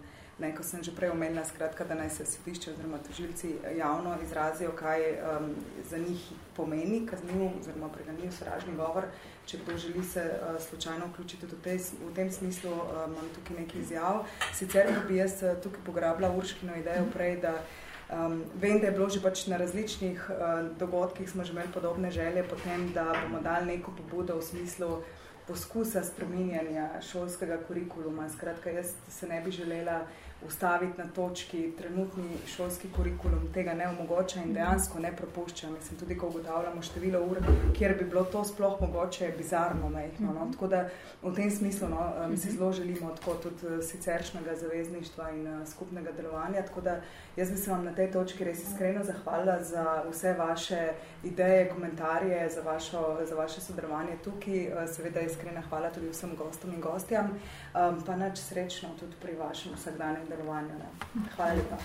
ne, ko sem že prej omenila, skratka, da naj se sodišče oziroma tožilci javno izrazijo, kaj um, za njih pomeni kazniv oziroma preganjiv sražni govor. Če kdo želi se uh, slučajno vključiti v, tej, v tem smislu, uh, imam tukaj nekaj izjav. Sicer bi jaz uh, tukaj pograbila Urškino idejo prej, da Um, vem, da je bilo že pač na različnih uh, dogodkih, smo že imeli podobne želje, potem, da bomo dali neko pobudo v smislu poskusa spreminjanja šolskega kurikuluma. Skratka, jaz se ne bi želela ustaviti na točki, trenutni šolski kurikulum tega ne omogoča in dejansko ne propušča. Mislim, tudi ko ugotavljamo število ur, kjer bi bilo to sploh mogoče, je bizarno mehno. No? Tako da v tem smislu no, mi si zelo želimo tako tudi siceršnjega zavezništva in uh, skupnega delovanja. Tako da jaz bi se vam na tej točki res iskreno zahvalila za vse vaše ideje, komentarje, za, vašo, za vaše sodelovanje tukaj. Uh, seveda iskrena hvala tudi vsem gostom in gostjam, um, pa nač srečno tudi pri vašem vsakdanjem delovanju. Ne. Hvala lepa.